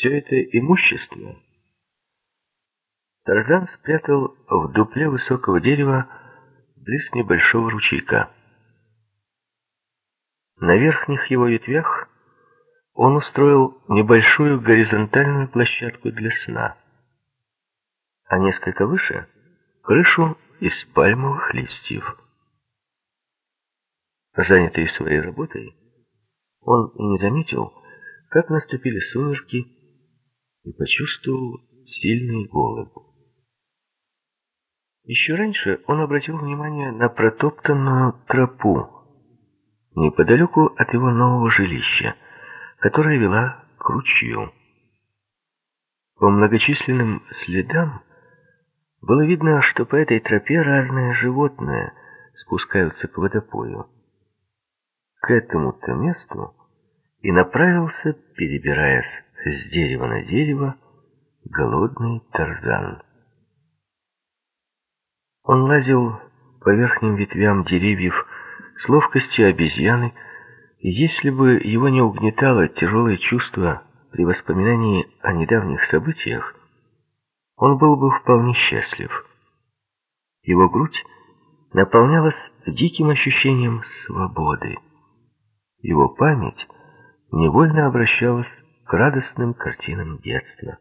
Все это имущество Тарзан спрятал в дупле высокого дерева близ небольшого ручейка. На верхних его ветвях он устроил небольшую горизонтальную площадку для сна, а несколько выше — крышу из пальмовых листьев. Занятый своей работой, он и не заметил, как наступили сумерки, и почувствовал сильный голод. Еще раньше он обратил внимание на протоптанную тропу неподалеку от его нового жилища, которая вела к ручью. По многочисленным следам было видно, что по этой тропе разные животные спускаются к водопою. К этому-то месту и направился, перебираясь с дерева на дерево, голодный Тарзан. Он лазил по верхним ветвям деревьев с ловкостью обезьяны, и если бы его не угнетало тяжелое чувство при воспоминании о недавних событиях, он был бы вполне счастлив. Его грудь наполнялась диким ощущением свободы. Его память невольно обращалась к радостным картинам детства.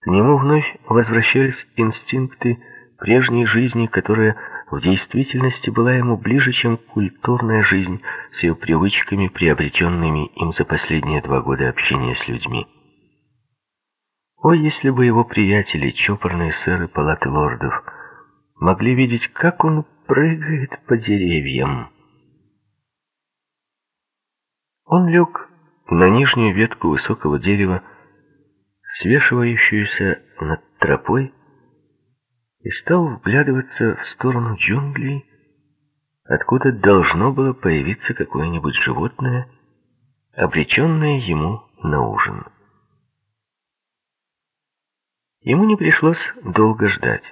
К нему вновь возвращались инстинкты прежней жизни, которая в действительности была ему ближе, чем культурная жизнь с ее привычками, приобретенными им за последние два года общения с людьми. О, если бы его приятели, чопорные сэры палаты лордов, могли видеть, как он прыгает по деревьям. Он лег на нижнюю ветку высокого дерева, свешивающуюся над тропой, и стал вглядываться в сторону джунглей, откуда должно было появиться какое-нибудь животное, обреченное ему на ужин. Ему не пришлось долго ждать.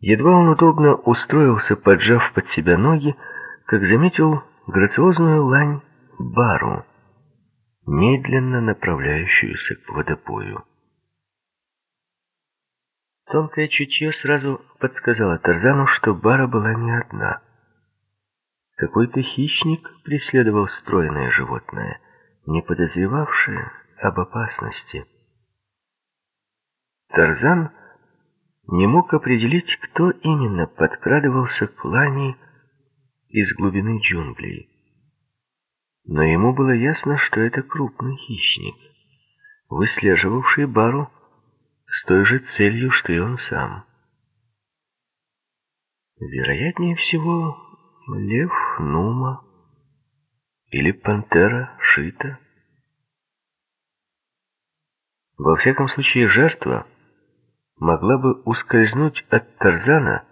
Едва он удобно устроился, поджав под себя ноги, как заметил грациозную лань Бару, медленно направляющуюся к водопою. Тонкое чутье сразу подсказало Тарзану, что Бара была не одна. Какой-то хищник преследовал стройное животное, не подозревавшее об опасности. Тарзан не мог определить, кто именно подкрадывался к Лани из глубины джунглей. Но ему было ясно, что это крупный хищник, выслеживавший Бару с той же целью, что и он сам. Вероятнее всего, лев Нума или пантера Шита. Во всяком случае, жертва могла бы ускользнуть от Тарзана,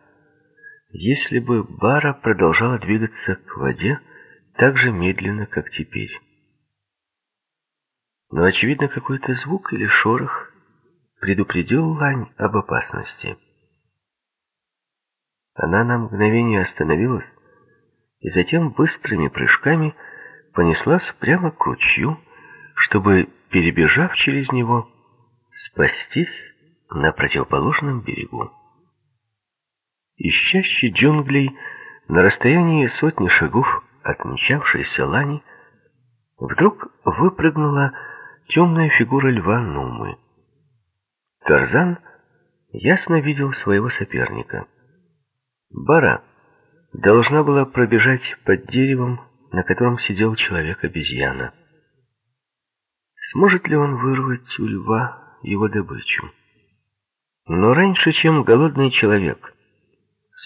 если бы Бара продолжала двигаться к воде, так же медленно, как теперь. Но, очевидно, какой-то звук или шорох предупредил Лань об опасности. Она на мгновение остановилась и затем быстрыми прыжками понеслась прямо к ручью, чтобы, перебежав через него, спастись на противоположном берегу. Из чащи джунглей на расстоянии сотни шагов отмечавшейся лани, вдруг выпрыгнула темная фигура льва Нумы. Тарзан ясно видел своего соперника. Бара должна была пробежать под деревом, на котором сидел человек-обезьяна. Сможет ли он вырвать у льва его добычу? Но раньше, чем голодный человек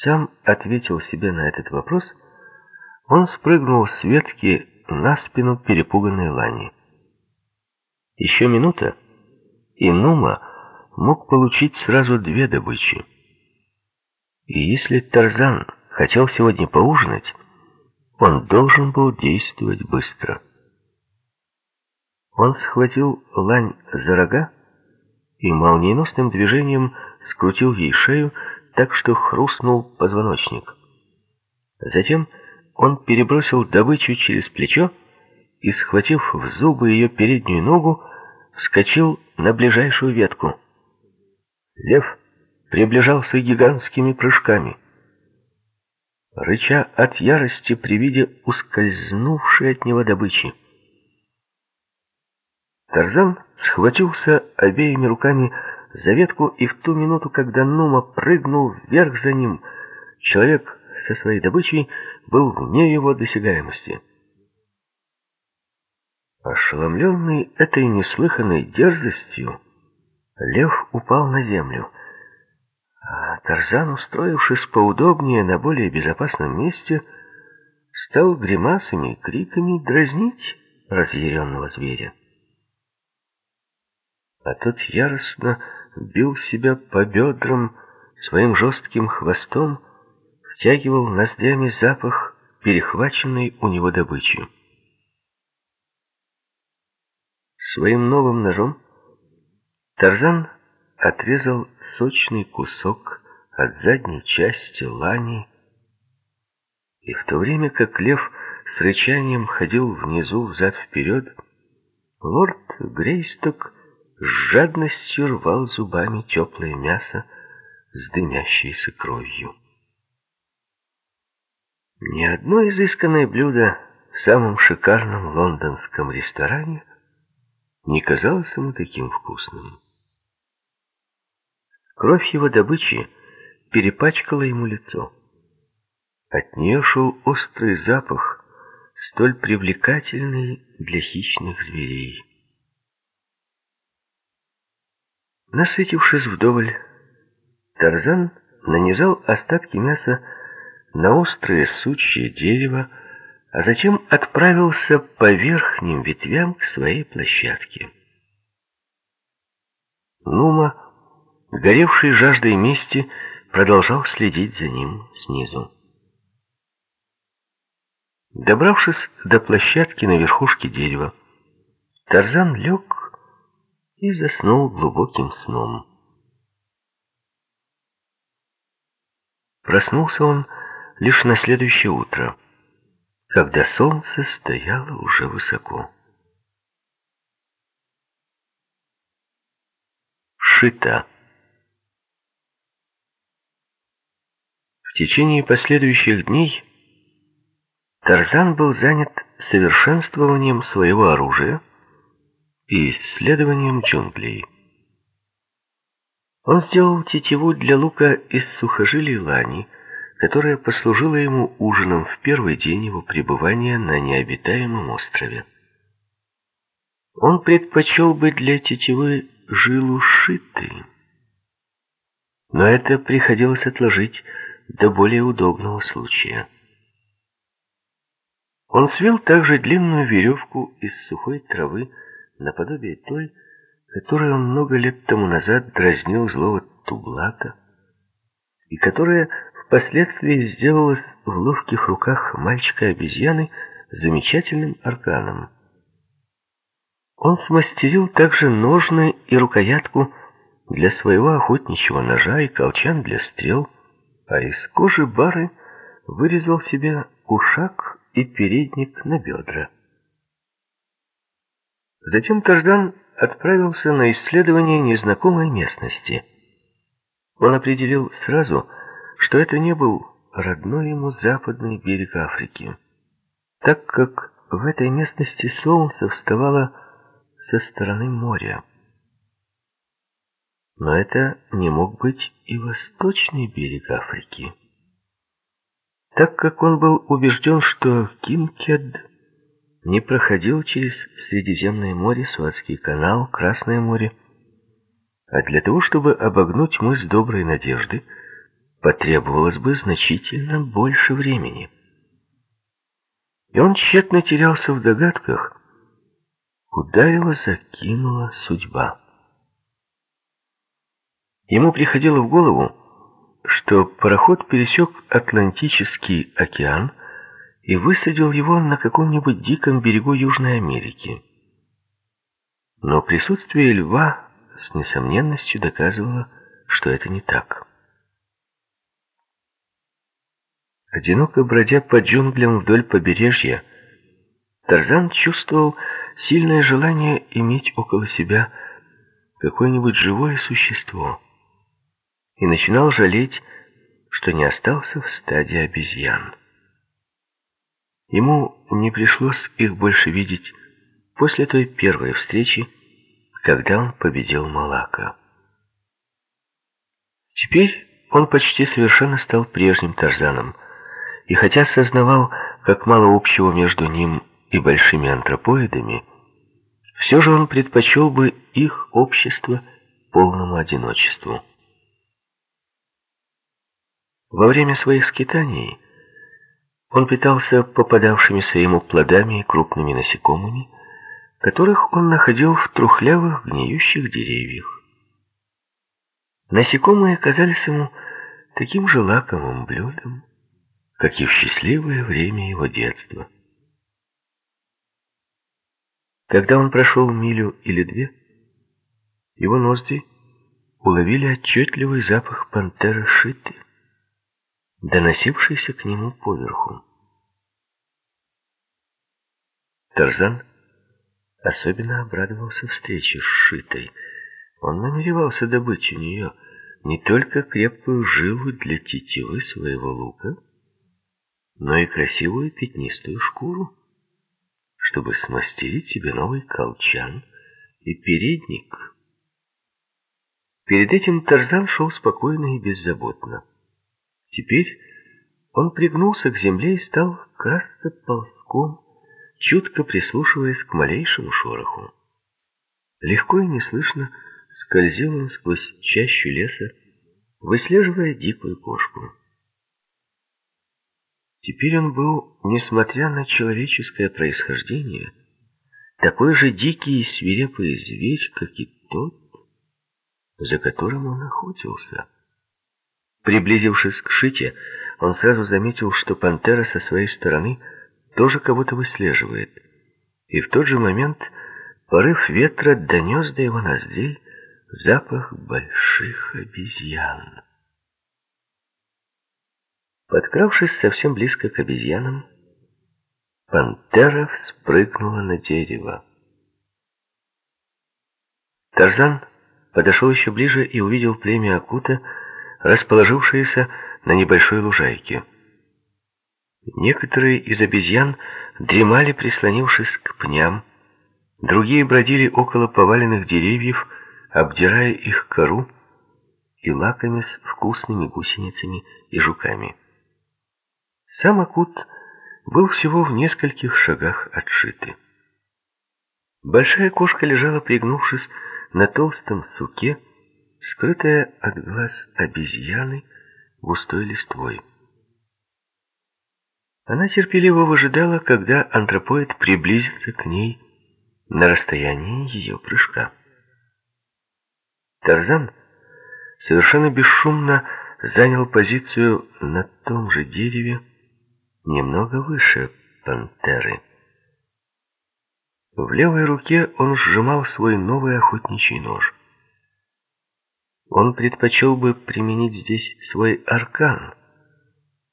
сам ответил себе на этот вопрос, он спрыгнул с ветки на спину перепуганной Лани. Еще минута, и Нума мог получить сразу две добычи. И если Тарзан хотел сегодня поужинать, он должен был действовать быстро. Он схватил Лань за рога и молниеносным движением скрутил ей шею так, что хрустнул позвоночник. Затем он перебросил добычу через плечо и, схватив в зубы ее переднюю ногу, вскочил на ближайшую ветку. Лев приближался гигантскими прыжками. Рыча от ярости при виде ускользнувшей от него добычи. Тарзан схватился обеими руками за ветку, и в ту минуту, когда Нума прыгнул вверх за ним, человек со своей добычей был вне его досягаемости. Ошеломленный этой неслыханной дерзостью, лев упал на землю, а Тарзан, устроившись поудобнее на более безопасном месте, стал гримасами и криками дразнить разъяренного зверя. А тот яростно бил себя по бедрам своим жестким хвостом, втягивал ноздрями запах перехваченной у него добычи. Своим новым ножом Тарзан отрезал сочный кусок от задней части лани, и в то время как лев с рычанием ходил внизу взад-вперед, лорд Грейсток с жадностью рвал зубами теплое мясо с дымящейся кровью. Ни одно изысканное блюдо в самом шикарном лондонском ресторане не казалось ему таким вкусным. Кровь его добычи перепачкала ему лицо. От нее шел острый запах, столь привлекательный для хищных зверей. Насытившись вдоволь, Тарзан нанизал остатки мяса на острое сучье дерево, а затем отправился по верхним ветвям к своей площадке. Нума, горевший жаждой мести, продолжал следить за ним снизу. Добравшись до площадки на верхушке дерева, Тарзан лег и заснул глубоким сном. Проснулся он лишь на следующее утро, когда солнце стояло уже высоко. Шита. В течение последующих дней Тарзан был занят совершенствованием своего оружия, и исследованием джунглей. Он сделал тетиву для лука из сухожилий лани, которая послужила ему ужином в первый день его пребывания на необитаемом острове. Он предпочел бы для тетивы жилу шиты, но это приходилось отложить до более удобного случая. Он свел также длинную веревку из сухой травы, наподобие той, которой он много лет тому назад дразнил злого Тублата, и которая впоследствии сделалась в ловких руках мальчика-обезьяны замечательным органом. Он смастерил также ножны и рукоятку для своего охотничьего ножа и колчан для стрел, а из кожи бары вырезал себе ушак и передник на бедра. Затем Таждан отправился на исследование незнакомой местности. Он определил сразу, что это не был родной ему западный берег Африки, так как в этой местности солнце вставало со стороны моря. Но это не мог быть и восточный берег Африки, так как он был убежден, что Кинкед не проходил через Средиземное море, Суэцкий канал, Красное море, а для того, чтобы обогнуть мыс Доброй Надежды, потребовалось бы значительно больше времени. И он тщетно терялся в догадках, куда его закинула судьба. Ему приходило в голову, что пароход пересек Атлантический океан и высадил его на каком-нибудь диком берегу Южной Америки. Но присутствие льва с несомненностью доказывало, что это не так. Одиноко бродя по джунглям вдоль побережья, Тарзан чувствовал сильное желание иметь около себя какое-нибудь живое существо и начинал жалеть, что не остался в стадии обезьян. Ему не пришлось их больше видеть после той первой встречи, когда он победил Малака. Теперь он почти совершенно стал прежним Тарзаном, и хотя сознавал, как мало общего между ним и большими антропоидами, все же он предпочел бы их общество полному одиночеству. Во время своих скитаний он питался попадавшимися ему плодами и крупными насекомыми, которых он находил в трухлявых гниющих деревьях. Насекомые казались ему таким же лакомым блюдом, как и в счастливое время его детства. Когда он прошел милю или две, его ноздри уловили отчетливый запах пантеры шиты, доносившийся к нему поверху. Тарзан особенно обрадовался встрече с Шитой. Он намеревался добыть у нее не только крепкую жилу для тетивы своего лука, но и красивую пятнистую шкуру, чтобы смастерить себе новый колчан и передник. Перед этим Тарзан шел спокойно и беззаботно. Теперь он пригнулся к земле и стал красться ползком, чутко прислушиваясь к малейшему шороху. Легко и неслышно скользил он сквозь чащу леса, выслеживая дикую кошку. Теперь он был, несмотря на человеческое происхождение, такой же дикий и свирепый зверь, как и тот, за которым он охотился. Приблизившись к Шите, он сразу заметил, что пантера со своей стороны тоже кого-то выслеживает. И в тот же момент порыв ветра донес до его ноздрей запах больших обезьян. Подкравшись совсем близко к обезьянам, пантера вспрыгнула на дерево. Тарзан подошел еще ближе и увидел племя Акута, расположившиеся на небольшой лужайке. Некоторые из обезьян дремали, прислонившись к пням, другие бродили около поваленных деревьев, обдирая их кору и лакомясь вкусными гусеницами и жуками. Сам Акут был всего в нескольких шагах от Шиты. Большая кошка лежала, пригнувшись на толстом суке, скрытая от глаз обезьяны густой листвой. Она терпеливо выжидала, когда антропоид приблизится к ней на расстоянии ее прыжка. Тарзан совершенно бесшумно занял позицию на том же дереве, немного выше пантеры. В левой руке он сжимал свой новый охотничий нож. Он предпочел бы применить здесь свой аркан,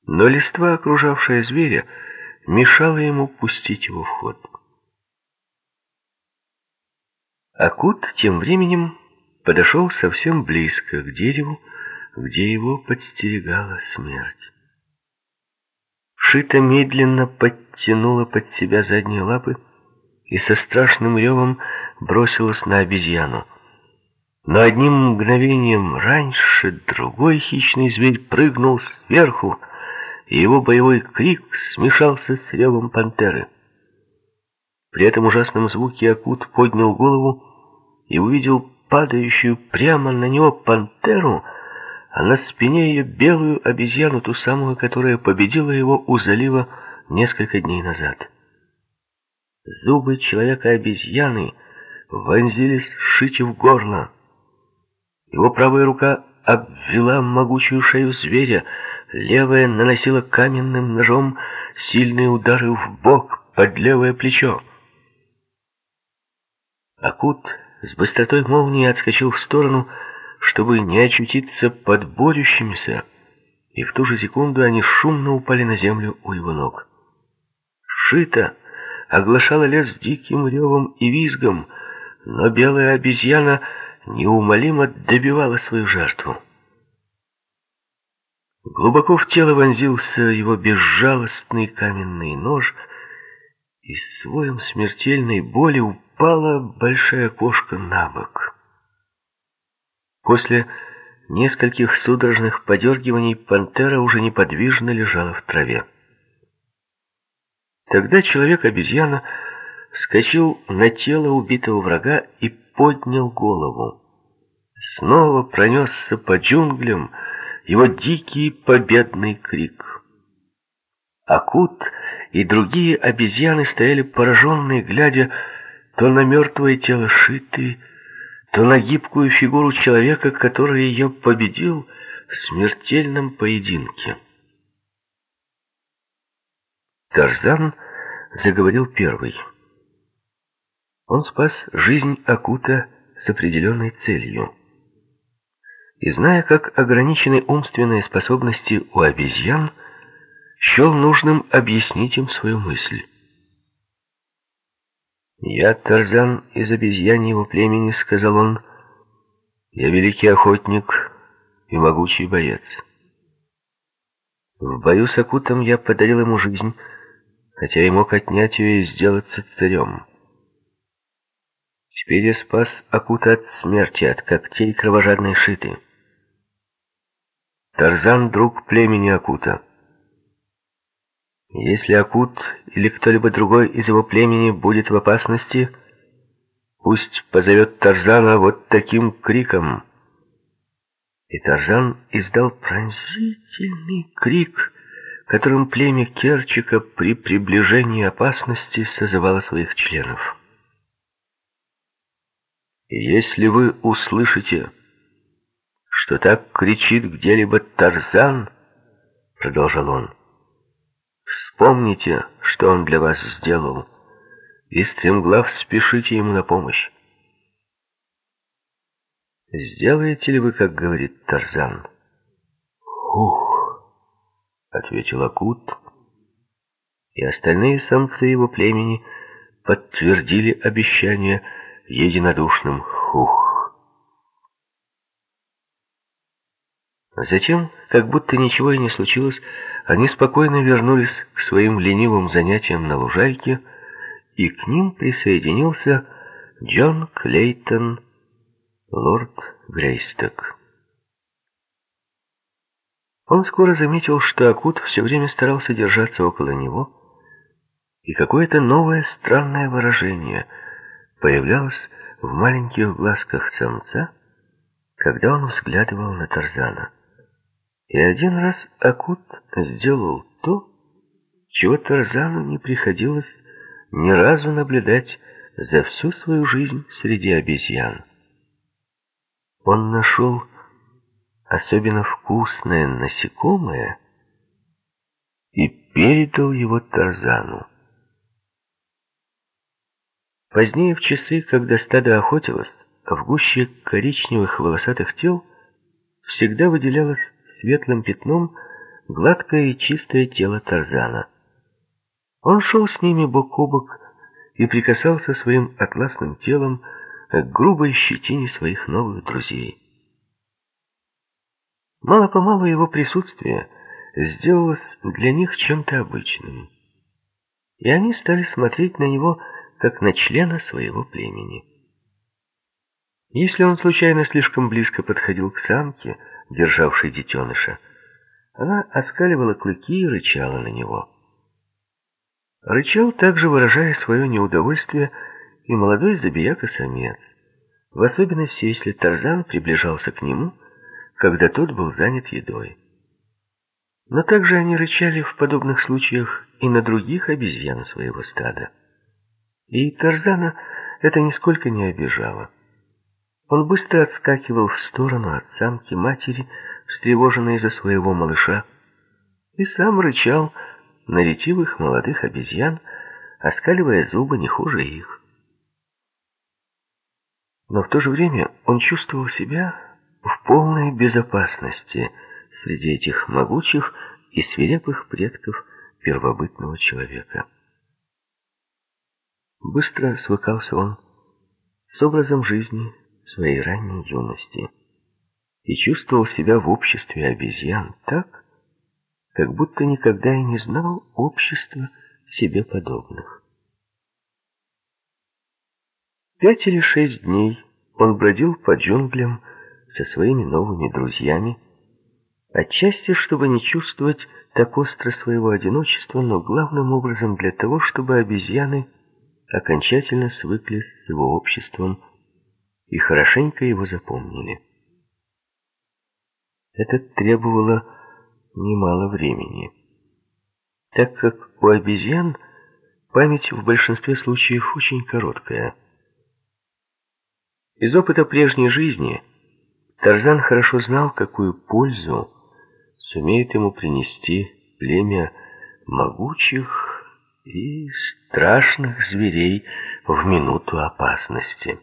но листва, окружавшая зверя, мешала ему пустить его в ход. Акут тем временем подошел совсем близко к дереву, где его подстерегала смерть. Шита медленно подтянула под себя задние лапы и со страшным ревом бросилась на обезьяну. Но одним мгновением раньше другой хищный зверь прыгнул сверху, и его боевой крик смешался с ревом пантеры. При этом ужасном звуке Акут поднял голову и увидел падающую прямо на него пантеру, а на спине ее белую обезьяну, ту самую, которая победила его у залива несколько дней назад. Зубы человека-обезьяны вонзились шите в горло. Его правая рука обвела могучую шею зверя, левая наносила каменным ножом сильные удары в бок под левое плечо. Акут с быстротой молнии отскочил в сторону, чтобы не очутиться под борющимися, и в ту же секунду они шумно упали на землю у его ног. Шита оглашала лес диким ревом и визгом, но белая обезьяна неумолимо добивала свою жертву. Глубоко в тело вонзился его безжалостный каменный нож, и с своем смертельной боли упала большая кошка на бок. После нескольких судорожных подергиваний пантера уже неподвижно лежала в траве. Тогда человек-обезьяна вскочил на тело убитого врага и поднял голову. Снова пронесся по джунглям его дикий победный крик. Акут и другие обезьяны стояли пораженные, глядя то на мертвое тело Шиты, то на гибкую фигуру человека, который ее победил в смертельном поединке. Тарзан заговорил первый. Он спас жизнь Акута с определенной целью. И зная, как ограничены умственные способности у обезьян, счел нужным объяснить им свою мысль. «Я Тарзан из обезьяньего племени», — сказал он. «Я великий охотник и могучий боец. В бою с Акутом я подарил ему жизнь, хотя и мог отнять ее и сделаться царем. Теперь я спас Акута от смерти, от когтей кровожадной шиты. Тарзан — друг племени Акута». Если Акут или кто-либо другой из его племени будет в опасности, пусть позовет Тарзана вот таким криком. И Тарзан издал пронзительный крик, которым племя Керчика при приближении опасности созывало своих членов. «Если вы услышите, что так кричит где-либо Тарзан, — продолжал он, — Вспомните, что он для вас сделал, и стремглав спешите ему на помощь. Сделаете ли вы, как говорит Тарзан? Ух, ответил Акут, и остальные самцы его племени подтвердили обещание единодушным хух. Затем, как будто ничего и не случилось, они спокойно вернулись к своим ленивым занятиям на лужайке, и к ним присоединился Джон Клейтон, лорд Грейсток. Он скоро заметил, что Акут все время старался держаться около него, и какое-то новое странное выражение появлялось в маленьких глазках самца, когда он взглядывал на Тарзана. И один раз Акут сделал то, чего Тарзану не приходилось ни разу наблюдать за всю свою жизнь среди обезьян. Он нашел особенно вкусное насекомое и передал его Тарзану. Позднее, в часы, когда стадо охотилось, в гуще коричневых волосатых тел всегда выделялось светлым пятном гладкое и чистое тело Тарзана. Он шел с ними бок о бок и прикасался своим атласным телом к грубой щетине своих новых друзей. Мало-помалу его присутствие сделалось для них чем-то обычным, и они стали смотреть на него как на члена своего племени. Если он случайно слишком близко подходил к самке, державшей детеныша, она оскаливала клыки и рычала на него. Рычал также, выражая свое неудовольствие, и молодой забияка-самец, в особенности, если Тарзан приближался к нему, когда тот был занят едой. Но также они рычали в подобных случаях и на других обезьян своего стада. И Тарзана это нисколько не обижало. Он быстро отскакивал в сторону от самки матери, встревоженной за своего малыша, и сам рычал на ретивых молодых обезьян, оскаливая зубы не хуже их. Но в то же время он чувствовал себя в полной безопасности среди этих могучих и свирепых предков первобытного человека. Быстро свыкался он с образом жизни своей ранней юности и чувствовал себя в обществе обезьян так, как будто никогда и не знал общества себе подобных. Пять или шесть дней он бродил по джунглям со своими новыми друзьями, отчасти, чтобы не чувствовать так остро своего одиночества, но главным образом для того, чтобы обезьяны окончательно свыклись с его обществом и хорошенько его запомнили. Это требовало немало времени, так как у обезьян память в большинстве случаев очень короткая. Из опыта прежней жизни Тарзан хорошо знал, какую пользу сумеет ему принести племя могучих и страшных зверей в минуту опасности.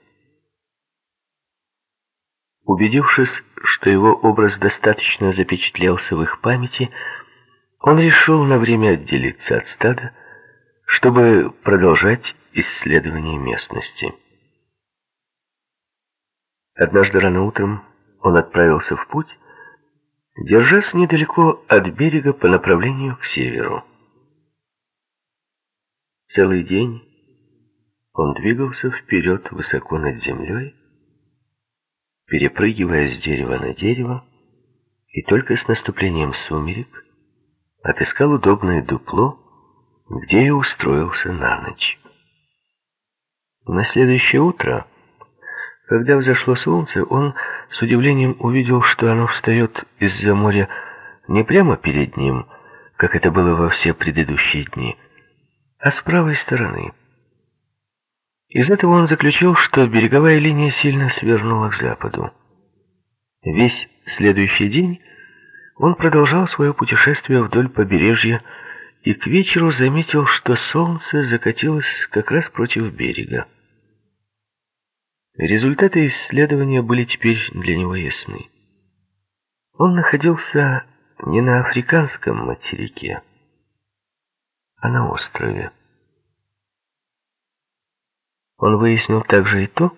Убедившись, что его образ достаточно запечатлелся в их памяти, он решил на время отделиться от стада, чтобы продолжать исследование местности. Однажды рано утром он отправился в путь, держась недалеко от берега по направлению к северу. Целый день он двигался вперед высоко над землей, перепрыгивая с дерева на дерево, и только с наступлением сумерек отыскал удобное дупло, где и устроился на ночь. На следующее утро, когда взошло солнце, он с удивлением увидел, что оно встает из-за моря не прямо перед ним, как это было во все предыдущие дни, а с правой стороны. Из этого он заключил, что береговая линия сильно свернула к западу. Весь следующий день он продолжал свое путешествие вдоль побережья и к вечеру заметил, что солнце закатилось как раз против берега. Результаты исследования были теперь для него ясны. Он находился не на африканском материке, а на острове. Он выяснил также и то,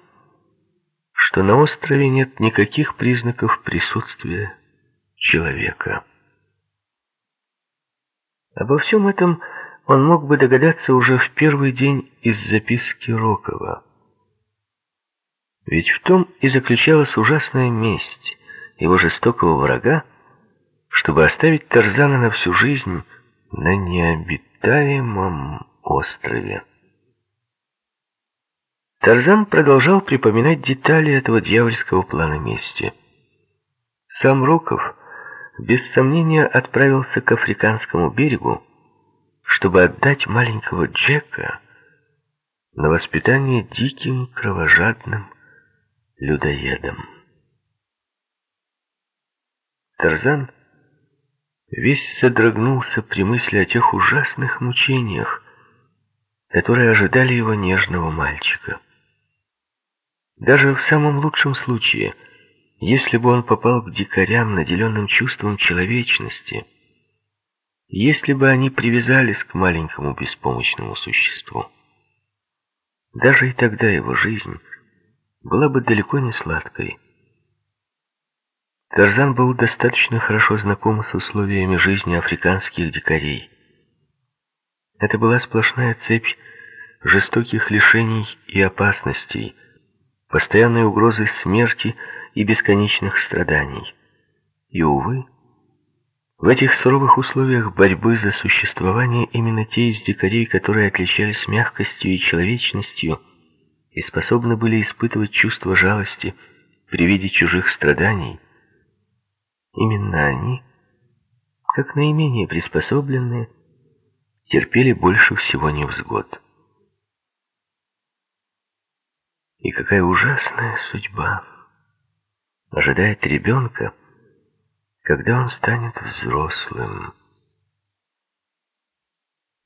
что на острове нет никаких признаков присутствия человека. Обо всем этом он мог бы догадаться уже в первый день из записки Рокова. Ведь в том и заключалась ужасная месть его жестокого врага, чтобы оставить Тарзана на всю жизнь на необитаемом острове. Тарзан продолжал припоминать детали этого дьявольского плана мести. Сам Роков без сомнения отправился к африканскому берегу, чтобы отдать маленького Джека на воспитание диким кровожадным людоедом. Тарзан весь содрогнулся при мысли о тех ужасных мучениях, которые ожидали его нежного мальчика. Даже в самом лучшем случае, если бы он попал к дикарям, наделенным чувством человечности, если бы они привязались к маленькому беспомощному существу, даже и тогда его жизнь была бы далеко не сладкой. Тарзан был достаточно хорошо знаком с условиями жизни африканских дикарей. Это была сплошная цепь жестоких лишений и опасностей, постоянной угрозы смерти и бесконечных страданий. И, увы, в этих суровых условиях борьбы за существование именно те из дикарей, которые отличались мягкостью и человечностью, и способны были испытывать чувство жалости при виде чужих страданий, именно они, как наименее приспособленные, терпели больше всего невзгод. И какая ужасная судьба ожидает ребенка, когда он станет взрослым.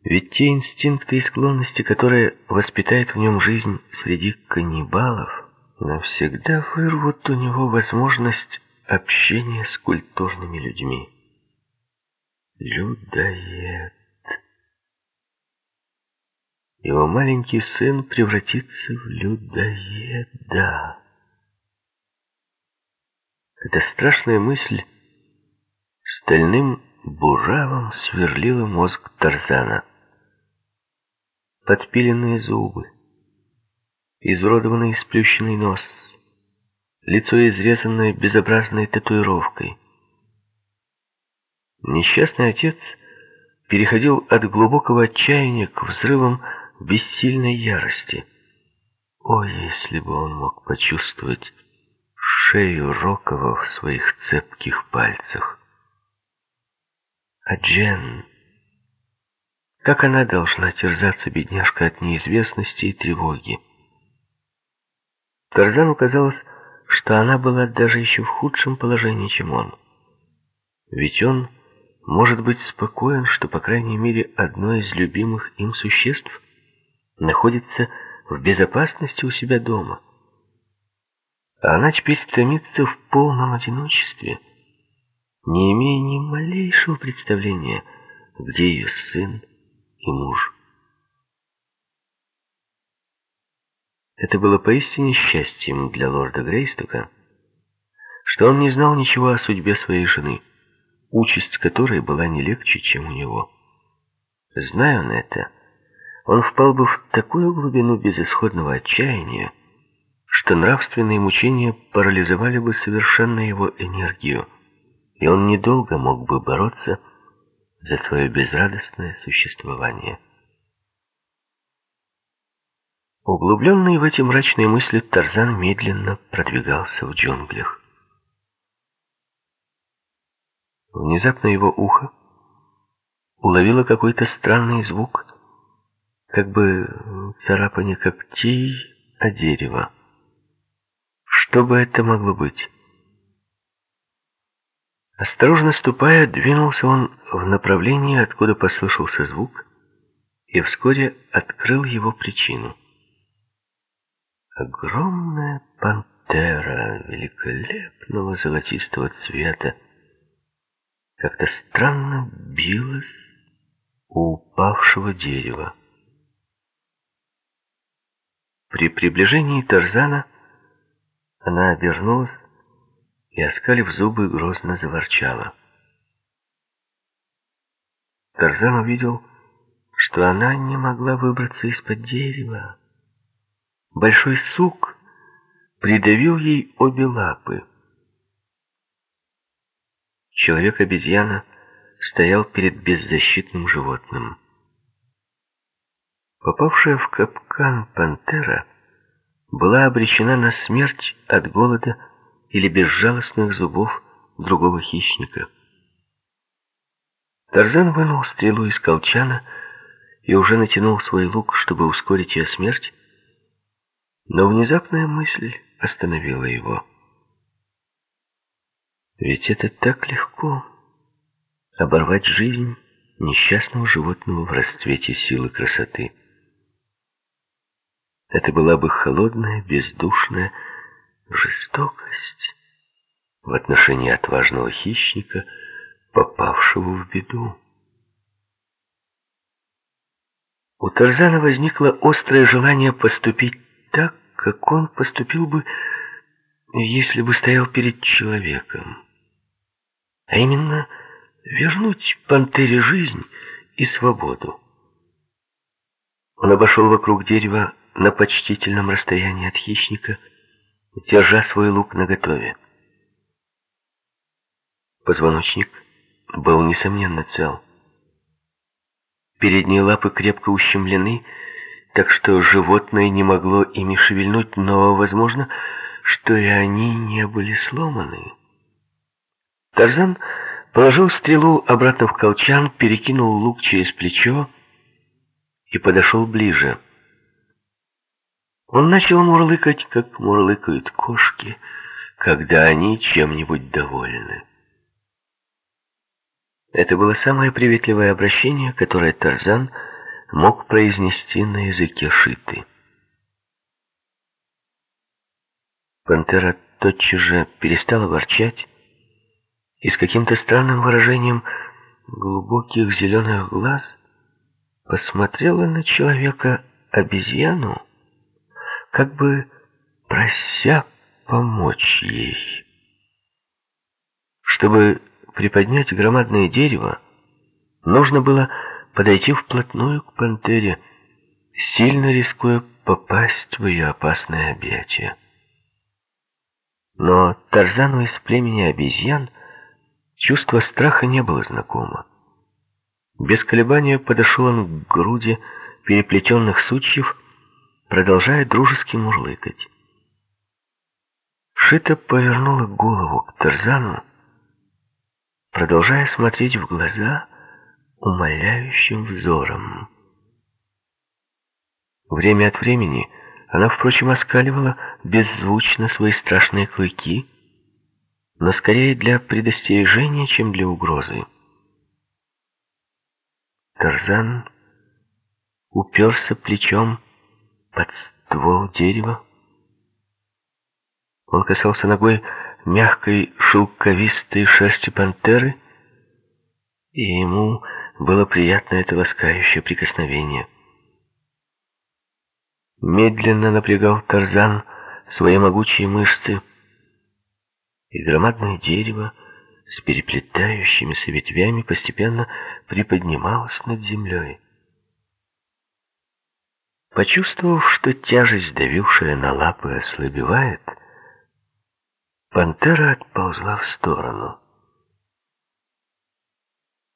Ведь те инстинкты и склонности, которые воспитает в нем жизнь среди каннибалов, навсегда вырвут у него возможность общения с культурными людьми. Людоед. Его маленький сын превратится в людоеда. Эта страшная мысль стальным буравом сверлила мозг Тарзана. Подпиленные зубы, изуродованный сплющенный нос, лицо изрезанное безобразной татуировкой. Несчастный отец переходил от глубокого отчаяния к взрывам бессильной ярости. О, если бы он мог почувствовать шею Рокова в своих цепких пальцах. А Джен... Как она должна терзаться, бедняжка, от неизвестности и тревоги? Тарзану казалось, что она была даже еще в худшем положении, чем он. Ведь он может быть спокоен, что, по крайней мере, одно из любимых им существ находится в безопасности у себя дома. А она теперь томится в полном одиночестве, не имея ни малейшего представления, где ее сын и муж. Это было поистине счастьем для лорда Грейстока, что он не знал ничего о судьбе своей жены, участь которой была не легче, чем у него. Зная он это, он впал бы в такую глубину безысходного отчаяния, что нравственные мучения парализовали бы совершенно его энергию, и он недолго мог бы бороться за свое безрадостное существование. Углубленный в эти мрачные мысли, Тарзан медленно продвигался в джунглях. Внезапно его ухо уловило какой-то странный звук, как бы царапание когтей о дерево. Что бы это могло быть? Осторожно ступая, двинулся он в направлении, откуда послышался звук, и вскоре открыл его причину. Огромная пантера великолепного золотистого цвета как-то странно билась у упавшего дерева. При приближении Тарзана она обернулась и, оскалив зубы, грозно заворчала. Тарзан увидел, что она не могла выбраться из-под дерева. Большой сук придавил ей обе лапы. Человек-обезьяна стоял перед беззащитным животным. Попавшая в капкан пантера была обречена на смерть от голода или безжалостных зубов другого хищника. Тарзан вынул стрелу из колчана и уже натянул свой лук, чтобы ускорить ее смерть, но внезапная мысль остановила его. Ведь это так легко — оборвать жизнь несчастного животного в расцвете силы красоты. Это была бы холодная, бездушная жестокость в отношении отважного хищника, попавшего в беду. У Тарзана возникло острое желание поступить так, как он поступил бы, если бы стоял перед человеком. А именно, вернуть пантере жизнь и свободу. Он обошел вокруг дерева на почтительном расстоянии от хищника, держа свой лук наготове. Позвоночник был, несомненно, цел. Передние лапы крепко ущемлены, так что животное не могло ими шевельнуть, но, возможно, что и они не были сломаны. Тарзан положил стрелу обратно в колчан, перекинул лук через плечо и подошел ближе. Он начал мурлыкать, как мурлыкают кошки, когда они чем-нибудь довольны. Это было самое приветливое обращение, которое Тарзан мог произнести на языке шиты. Пантера тотчас же перестала ворчать и с каким-то странным выражением глубоких зеленых глаз посмотрела на человека обезьяну, как бы прося помочь ей. Чтобы приподнять громадное дерево, нужно было подойти вплотную к пантере, сильно рискуя попасть в ее опасное объятие. Но Тарзану из племени обезьян чувство страха не было знакомо. Без колебания подошел он к груди переплетенных сучьев, продолжая дружески мурлыкать. Шита повернула голову к Тарзану, продолжая смотреть в глаза умоляющим взором. Время от времени она, впрочем, оскаливала беззвучно свои страшные клыки, но скорее для предостережения, чем для угрозы. Тарзан уперся плечом под ствол дерева. Он касался ногой мягкой шелковистой шерсти пантеры, и ему было приятно это ласкающее прикосновение. Медленно напрягал Тарзан свои могучие мышцы, и громадное дерево с переплетающимися ветвями постепенно приподнималось над землей. Почувствовав, что тяжесть, давившая на лапы, ослабевает, пантера отползла в сторону.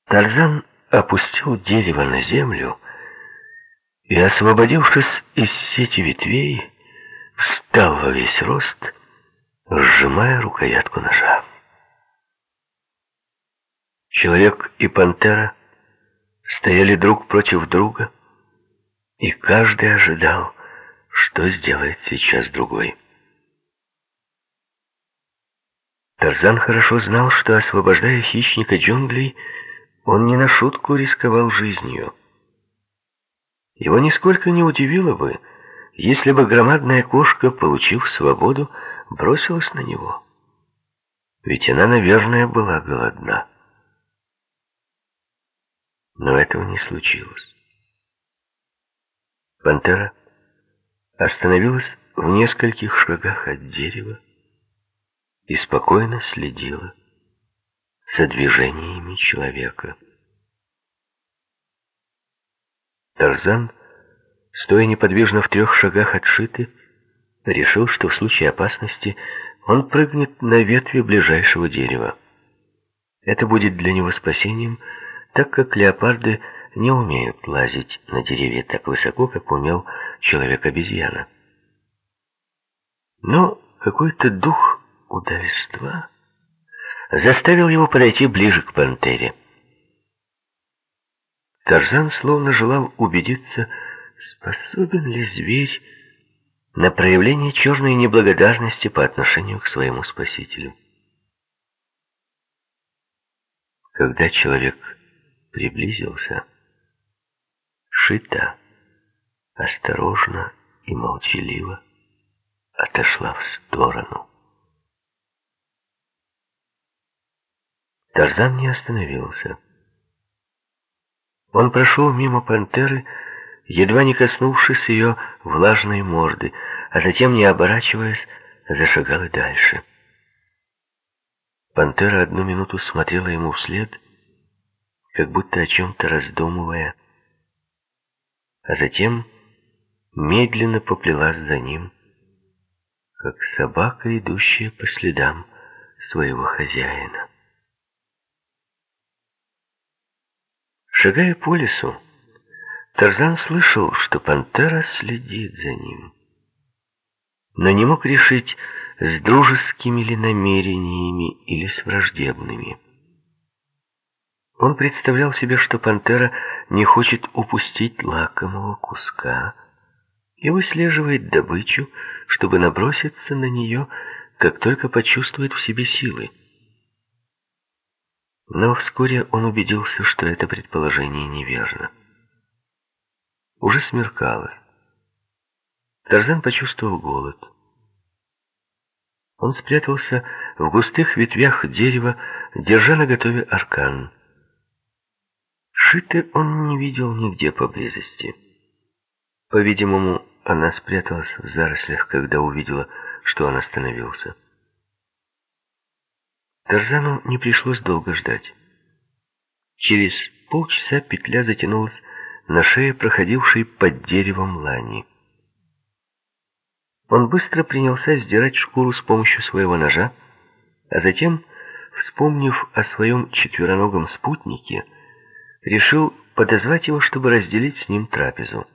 Тарзан опустил дерево на землю и, освободившись из сети ветвей, встал во весь рост, сжимая рукоятку ножа. Человек и пантера стояли друг против друга, и каждый ожидал, что сделает сейчас другой. Тарзан хорошо знал, что, освобождая хищника джунглей, он не на шутку рисковал жизнью. Его нисколько не удивило бы, если бы громадная кошка, получив свободу, бросилась на него. Ведь она, наверное, была голодна. Но этого не случилось. Пантера остановилась в нескольких шагах от дерева и спокойно следила за движениями человека. Тарзан, стоя неподвижно в трех шагах от Шиты, решил, что в случае опасности он прыгнет на ветви ближайшего дерева. Это будет для него спасением, так как леопарды не умеют лазить на деревья так высоко, как умел человек-обезьяна. Но какой-то дух удальства заставил его подойти ближе к пантере. Тарзан словно желал убедиться, способен ли зверь на проявление черной неблагодарности по отношению к своему спасителю. Когда человек приблизился, Шита осторожно и молчаливо отошла в сторону. Тарзан не остановился. Он прошел мимо пантеры, едва не коснувшись ее влажной морды, а затем, не оборачиваясь, зашагал и дальше. Пантера одну минуту смотрела ему вслед, как будто о чем-то раздумывая, а затем медленно поплелась за ним, как собака, идущая по следам своего хозяина. Шагая по лесу, Тарзан слышал, что пантера следит за ним, но не мог решить, с дружескими ли намерениями или с враждебными. Он представлял себе, что пантера не хочет упустить лакомого куска и выслеживает добычу, чтобы наброситься на нее, как только почувствует в себе силы. Но вскоре он убедился, что это предположение неверно. Уже смеркалось. Тарзан почувствовал голод. Он спрятался в густых ветвях дерева, держа наготове аркан. Шиты он не видел нигде поблизости. По-видимому, она спряталась в зарослях, когда увидела, что он остановился. Тарзану не пришлось долго ждать. Через полчаса петля затянулась на шее проходившей под деревом лани. Он быстро принялся сдирать шкуру с помощью своего ножа, а затем, вспомнив о своем четвероногом спутнике, решил подозвать его, чтобы разделить с ним трапезу.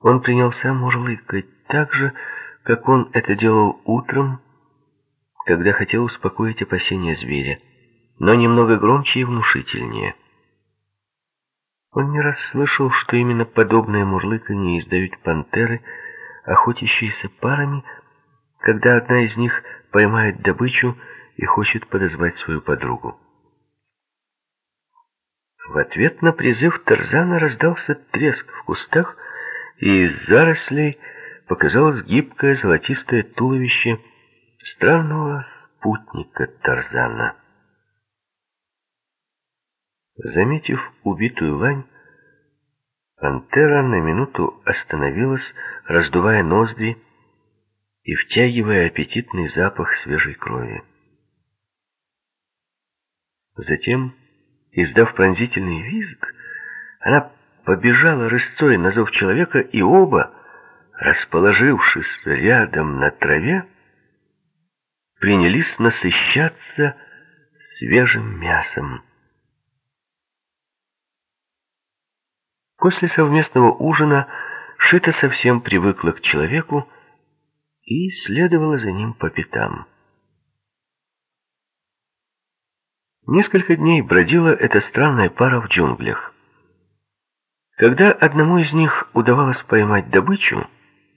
Он принялся мурлыкать так же, как он это делал утром, когда хотел успокоить опасения зверя, но немного громче и внушительнее. Он не раз слышал, что именно подобное мурлыканье издают пантеры, охотящиеся парами, когда одна из них поймает добычу и хочет подозвать свою подругу. В ответ на призыв Тарзана раздался треск в кустах, и из зарослей показалось гибкое золотистое туловище странного спутника Тарзана. Заметив убитую лань, пантера на минуту остановилась, раздувая ноздри и втягивая аппетитный запах свежей крови. Затем, издав пронзительный визг, она побежала рысцой на зов человека, и оба, расположившись рядом на траве, принялись насыщаться свежим мясом. После совместного ужина Шита совсем привыкла к человеку и следовала за ним по пятам. Несколько дней бродила эта странная пара в джунглях. Когда одному из них удавалось поймать добычу,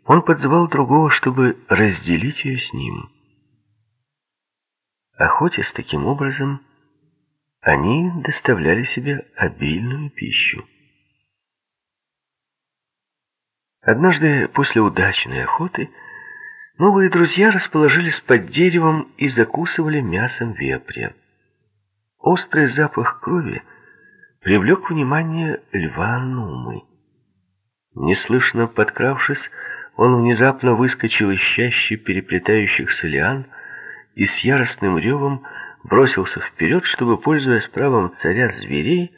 он подзывал другого, чтобы разделить ее с ним. Охотясь таким образом, они доставляли себе обильную пищу. Однажды после удачной охоты новые друзья расположились под деревом и закусывали мясом вепря. Острый запах крови привлек внимание льва Нумы. Неслышно подкравшись, он внезапно выскочил из чащи переплетающихся лиан и с яростным ревом бросился вперед, чтобы, пользуясь правом царя зверей,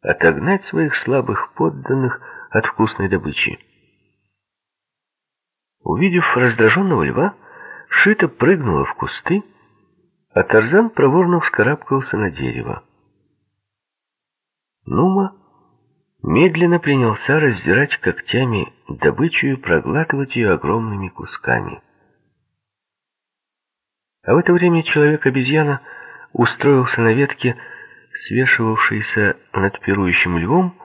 отогнать своих слабых подданных от вкусной добычи. Увидев раздраженного льва, Шита прыгнула в кусты, а Тарзан проворно вскарабкался на дерево. Нума медленно принялся раздирать когтями добычу и проглатывать ее огромными кусками. А в это время человек-обезьяна устроился на ветке, свешивавшейся над пирующим львом,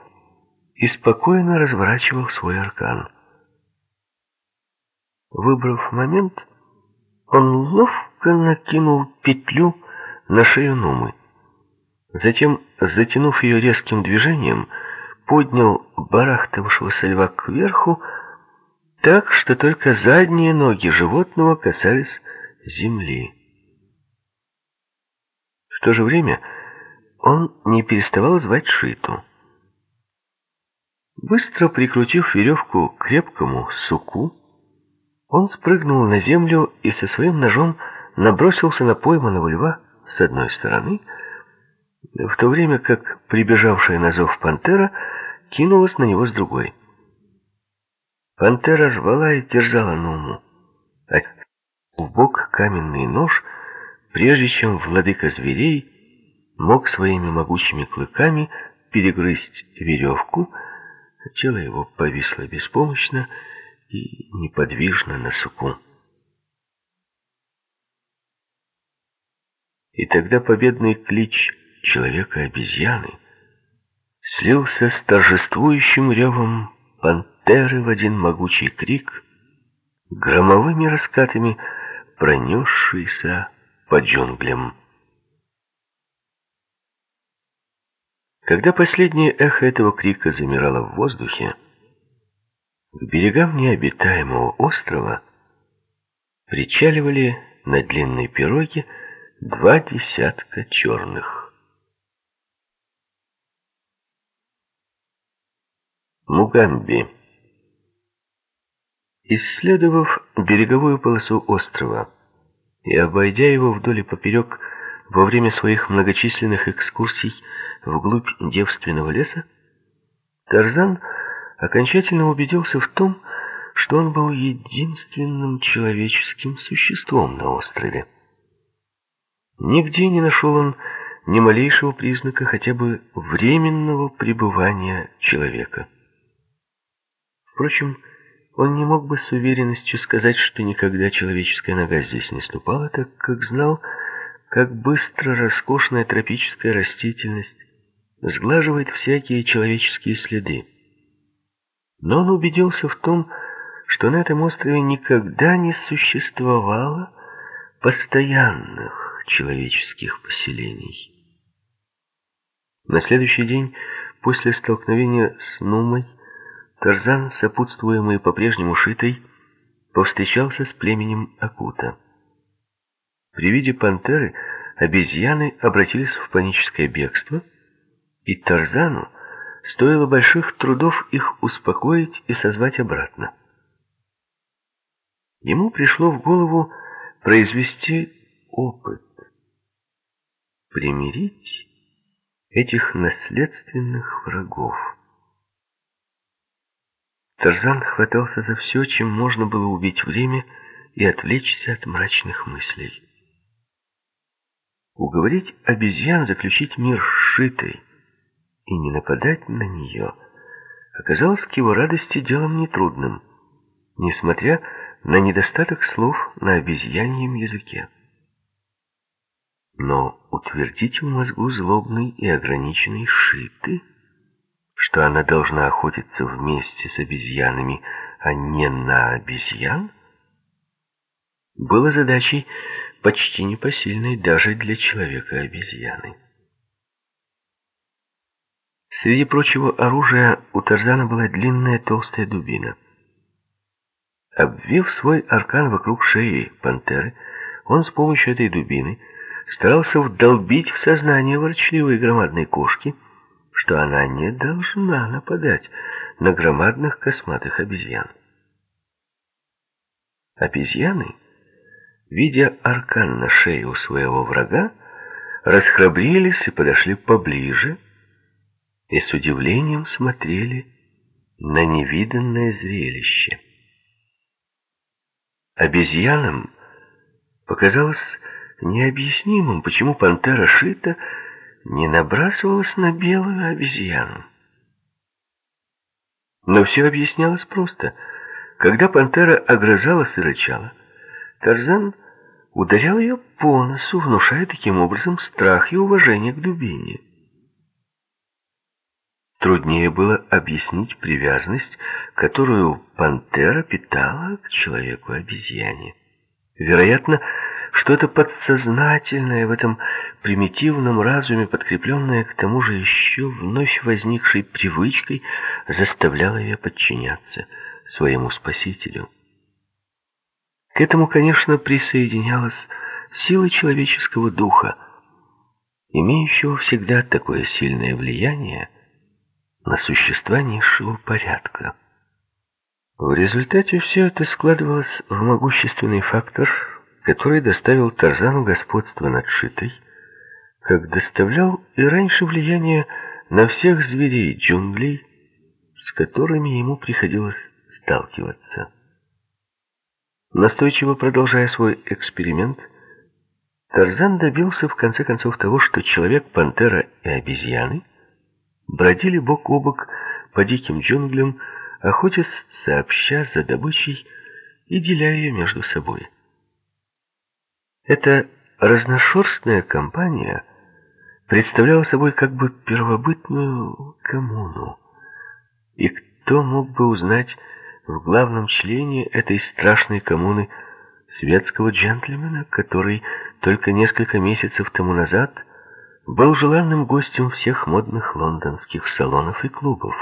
и спокойно разворачивал свой аркан. Выбрав момент, он ловко накинул петлю на шею Нумы. Затем, затянув ее резким движением, поднял барахтавшегося льва кверху, так, что только задние ноги животного касались земли. В то же время он не переставал звать Шиту. Быстро прикрутив веревку к крепкому суку, он спрыгнул на землю и со своим ножом набросился на пойманного льва с одной стороны, в то время как прибежавшая на зов пантера кинулась на него с другой. Пантера рвала и терзала Нуму, а в бок каменный нож, прежде чем владыка зверей мог своими могучими клыками перегрызть веревку, тело его повисло беспомощно и неподвижно на суку. И тогда победный клич человека-обезьяны слился с торжествующим ревом пантеры в один могучий крик, громовыми раскатами пронесшийся по джунглям. Когда последнее эхо этого крика замирало в воздухе, к берегам необитаемого острова причаливали на длинной пироге два десятка черных. Мугамби. Исследовав береговую полосу острова и обойдя его вдоль и поперек во время своих многочисленных экскурсий вглубь девственного леса, Тарзан окончательно убедился в том, что он был единственным человеческим существом на острове. Нигде не нашел он ни малейшего признака хотя бы временного пребывания человека. Впрочем, он не мог бы с уверенностью сказать, что никогда человеческая нога здесь не ступала, так как знал, как быстро роскошная тропическая растительность сглаживает всякие человеческие следы. Но он убедился в том, что на этом острове никогда не существовало постоянных человеческих поселений. На следующий день, после столкновения с Нумой, Тарзан, сопутствуемый по-прежнему Шитой, повстречался с племенем Акута. При виде пантеры обезьяны обратились в паническое бегство, и Тарзану стоило больших трудов их успокоить и созвать обратно. Ему пришло в голову произвести опыт, примирить этих наследственных врагов. Тарзан хватался за все, чем можно было убить время и отвлечься от мрачных мыслей. Уговорить обезьян заключить мир с Шитой и не нападать на нее оказалось к его радости делом нетрудным, несмотря на недостаток слов на обезьяньем языке. Но утвердить в мозгу злобный и ограниченный Шиты, что она должна охотиться вместе с обезьянами, а не на обезьян, было задачей почти непосильной даже для человека-обезьяны. Среди прочего оружия у Тарзана была длинная толстая дубина. Обвив свой аркан вокруг шеи пантеры, он с помощью этой дубины старался вдолбить в сознание ворчливой громадной кошки, что она не должна нападать на громадных косматых обезьян. Обезьяны, видя аркан на шее у своего врага, расхрабрились и подошли поближе, и с удивлением смотрели на невиданное зрелище. Обезьянам показалось необъяснимым, почему пантера Шита не набрасывалась на белую обезьяну. Но все объяснялось просто. Когда пантера огрызалась и рычала, Тарзан ударял ее по носу, внушая таким образом страх и уважение к дубине. Труднее было объяснить привязанность, которую пантера питала к человеку-обезьяне. Вероятно, что-то подсознательное в этом примитивном разуме, подкрепленное к тому же еще вновь возникшей привычкой, заставляло ее подчиняться своему спасителю. К этому, конечно, присоединялась сила человеческого духа, имеющего всегда такое сильное влияние на существа низшего порядка. В результате все это складывалось в могущественный фактор, который доставил Тарзану господство над Шитой, как доставлял и раньше влияние на всех зверей джунглей, с которыми ему приходилось сталкиваться. Настойчиво продолжая свой эксперимент, Тарзан добился в конце концов того, что человек, пантера и обезьяны бродили бок о бок по диким джунглям, охотясь сообща за добычей и деля ее между собой. Эта разношерстная компания представляла собой как бы первобытную коммуну. И кто мог бы узнать в главном члене этой страшной коммуны светского джентльмена, который только несколько месяцев тому назад был желанным гостем всех модных лондонских салонов и клубов.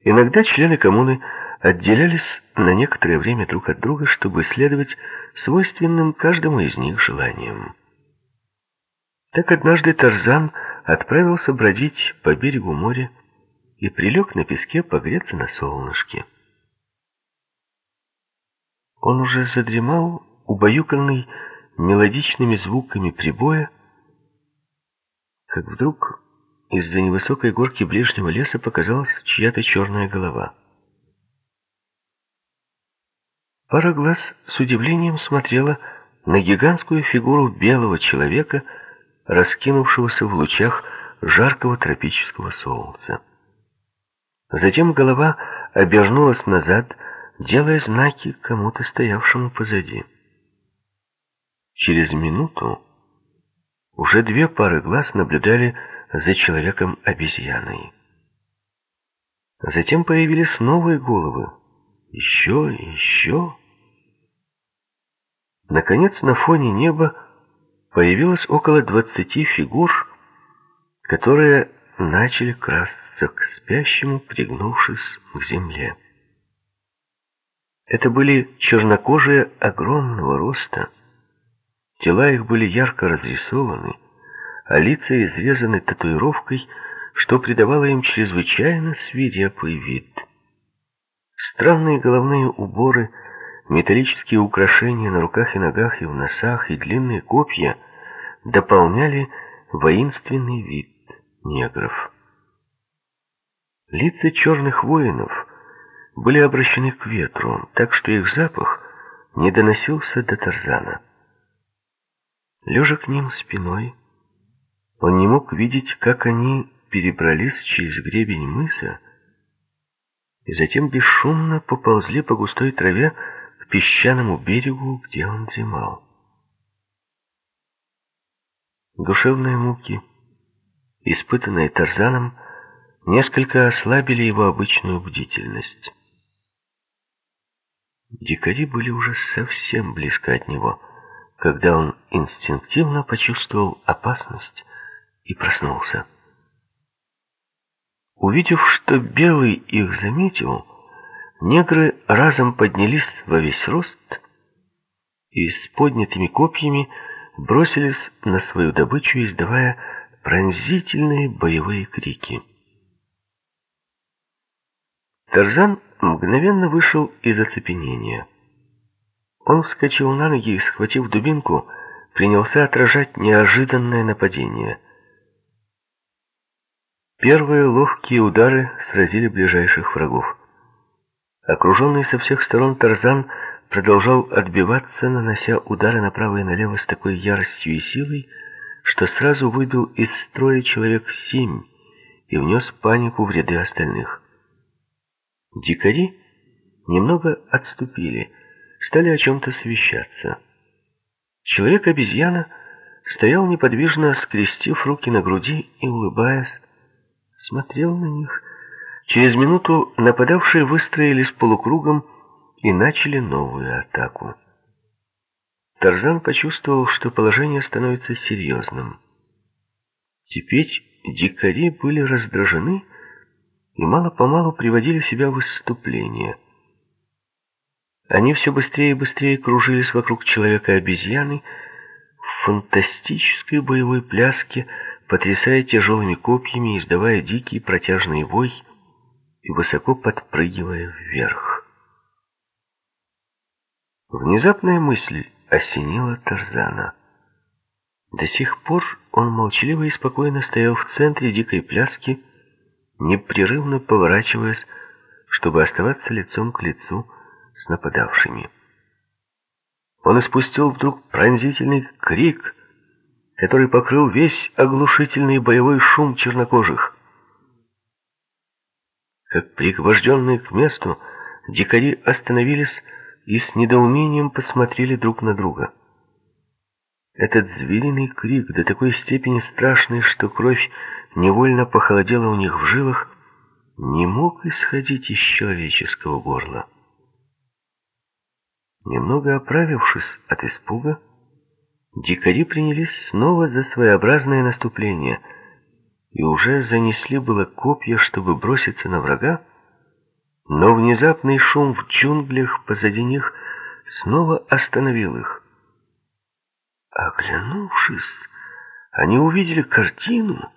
Иногда члены коммуны отделялись на некоторое время друг от друга, чтобы следовать свойственным каждому из них желаниям. Так однажды Тарзан отправился бродить по берегу моря и прилег на песке погреться на солнышке. Он уже задремал, убаюканный мелодичными звуками прибоя, как вдруг из-за невысокой горки ближнего леса показалась чья-то черная голова. Пара глаз с удивлением смотрела на гигантскую фигуру белого человека, раскинувшегося в лучах жаркого тропического солнца. Затем голова обернулась назад, делая знаки кому-то стоявшему позади. Через минуту уже две пары глаз наблюдали за человеком-обезьяной. Затем появились новые головы. Еще еще. Наконец, на фоне неба появилось около двадцати фигур, которые начали красться к спящему, пригнувшись к земле. Это были чернокожие огромного роста. Тела их были ярко разрисованы, а лица изрезаны татуировкой, что придавало им чрезвычайно свирепый вид. Странные головные уборы, металлические украшения на руках и ногах и в носах и длинные копья дополняли воинственный вид негров. Лица черных воинов были обращены к ветру, так что их запах не доносился до Тарзана. Лежа к ним спиной, он не мог видеть, как они перебрались через гребень мыса и затем бесшумно поползли по густой траве к песчаному берегу, где он дремал. Душевные муки, испытанные Тарзаном, несколько ослабили его обычную бдительность. Дикари были уже совсем близко от него, когда он инстинктивно почувствовал опасность и проснулся. Увидев, что Белый их заметил, негры разом поднялись во весь рост и с поднятыми копьями бросились на свою добычу, издавая пронзительные боевые крики. Тарзан мгновенно вышел из оцепенения. Он вскочил на ноги и, схватив дубинку, принялся отражать неожиданное нападение. Первые ловкие удары сразили ближайших врагов. Окруженный со всех сторон Тарзан продолжал отбиваться, нанося удары направо и налево с такой яростью и силой, что сразу выбил из строя человек семь и внес панику в ряды остальных. Дикари немного отступили, стали о чем-то совещаться. Человек-обезьяна стоял неподвижно, скрестив руки на груди и, улыбаясь, смотрел на них. Через минуту нападавшие выстроились полукругом и начали новую атаку. Тарзан почувствовал, что положение становится серьезным. Теперь дикари были раздражены и мало-помалу приводили себя в выступление. Они все быстрее и быстрее кружились вокруг человека-обезьяны в фантастической боевой пляске, потрясая тяжелыми копьями, издавая дикий протяжный вой и высоко подпрыгивая вверх. Внезапная мысль осенила Тарзана. До сих пор он молчаливо и спокойно стоял в центре дикой пляски, непрерывно поворачиваясь, чтобы оставаться лицом к лицу с нападавшими. Он испустил вдруг пронзительный крик, который покрыл весь оглушительный боевой шум чернокожих. Как пригвожденные к месту, дикари остановились и с недоумением посмотрели друг на друга. Этот звериный крик до такой степени страшный, что кровь невольно похолодела у них в жилах, не мог исходить из человеческого горла. Немного оправившись от испуга, дикари принялись снова за своеобразное наступление и уже занесли было копья, чтобы броситься на врага, но внезапный шум в джунглях позади них снова остановил их. Оглянувшись, они увидели картину,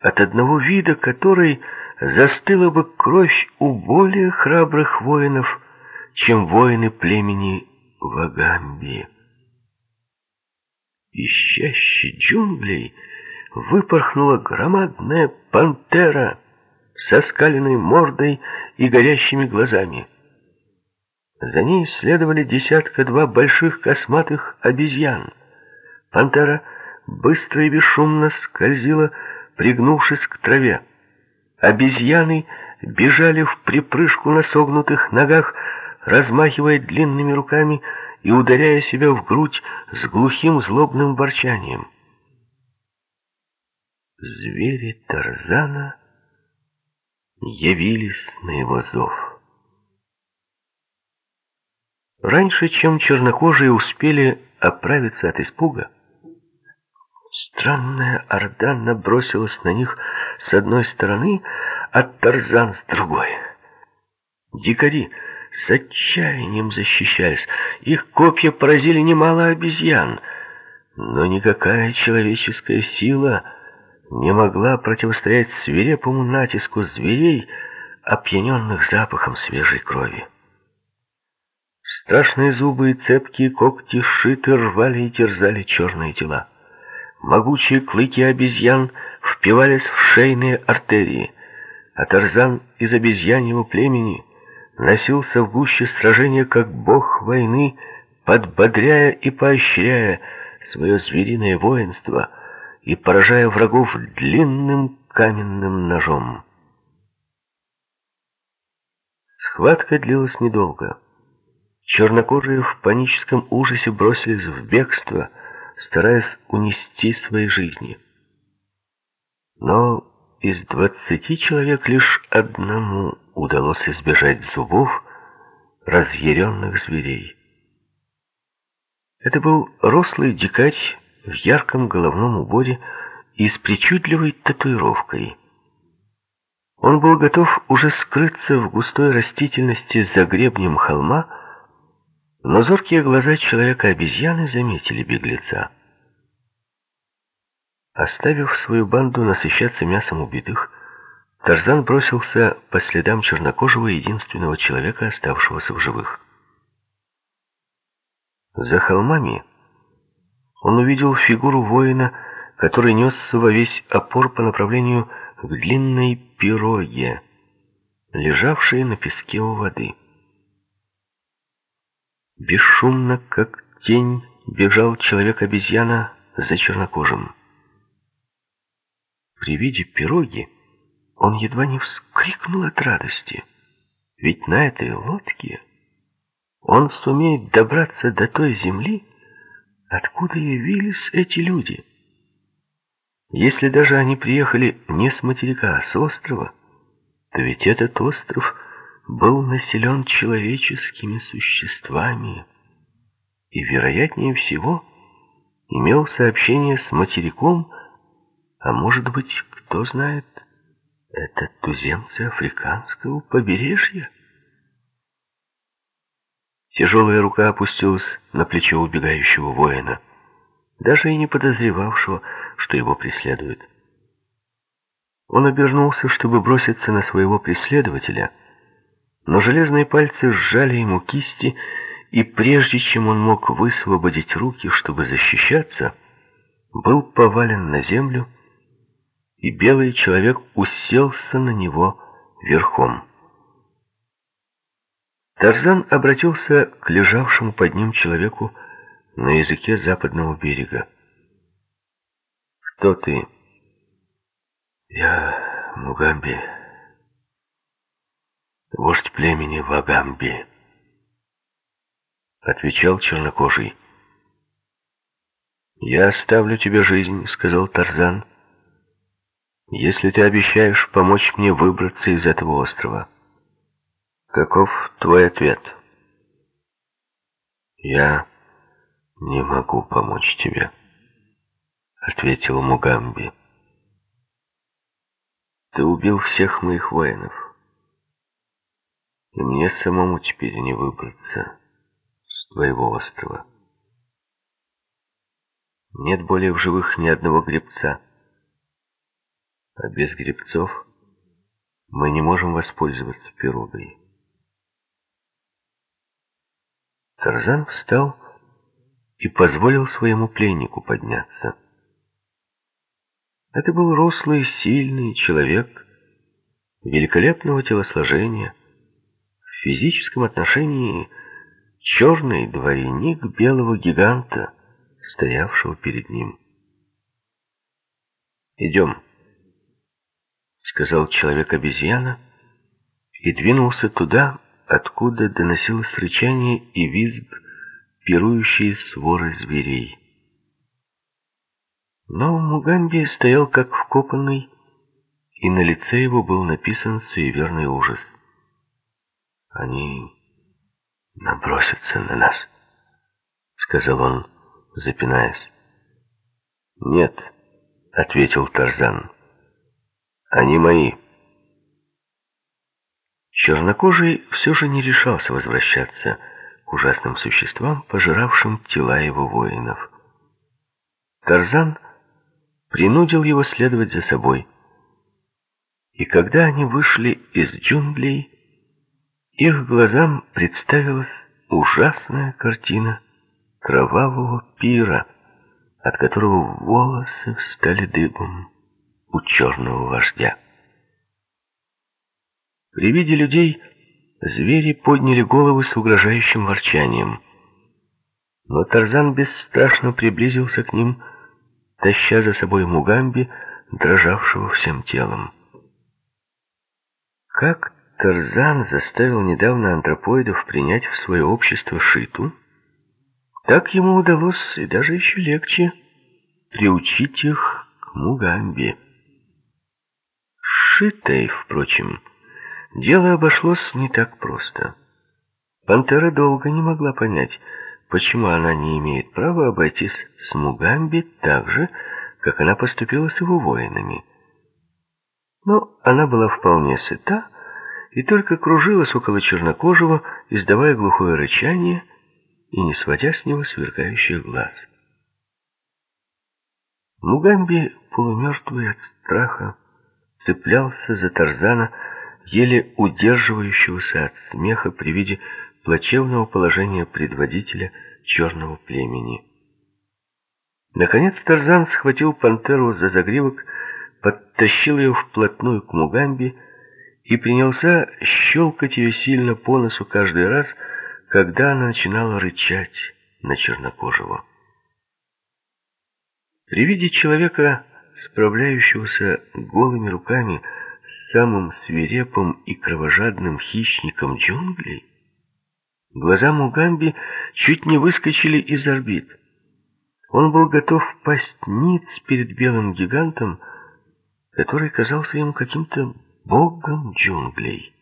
от одного вида которой застыла бы кровь у более храбрых воинов, чем воины племени Вагамби. Из чащи джунглей выпорхнула громадная пантера со скаленной мордой и горящими глазами. За ней следовали десятка-два больших косматых обезьян. Пантера быстро и бесшумно скользила, пригнувшись к траве. Обезьяны бежали в припрыжку на согнутых ногах, размахивая длинными руками и ударяя себя в грудь с глухим злобным ворчанием. Звери Тарзана явились на его зов. Раньше, чем чернокожие успели оправиться от испуга, странная орда набросилась на них с одной стороны, а Тарзан с другой. Дикари с отчаянием защищались. Их копья поразили немало обезьян, но никакая человеческая сила не могла противостоять свирепому натиску зверей, опьяненных запахом свежей крови. Страшные зубы и цепкие когти шиты рвали и терзали черные тела. Могучие клыки обезьян впивались в шейные артерии, а Тарзан из обезьяньего племени носился в гуще сражения как бог войны, подбодряя и поощряя свое звериное воинство — и поражая врагов длинным каменным ножом. Схватка длилась недолго. Чернокожие в паническом ужасе бросились в бегство, стараясь унести свои жизни. Но из двадцати человек лишь одному удалось избежать зубов разъяренных зверей. Это был рослый дикарь в ярком головном уборе и с причудливой татуировкой. Он был готов уже скрыться в густой растительности за гребнем холма, но зоркие глаза человека-обезьяны заметили беглеца. Оставив свою банду насыщаться мясом убитых, Тарзан бросился по следам чернокожего единственного человека, оставшегося в живых. За холмами он увидел фигуру воина, который несся во весь опор по направлению к длинной пироге, лежавшей на песке у воды. Бесшумно, как тень, бежал человек-обезьяна за чернокожим. При виде пироги он едва не вскрикнул от радости, ведь на этой лодке он сумеет добраться до той земли, Откуда явились эти люди? Если даже они приехали не с материка, а с острова, то ведь этот остров был населен человеческими существами и, вероятнее всего, имел сообщение с материком, а может быть, кто знает, это туземцы африканского побережья? Тяжелая рука опустилась на плечо убегающего воина, даже и не подозревавшего, что его преследуют. Он обернулся, чтобы броситься на своего преследователя, но железные пальцы сжали ему кисти, и прежде чем он мог высвободить руки, чтобы защищаться, был повален на землю, и белый человек уселся на него верхом. Тарзан обратился к лежавшему под ним человеку на языке западного берега. «Кто ты?» «Я Мугамби, вождь племени Вагамби», — отвечал чернокожий. «Я оставлю тебе жизнь», — сказал Тарзан, — «если ты обещаешь помочь мне выбраться из этого острова». Каков твой ответ? Я не могу помочь тебе, ответил Мугамби. Ты убил всех моих воинов. И мне самому теперь не выбраться с твоего острова. Нет более в живых ни одного гребца. А без гребцов Мы не можем воспользоваться пирогой. Тарзан встал и позволил своему пленнику подняться. Это был рослый, сильный человек, великолепного телосложения, в физическом отношении черный дворяник белого гиганта, стоявшего перед ним. «Идем», — сказал человек-обезьяна и двинулся туда, откуда доносилось рычание и визг пирующие своры зверей. Но Мугамби стоял как вкопанный, и на лице его был написан суеверный ужас. «Они набросятся на нас», — сказал он, запинаясь. «Нет», — ответил Тарзан, — «они мои». Чернокожий все же не решался возвращаться к ужасным существам, пожиравшим тела его воинов. Тарзан принудил его следовать за собой. И когда они вышли из джунглей, их глазам представилась ужасная картина кровавого пира, от которого волосы встали дыбом у черного вождя. При виде людей звери подняли головы с угрожающим ворчанием. Но Тарзан бесстрашно приблизился к ним, таща за собой Мугамби, дрожавшего всем телом. Как Тарзан заставил недавно антропоидов принять в свое общество Шиту, так ему удалось, и даже еще легче, приучить их к Мугамби. Шитой, впрочем, Дело обошлось не так просто. Пантера долго не могла понять, почему она не имеет права обойтись с Мугамби так же, как она поступила с его воинами. Но она была вполне сыта и только кружилась около чернокожего, издавая глухое рычание и не сводя с него сверкающих глаз. Мугамби, полумертвый от страха, цеплялся за Тарзана, еле удерживающегося от смеха при виде плачевного положения предводителя черного племени. Наконец Тарзан схватил пантеру за загривок, подтащил ее вплотную к Мугамби и принялся щелкать ее сильно по носу каждый раз, когда она начинала рычать на чернокожего. При виде человека, справляющегося голыми руками самым свирепым и кровожадным хищником джунглей, глаза Мугамби чуть не выскочили из орбит. Он был готов пасть ниц перед белым гигантом, который казался ему каким-то богом джунглей.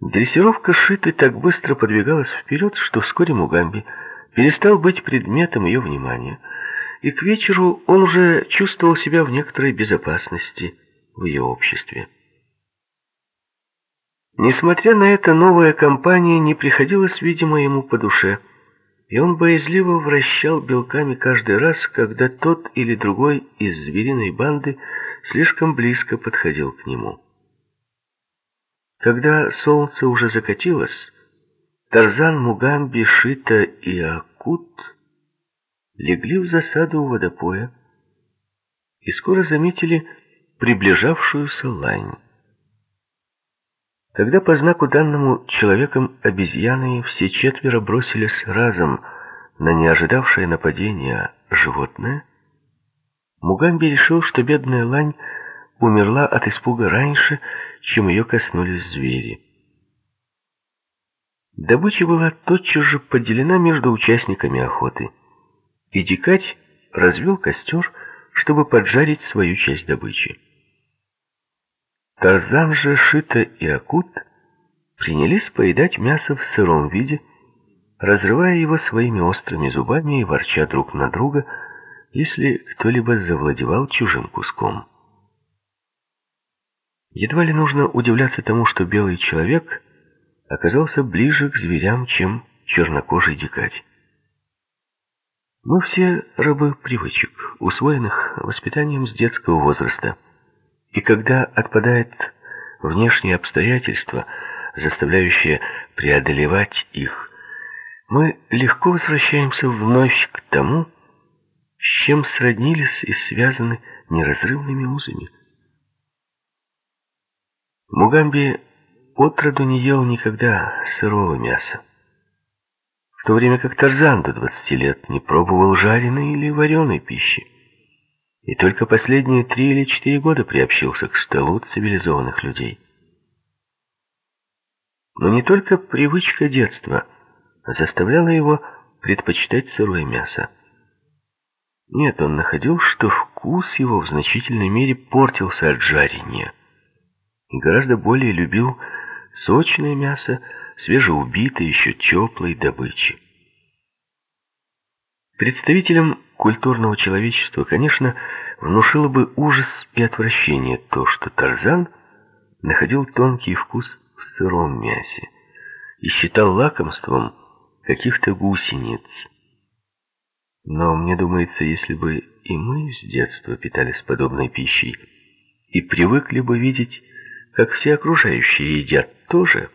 Дрессировка Шиты так быстро подвигалась вперед, что вскоре Мугамби перестал быть предметом ее внимания, и к вечеру он уже чувствовал себя в некоторой безопасности в ее обществе. Несмотря на это, новая компания не приходилась, видимо, ему по душе, и он боязливо вращал белками каждый раз, когда тот или другой из звериной банды слишком близко подходил к нему. Когда солнце уже закатилось, Тарзан, Мугамби, Шита и Акут легли в засаду у водопоя и скоро заметили, приближавшуюся лань. Когда по знаку данному человеком обезьяны все четверо бросились разом на неожидавшее нападение животное, Мугамби решил, что бедная лань умерла от испуга раньше, чем ее коснулись звери. Добыча была тотчас же поделена между участниками охоты, и дикарь развел костер, чтобы поджарить свою часть добычи. Тарзан же, Шита и Акут принялись поедать мясо в сыром виде, разрывая его своими острыми зубами и ворча друг на друга, если кто-либо завладевал чужим куском. Едва ли нужно удивляться тому, что белый человек оказался ближе к зверям, чем чернокожий дикарь. Мы все рабы привычек, усвоенных воспитанием с детского возраста И когда отпадает внешние обстоятельства, заставляющие преодолевать их, мы легко возвращаемся вновь к тому, с чем сроднились и связаны неразрывными узами. Мугамби отроду не ел никогда сырого мяса, в то время как Тарзан до 20 лет не пробовал жареной или вареной пищи, и только последние три или четыре года приобщился к столу цивилизованных людей. Но не только привычка детства заставляла его предпочитать сырое мясо. Нет, он находил, что вкус его в значительной мере портился от жарения. И гораздо более любил сочное мясо, свежеубитой, еще теплой добычи. Представителям культурного человечества, конечно, внушило бы ужас и отвращение то, что Тарзан находил тонкий вкус в сыром мясе и считал лакомством каких-то гусениц. Но мне думается, если бы и мы с детства питались подобной пищей и привыкли бы видеть, как все окружающие едят тоже,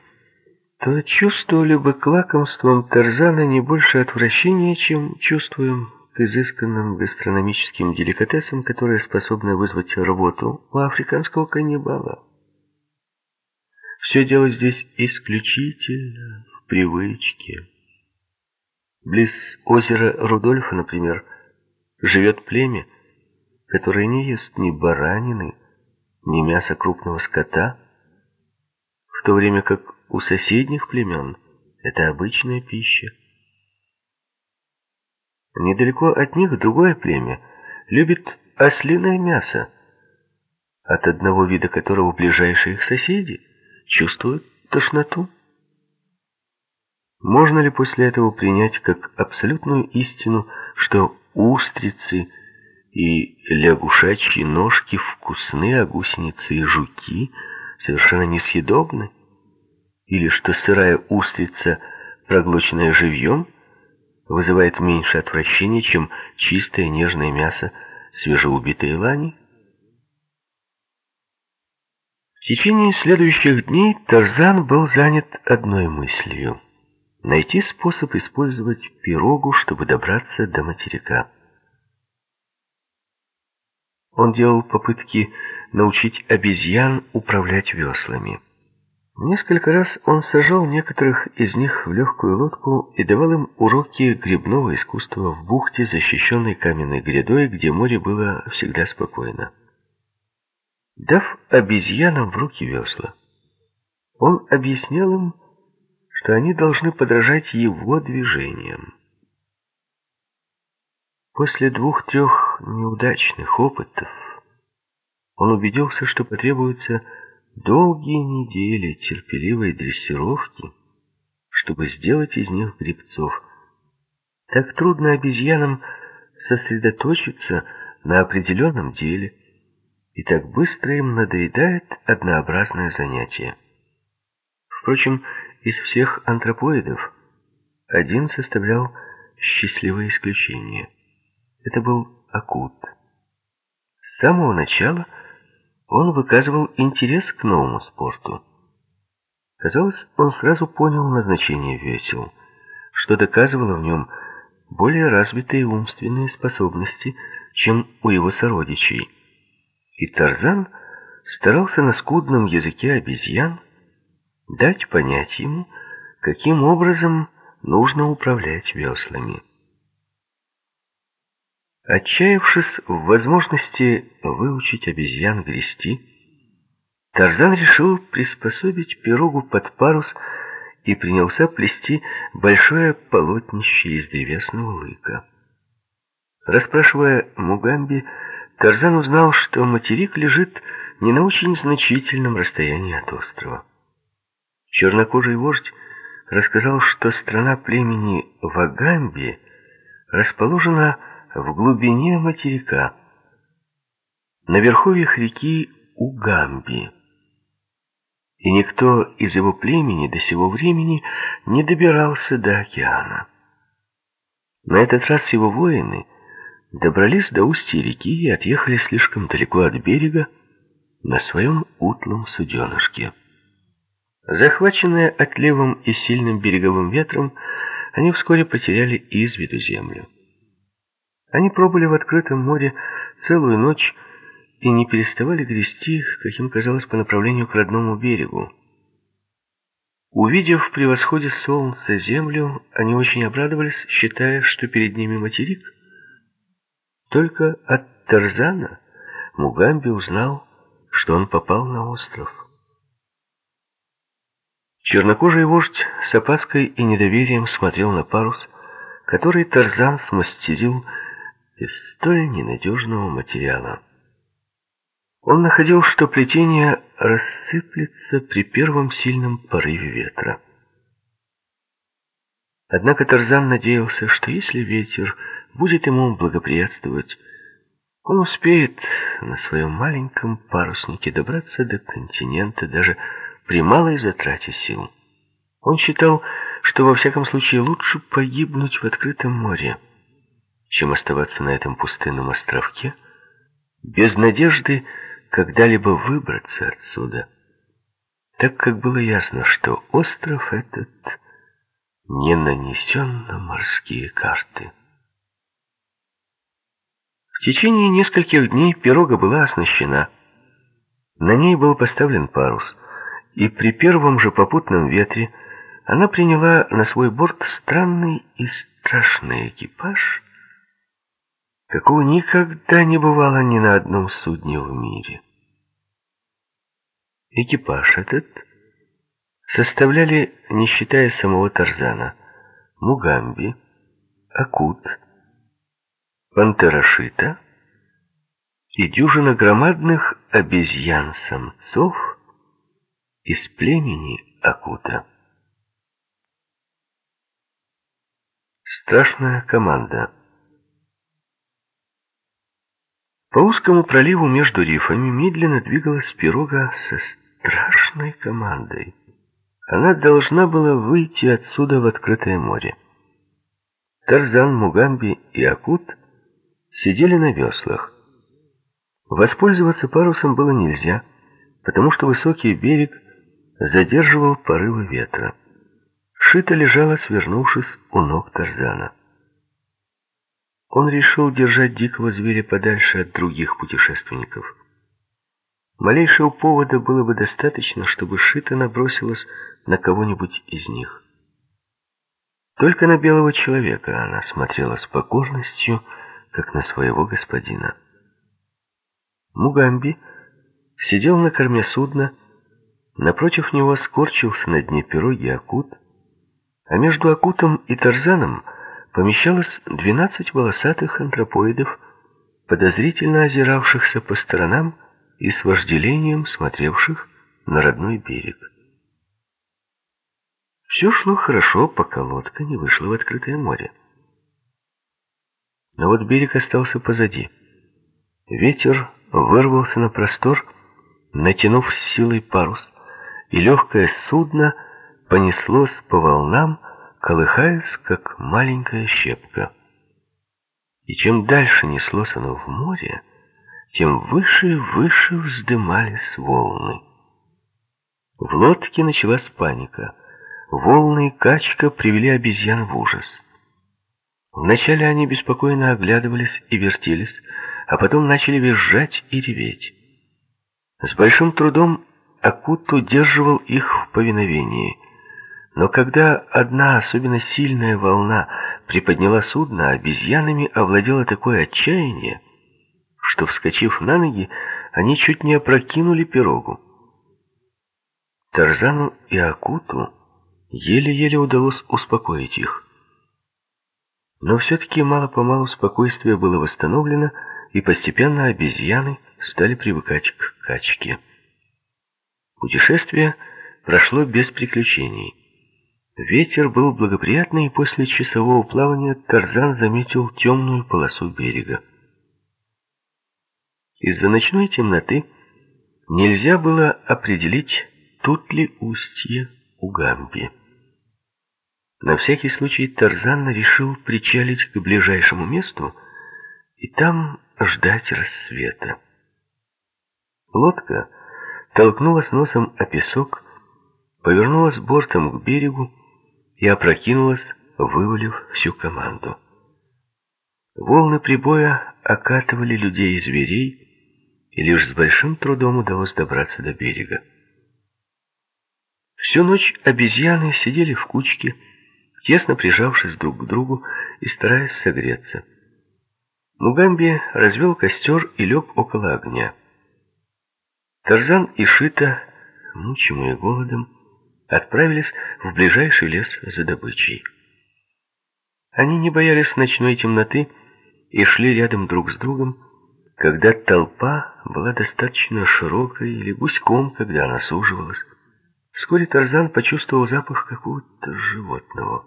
то чувствовали бы к лакомствам Тарзана не больше отвращения, чем чувствуем к изысканным гастрономическим деликатесам, которые способны вызвать работу у африканского каннибала. Все дело здесь исключительно в привычке. Близ озера Рудольфа, например, живет племя, которое не ест ни баранины, ни мяса крупного скота, в то время как у соседних племен это обычная пища. Недалеко от них другое племя любит ослиное мясо, от одного вида которого ближайшие их соседи чувствуют тошноту. Можно ли после этого принять как абсолютную истину, что устрицы и лягушачьи ножки вкусны, а гусеницы и жуки совершенно несъедобны? Или что сырая устрица, проглоченная живьем, вызывает меньше отвращения, чем чистое нежное мясо свежеубитой лани? В течение следующих дней Тарзан был занят одной мыслью — найти способ использовать пирогу, чтобы добраться до материка. Он делал попытки научить обезьян управлять веслами. Несколько раз он сажал некоторых из них в легкую лодку и давал им уроки грибного искусства в бухте, защищенной каменной грядой, где море было всегда спокойно. Дав обезьянам в руки весла, он объяснял им, что они должны подражать его движениям. После двух-трех неудачных опытов он убедился, что потребуются долгие недели терпеливой дрессировки, чтобы сделать из них грибцов. Так трудно обезьянам сосредоточиться на определенном деле, и так быстро им надоедает однообразное занятие. Впрочем, из всех антропоидов один составлял счастливое исключение. Это был Акут. С самого начала он выказывал интерес к новому спорту. Казалось, он сразу понял назначение весел, что доказывало в нем более развитые умственные способности, чем у его сородичей. И Тарзан старался на скудном языке обезьян дать понять ему, каким образом нужно управлять веслами. Отчаявшись в возможности выучить обезьян грести, Тарзан решил приспособить пирогу под парус и принялся плести большое полотнище из древесного лыка. Расспрашивая Мугамби, Тарзан узнал, что материк лежит не на очень значительном расстоянии от острова. Чернокожий вождь рассказал, что страна племени Вагамби расположена в глубине материка, на верховьях реки Угамби. И никто из его племени до сего времени не добирался до океана. На этот раз его воины добрались до устья реки и отъехали слишком далеко от берега, на своем утлом суденышке. Захваченные отливом и сильным береговым ветром, они вскоре потеряли из виду землю. Они пробыли в открытом море целую ночь и не переставали грести, как им казалось, по направлению к родному берегу. Увидев при восходе солнца землю, они очень обрадовались, считая, что перед ними материк. Только от Тарзана Мугамби узнал, что он попал на остров. Чернокожий вождь с опаской и недоверием смотрел на парус, который Тарзан смастерил из столь ненадежного материала. Он находил, что плетение рассыплется при первом сильном порыве ветра. Однако Тарзан надеялся, что если ветер будет ему благоприятствовать, он успеет на своем маленьком паруснике добраться до континента даже при малой затрате сил. Он считал, что во всяком случае лучше погибнуть в открытом море, чем оставаться на этом пустынном островке без надежды когда-либо выбраться отсюда, так как было ясно, что остров этот не нанесен на морские карты. В течение нескольких дней пирога была оснащена. На ней был поставлен парус, и при первом же попутном ветре она приняла на свой борт странный и страшный экипаж, какого никогда не бывало ни на одном судне в мире. Экипаж этот составляли, не считая самого Тарзана, Мугамби, Акут, Пантерашита и дюжина громадных обезьян-самцов из племени Акута. Страшная команда По узкому проливу между рифами медленно двигалась пирога со страшной командой. Она должна была выйти отсюда в открытое море. Тарзан, Мугамби и Акут сидели на веслах. Воспользоваться парусом было нельзя, потому что высокий берег задерживал порывы ветра. Шита лежала, свернувшись у ног Тарзана. Он решил держать дикого зверя подальше от других путешественников. Малейшего повода было бы достаточно, чтобы Шита набросилась на кого-нибудь из них. Только на белого человека она смотрела с покорностью, как на своего господина. Мугамби сидел на корме судна, напротив него скорчился на дне пироги Акут, а между Акутом и Тарзаном — помещалось двенадцать волосатых антропоидов, подозрительно озиравшихся по сторонам и с вожделением смотревших на родной берег. Все шло хорошо, пока лодка не вышла в открытое море. Но вот берег остался позади. Ветер вырвался на простор, натянув с силой парус, и легкое судно понеслось по волнам, колыхаясь, как маленькая щепка. И чем дальше неслось оно в море, тем выше и выше вздымались волны. В лодке началась паника. Волны и качка привели обезьян в ужас. Вначале они беспокойно оглядывались и вертелись, а потом начали визжать и реветь. С большим трудом Акут удерживал их в повиновении — но когда одна особенно сильная волна приподняла судно, обезьянами овладело такое отчаяние, что, вскочив на ноги, они чуть не опрокинули пирогу. Тарзану и Акуту еле-еле удалось успокоить их. Но все-таки мало-помалу спокойствие было восстановлено, и постепенно обезьяны стали привыкать к качке. Путешествие прошло без приключений. Ветер был благоприятный, и после часового плавания Тарзан заметил темную полосу берега. Из-за ночной темноты нельзя было определить, тут ли устье у Гамби. На всякий случай Тарзан решил причалить к ближайшему месту и там ждать рассвета. Лодка толкнулась носом о песок, повернулась бортом к берегу и опрокинулась, вывалив всю команду. Волны прибоя окатывали людей и зверей, и лишь с большим трудом удалось добраться до берега. Всю ночь обезьяны сидели в кучке, тесно прижавшись друг к другу и стараясь согреться. Мугамби развел костер и лег около огня. Тарзан и Шита, мучимые голодом, отправились в ближайший лес за добычей. Они не боялись ночной темноты и шли рядом друг с другом, когда толпа была достаточно широкой или гуськом, когда она суживалась. Вскоре Тарзан почувствовал запах какого-то животного.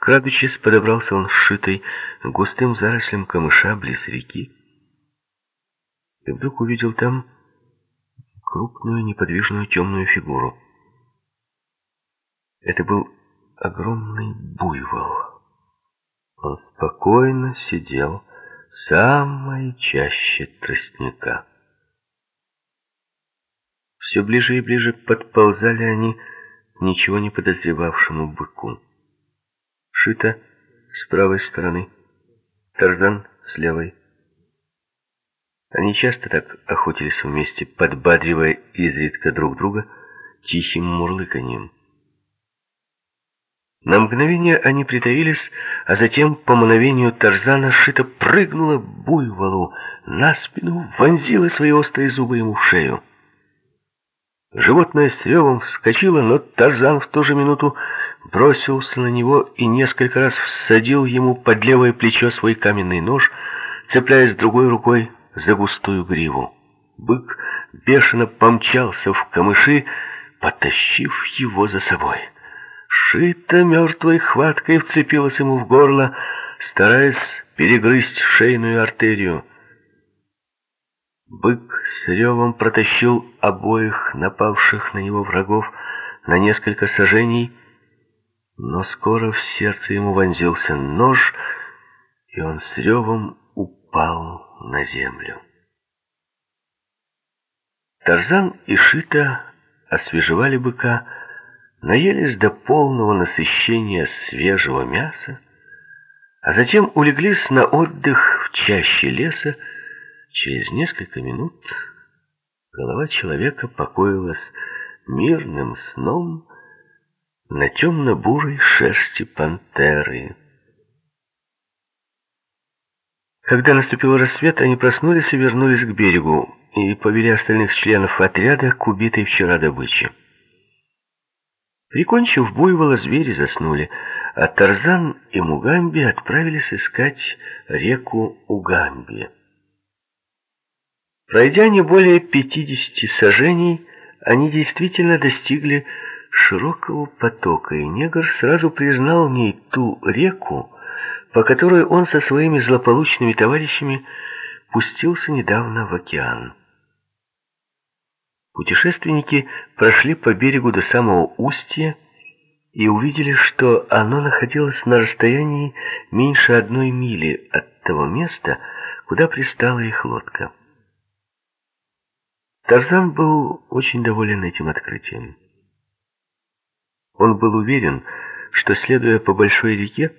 Крадучись, подобрался он сшитой густым зарослем камыша близ реки и вдруг увидел там крупную неподвижную темную фигуру. Это был огромный буйвол. Он спокойно сидел в самой чаще тростника. Все ближе и ближе подползали они к ничего не подозревавшему быку. Шита с правой стороны, Тарзан с левой. Они часто так охотились вместе, подбадривая изредка друг друга тихим мурлыканьем. На мгновение они притаились, а затем, по мгновению Тарзана, Шита прыгнула буйволу на спину, вонзила свои острые зубы ему в шею. Животное с ревом вскочило, но Тарзан в ту же минуту бросился на него и несколько раз всадил ему под левое плечо свой каменный нож, цепляясь другой рукой за густую гриву. Бык бешено помчался в камыши, потащив его за собой. Шита мертвой хваткой вцепилась ему в горло, стараясь перегрызть шейную артерию. Бык с ревом протащил обоих напавших на него врагов на несколько сажений, но скоро в сердце ему вонзился нож, и он с ревом упал на землю. Тарзан и Шита освежевали быка, наелись до полного насыщения свежего мяса, а затем улеглись на отдых в чаще леса, Через несколько минут голова человека покоилась мирным сном на темно-бурой шерсти пантеры. Когда наступил рассвет, они проснулись и вернулись к берегу и повели остальных членов отряда к убитой вчера добыче. Прикончив буйвола, звери заснули, а Тарзан и Мугамби отправились искать реку Угамби. Пройдя не более 50 сажений, они действительно достигли широкого потока, и негр сразу признал в ней ту реку, по которой он со своими злополучными товарищами пустился недавно в океан. Путешественники прошли по берегу до самого устья и увидели, что оно находилось на расстоянии меньше одной мили от того места, куда пристала их лодка. Тарзан был очень доволен этим открытием. Он был уверен, что, следуя по большой реке,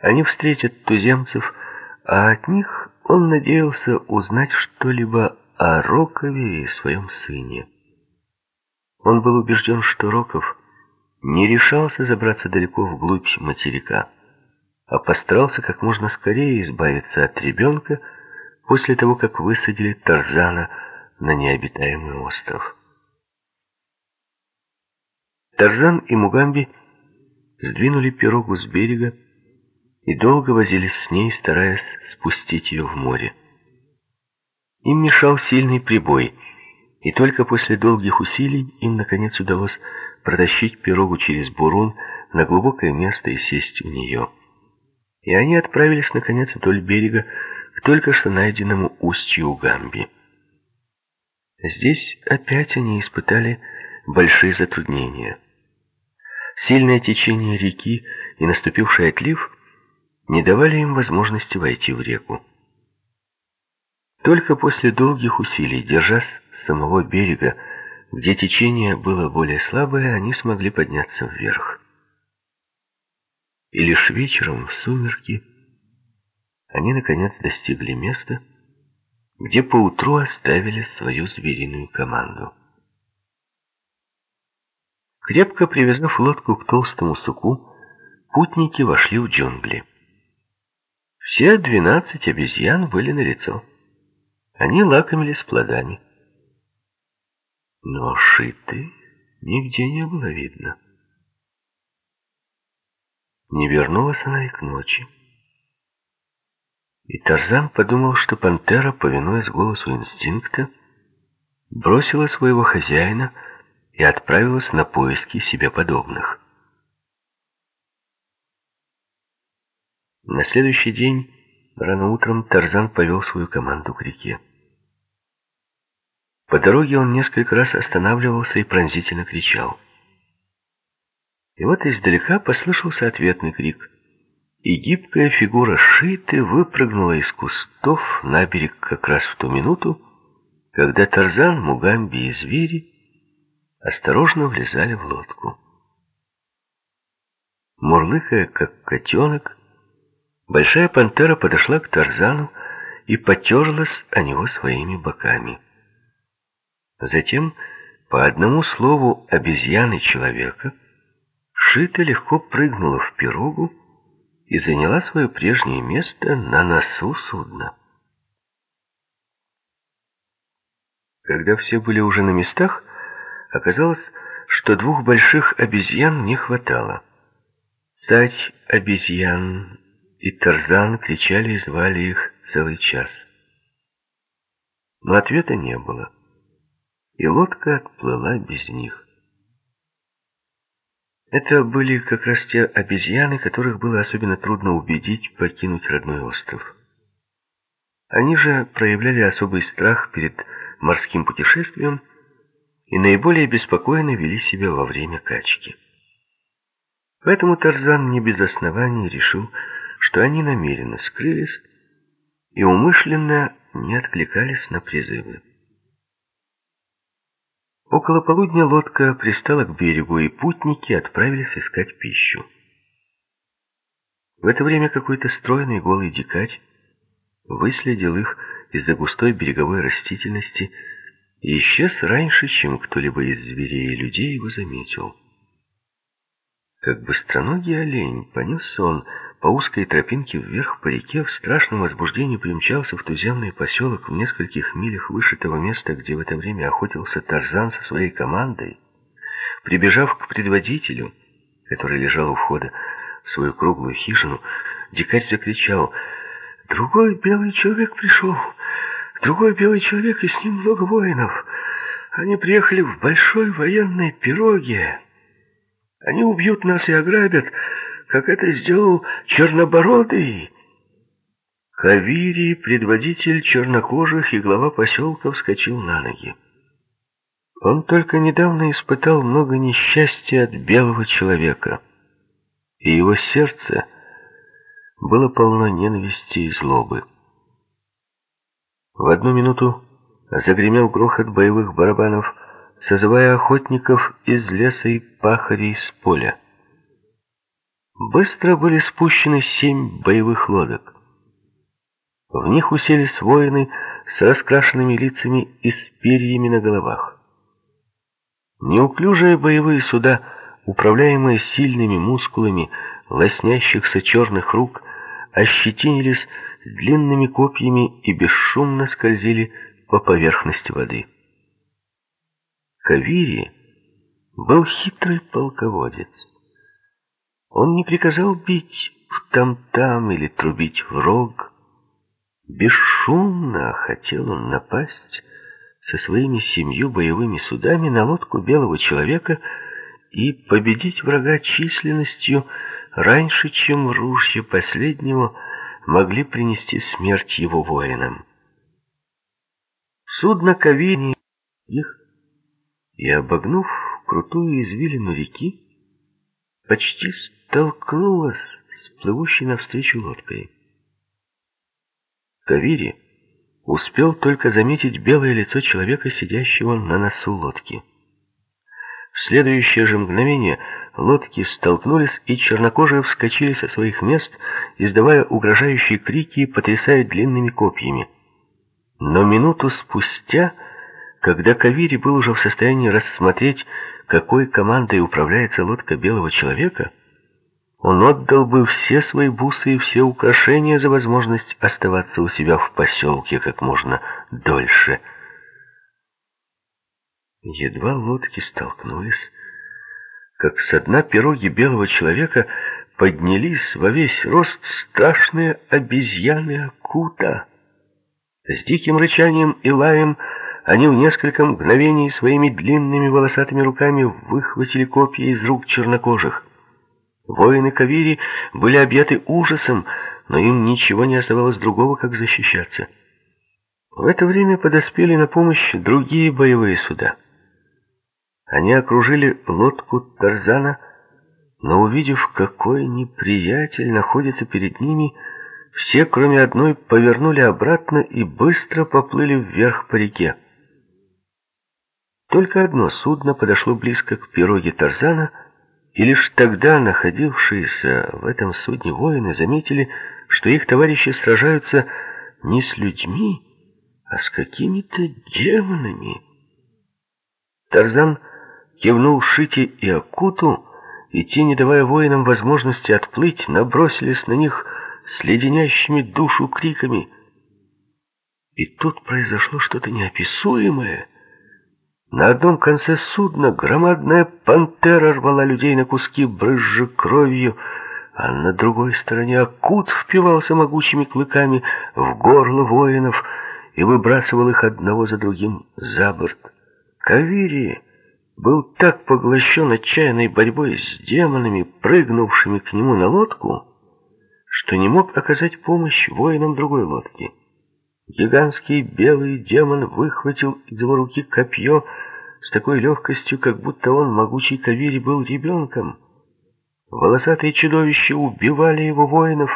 они встретят туземцев, а от них он надеялся узнать что-либо о Рокове и своем сыне. Он был убежден, что Роков не решался забраться далеко вглубь материка, а постарался как можно скорее избавиться от ребенка после того, как высадили Тарзана на необитаемый остров. Тарзан и Мугамби сдвинули пирогу с берега и долго возились с ней, стараясь спустить ее в море. Им мешал сильный прибой, и только после долгих усилий им, наконец, удалось протащить пирогу через бурун на глубокое место и сесть в нее. И они отправились, наконец, вдоль берега к только что найденному устью Угамби. Здесь опять они испытали большие затруднения. Сильное течение реки и наступивший отлив не давали им возможности войти в реку. Только после долгих усилий, держась с самого берега, где течение было более слабое, они смогли подняться вверх. И лишь вечером, в сумерки, они, наконец, достигли места, где поутру оставили свою звериную команду. Крепко привязав лодку к толстому суку, путники вошли в джунгли. Все двенадцать обезьян были на лицо. Они лакомились плодами. Но шиты нигде не было видно. Не вернулась она и к ночи. И Тарзан подумал, что пантера, повинуясь голосу инстинкта, бросила своего хозяина и отправилась на поиски себе подобных. На следующий день, рано утром, Тарзан повел свою команду к реке. По дороге он несколько раз останавливался и пронзительно кричал. И вот издалека послышался ответный крик. И гибкая фигура Шиты выпрыгнула из кустов на берег как раз в ту минуту, когда Тарзан, Мугамби и звери осторожно влезали в лодку. Мурлыкая, как котенок, большая пантера подошла к Тарзану и потерлась о него своими боками. Затем, по одному слову обезьяны человека, Шита легко прыгнула в пирогу и заняла свое прежнее место на носу судна. Когда все были уже на местах, оказалось, что двух больших обезьян не хватало. Царь обезьян и Тарзан кричали и звали их целый час. Но ответа не было и лодка отплыла без них. Это были как раз те обезьяны, которых было особенно трудно убедить покинуть родной остров. Они же проявляли особый страх перед морским путешествием и наиболее беспокойно вели себя во время качки. Поэтому Тарзан не без оснований решил, что они намеренно скрылись и умышленно не откликались на призывы. Около полудня лодка пристала к берегу, и путники отправились искать пищу. В это время какой-то стройный голый дикарь выследил их из-за густой береговой растительности и исчез раньше, чем кто-либо из зверей и людей его заметил. Как быстроногий олень, понесся он по узкой тропинке вверх по реке, в страшном возбуждении примчался в туземный поселок в нескольких милях выше того места, где в это время охотился Тарзан со своей командой. Прибежав к предводителю, который лежал у входа в свою круглую хижину, дикарь закричал «Другой белый человек пришел! Другой белый человек, и с ним много воинов! Они приехали в большой военной пироге!» Они убьют нас и ограбят, как это сделал Чернобородый. Хавири, предводитель чернокожих и глава поселка, вскочил на ноги. Он только недавно испытал много несчастья от белого человека, и его сердце было полно ненависти и злобы. В одну минуту загремел грохот боевых барабанов, созывая охотников из леса и пахарей с поля. Быстро были спущены семь боевых лодок. В них уселись воины с раскрашенными лицами и с перьями на головах. Неуклюжие боевые суда, управляемые сильными мускулами лоснящихся черных рук, ощетинились длинными копьями и бесшумно скользили по поверхности воды. Кавири был хитрый полководец. Он не приказал бить в там-там или трубить в рог. Бесшумно хотел он напасть со своими семью боевыми судами на лодку белого человека и победить врага численностью раньше, чем ружья последнего могли принести смерть его воинам. Судно Кавини их и, обогнув крутую извилину реки, почти столкнулась с плывущей навстречу лодкой. Кавири успел только заметить белое лицо человека, сидящего на носу лодки. В следующее же мгновение лодки столкнулись, и чернокожие вскочили со своих мест, издавая угрожающие крики и потрясая длинными копьями. Но минуту спустя, когда Кавири был уже в состоянии рассмотреть, какой командой управляется лодка белого человека, он отдал бы все свои бусы и все украшения за возможность оставаться у себя в поселке как можно дольше. Едва лодки столкнулись, как со дна пироги белого человека поднялись во весь рост страшные обезьяны Акута. С диким рычанием и лаем они в несколько мгновений своими длинными волосатыми руками выхватили копья из рук чернокожих. Воины Кавири были объяты ужасом, но им ничего не оставалось другого, как защищаться. В это время подоспели на помощь другие боевые суда. Они окружили лодку Тарзана, но увидев, какой неприятель находится перед ними, все, кроме одной, повернули обратно и быстро поплыли вверх по реке. Только одно судно подошло близко к пироге Тарзана — и лишь тогда находившиеся в этом судне воины заметили, что их товарищи сражаются не с людьми, а с какими-то демонами. Тарзан кивнул Шити и Акуту, и те, не давая воинам возможности отплыть, набросились на них с леденящими душу криками. И тут произошло что-то неописуемое — на одном конце судна громадная пантера рвала людей на куски, брызжа кровью, а на другой стороне акут впивался могучими клыками в горло воинов и выбрасывал их одного за другим за борт. Кавири был так поглощен отчаянной борьбой с демонами, прыгнувшими к нему на лодку, что не мог оказать помощь воинам другой лодки. Гигантский белый демон выхватил из его руки копье с такой легкостью, как будто он, могучий Кавири, был ребенком. Волосатые чудовища убивали его воинов,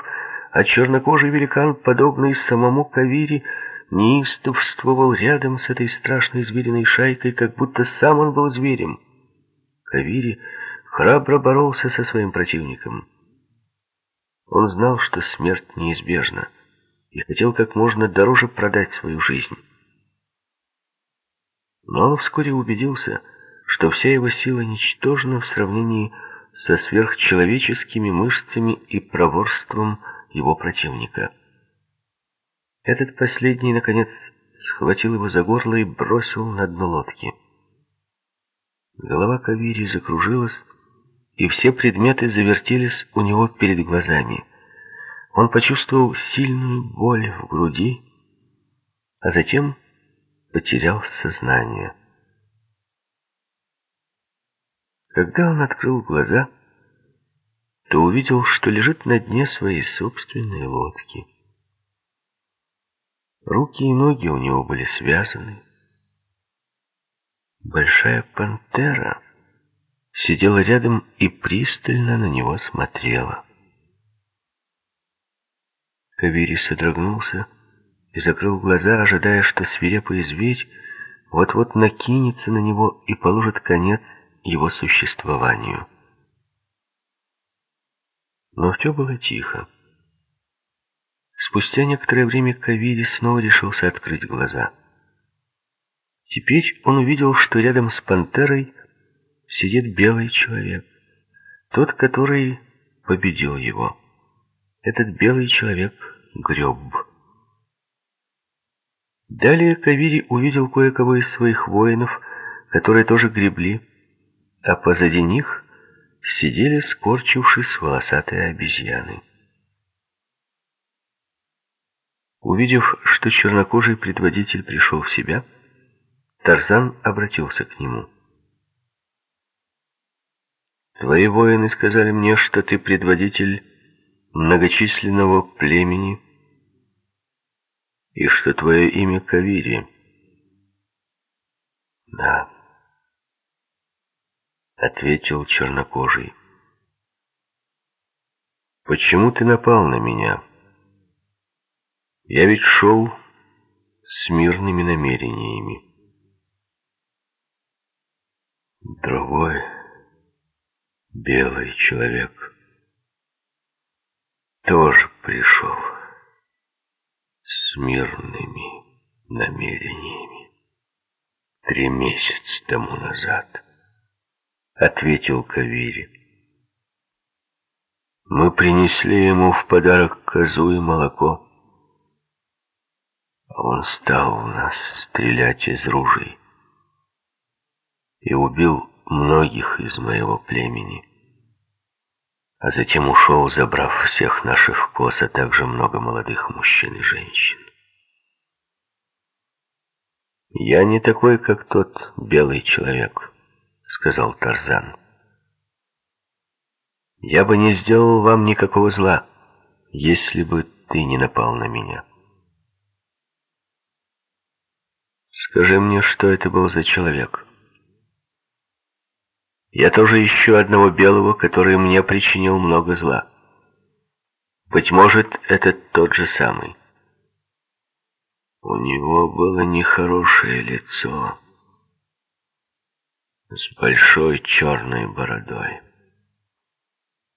а чернокожий великан, подобный самому Кавири, неистовствовал рядом с этой страшной звериной шайкой, как будто сам он был зверем. Кавири храбро боролся со своим противником. Он знал, что смерть неизбежна и хотел как можно дороже продать свою жизнь. Но он вскоре убедился, что вся его сила ничтожна в сравнении со сверхчеловеческими мышцами и проворством его противника. Этот последний, наконец, схватил его за горло и бросил на дно лодки. Голова Кавири закружилась, и все предметы завертелись у него перед глазами. Он почувствовал сильную боль в груди, а затем потерял сознание. Когда он открыл глаза, то увидел, что лежит на дне своей собственной лодки. Руки и ноги у него были связаны. Большая пантера сидела рядом и пристально на него смотрела. Кавири содрогнулся и закрыл глаза, ожидая, что свирепый зверь вот-вот накинется на него и положит конец его существованию. Но все было тихо. Спустя некоторое время Кавири снова решился открыть глаза. Теперь он увидел, что рядом с пантерой сидит белый человек, тот, который победил его. Этот белый человек — Греб. Далее Кавири увидел кое-кого из своих воинов, которые тоже гребли, а позади них сидели, скорчившись, волосатые обезьяны. Увидев, что чернокожий предводитель пришел в себя, Тарзан обратился к нему. «Твои воины сказали мне, что ты предводитель многочисленного племени, и что твое имя Кавири. Да, ответил чернокожий. Почему ты напал на меня? Я ведь шел с мирными намерениями. Другой белый человек тоже пришел с мирными намерениями. Три месяца тому назад, ответил Кавири. Мы принесли ему в подарок козу и молоко. Он стал в нас стрелять из ружей и убил многих из моего племени. А затем ушел, забрав всех наших коз, а также много молодых мужчин и женщин. «Я не такой, как тот белый человек», — сказал Тарзан. «Я бы не сделал вам никакого зла, если бы ты не напал на меня». «Скажи мне, что это был за человек?» Я тоже ищу одного белого, который мне причинил много зла. Быть может, это тот же самый. У него было нехорошее лицо с большой черной бородой.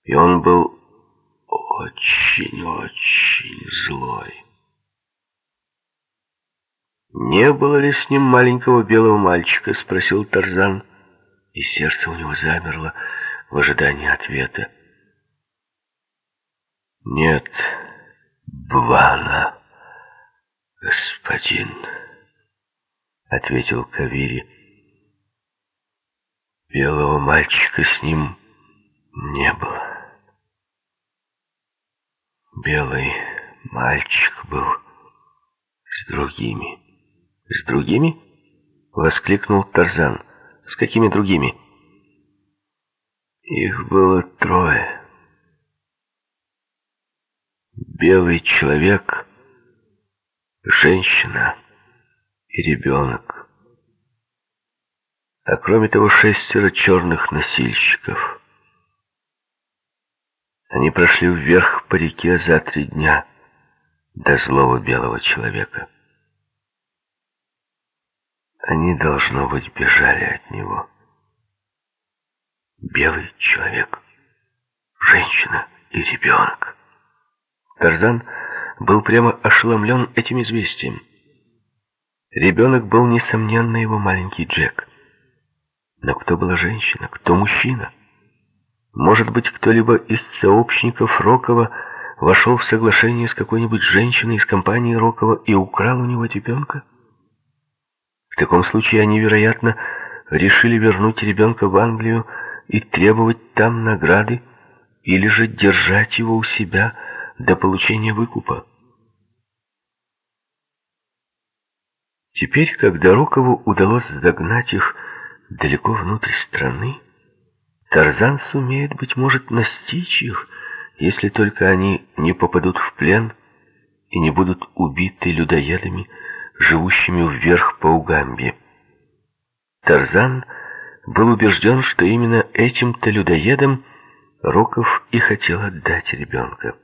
И он был очень-очень злой. «Не было ли с ним маленького белого мальчика?» — спросил Тарзан и сердце у него замерло в ожидании ответа. «Нет, Бвана, господин», — ответил Кавири. «Белого мальчика с ним не было. Белый мальчик был с другими». «С другими?» — воскликнул Тарзан. С какими другими? Их было трое. Белый человек, женщина и ребенок. А кроме того, шестеро черных носильщиков. Они прошли вверх по реке за три дня до злого белого человека. Они, должно быть, бежали от него. Белый человек, женщина и ребенок. Тарзан был прямо ошеломлен этим известием. Ребенок был, несомненно, его маленький Джек. Но кто была женщина, кто мужчина? Может быть, кто-либо из сообщников Рокова вошел в соглашение с какой-нибудь женщиной из компании Рокова и украл у него ребенка? В таком случае они, вероятно, решили вернуть ребенка в Англию и требовать там награды, или же держать его у себя до получения выкупа. Теперь, когда Рокову удалось загнать их далеко внутрь страны, Тарзан сумеет, быть может, настичь их, если только они не попадут в плен и не будут убиты людоедами, живущими вверх по Угамбе. Тарзан был убежден, что именно этим-то людоедам Роков и хотел отдать ребенка.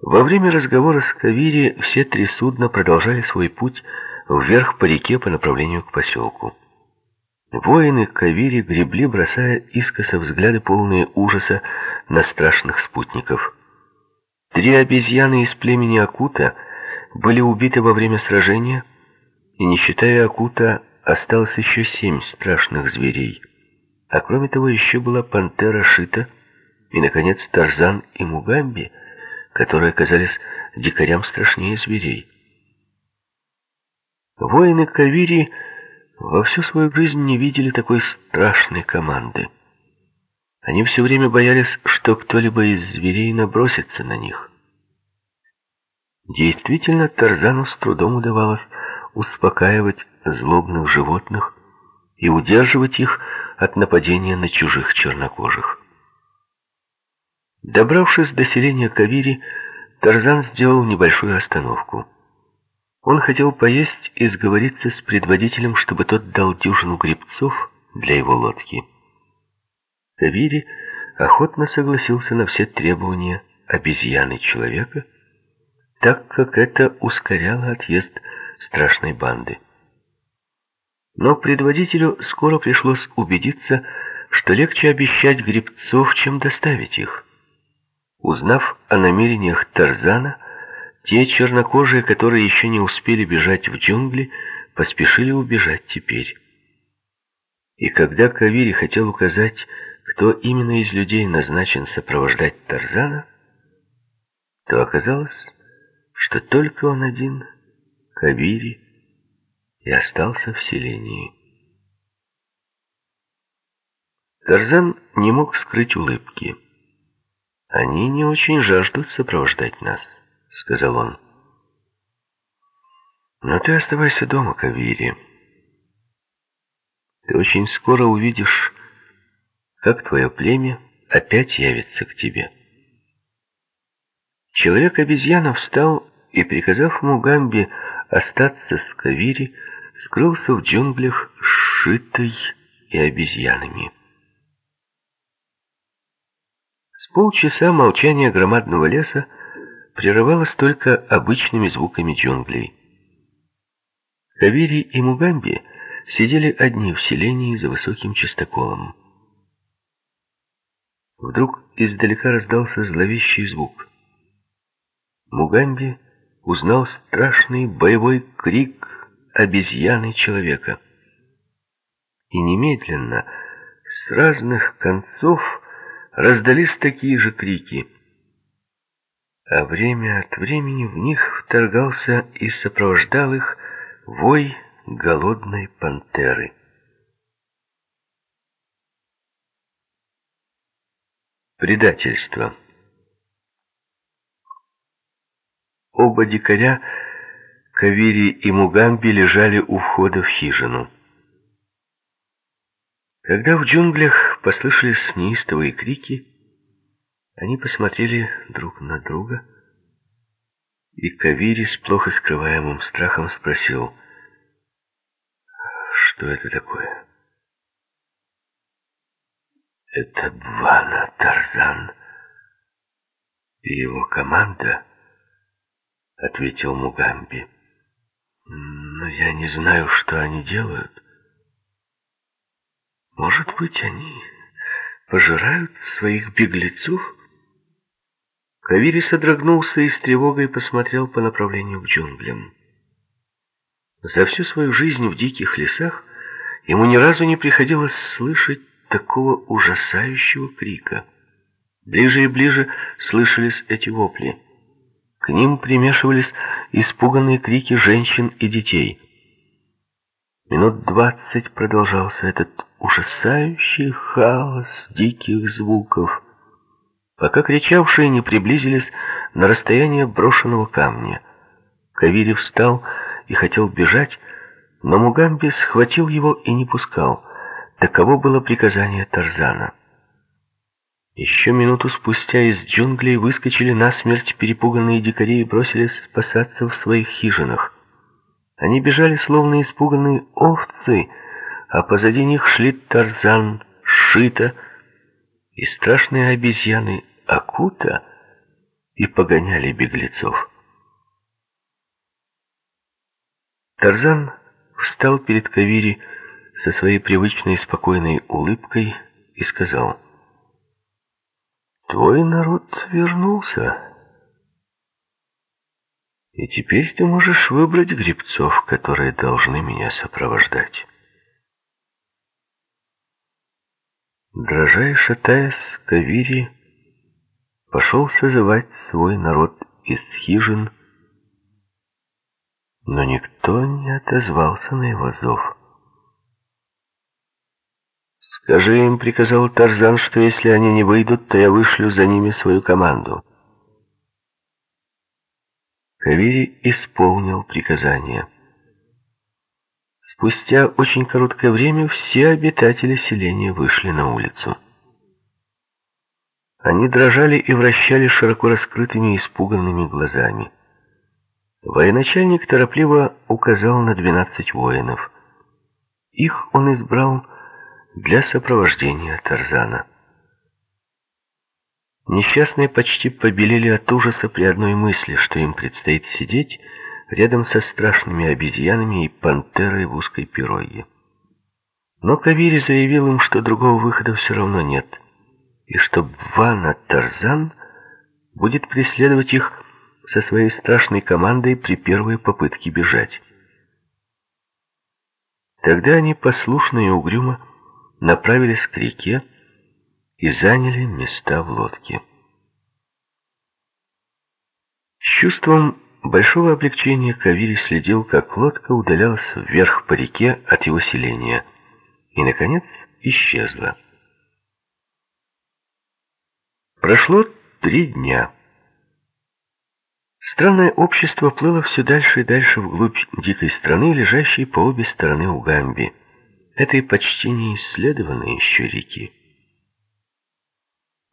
Во время разговора с Кавири все три судна продолжали свой путь вверх по реке по направлению к поселку. Воины Кавири гребли, бросая искоса взгляды полные ужаса на страшных спутников. Три обезьяны из племени Акута — были убиты во время сражения, и, не считая Акута, осталось еще семь страшных зверей. А кроме того, еще была пантера Шита и, наконец, Тарзан и Мугамби, которые оказались дикарям страшнее зверей. Воины Кавири во всю свою жизнь не видели такой страшной команды. Они все время боялись, что кто-либо из зверей набросится на них. Действительно, Тарзану с трудом удавалось успокаивать злобных животных и удерживать их от нападения на чужих чернокожих. Добравшись до селения Кавири, Тарзан сделал небольшую остановку. Он хотел поесть и сговориться с предводителем, чтобы тот дал дюжину грибцов для его лодки. Кавири охотно согласился на все требования обезьяны человека, так как это ускоряло отъезд страшной банды. Но предводителю скоро пришлось убедиться, что легче обещать грибцов, чем доставить их. Узнав о намерениях Тарзана, те чернокожие, которые еще не успели бежать в джунгли, поспешили убежать теперь. И когда Кавири хотел указать, кто именно из людей назначен сопровождать Тарзана, то оказалось, что только он один, Кавири, и остался в селении. Тарзан не мог скрыть улыбки. «Они не очень жаждут сопровождать нас», — сказал он. «Но ты оставайся дома, Кавири. Ты очень скоро увидишь, как твое племя опять явится к тебе». Человек-обезьяна встал и, приказав Мугамбе остаться с Кавири, скрылся в джунглях, сшитой и обезьянами. полчаса молчание громадного леса прерывалось только обычными звуками джунглей. Кавири и Мугамби сидели одни в селении за высоким частоколом. Вдруг издалека раздался зловещий звук. Мугамби узнал страшный боевой крик обезьяны человека. И немедленно, с разных концов, раздались такие же крики. А время от времени в них вторгался и сопровождал их вой голодной пантеры. Предательство. Оба дикаря, Кавири и Мугамби, лежали у входа в хижину. Когда в джунглях послышались неистовые крики, они посмотрели друг на друга, и Кавири с плохо скрываемым страхом спросил, что это такое? Это Бвана Тарзан и его команда, ответил Мугамби. Но я не знаю, что они делают. Может быть, они пожирают своих беглецов? Кавири содрогнулся и с тревогой посмотрел по направлению к джунглям. За всю свою жизнь в диких лесах ему ни разу не приходилось слышать такого ужасающего крика. Ближе и ближе слышались эти вопли. К ним примешивались испуганные крики женщин и детей. Минут двадцать продолжался этот ужасающий хаос диких звуков, пока кричавшие не приблизились на расстояние брошенного камня. Кавири встал и хотел бежать, но Мугамби схватил его и не пускал. Таково было приказание Тарзана. Еще минуту спустя из джунглей выскочили насмерть перепуганные дикари и бросились спасаться в своих хижинах. Они бежали, словно испуганные овцы, а позади них шли Тарзан, Шита и страшные обезьяны Акута и погоняли беглецов. Тарзан встал перед Кавири со своей привычной спокойной улыбкой и сказал, «Твой народ вернулся». И теперь ты можешь выбрать грибцов, которые должны меня сопровождать. Дрожа и шатаясь, Кавири пошел созывать свой народ из хижин, но никто не отозвался на его зов. «Скажи им, — приказал Тарзан, — что если они не выйдут, то я вышлю за ними свою команду». Кавири исполнил приказание. Спустя очень короткое время все обитатели селения вышли на улицу. Они дрожали и вращали широко раскрытыми испуганными глазами. Военачальник торопливо указал на двенадцать воинов. Их он избрал для сопровождения Тарзана. Несчастные почти побелели от ужаса при одной мысли, что им предстоит сидеть рядом со страшными обезьянами и пантерой в узкой пироге. Но Кавири заявил им, что другого выхода все равно нет, и что Вана Тарзан будет преследовать их со своей страшной командой при первой попытке бежать. Тогда они послушно и угрюмо направились к реке и заняли места в лодке. С чувством большого облегчения Кавири следил, как лодка удалялась вверх по реке от его селения и, наконец, исчезла. Прошло три дня. Странное общество плыло все дальше и дальше вглубь дикой страны, лежащей по обе стороны Угамби, этой почти не исследованной еще реки.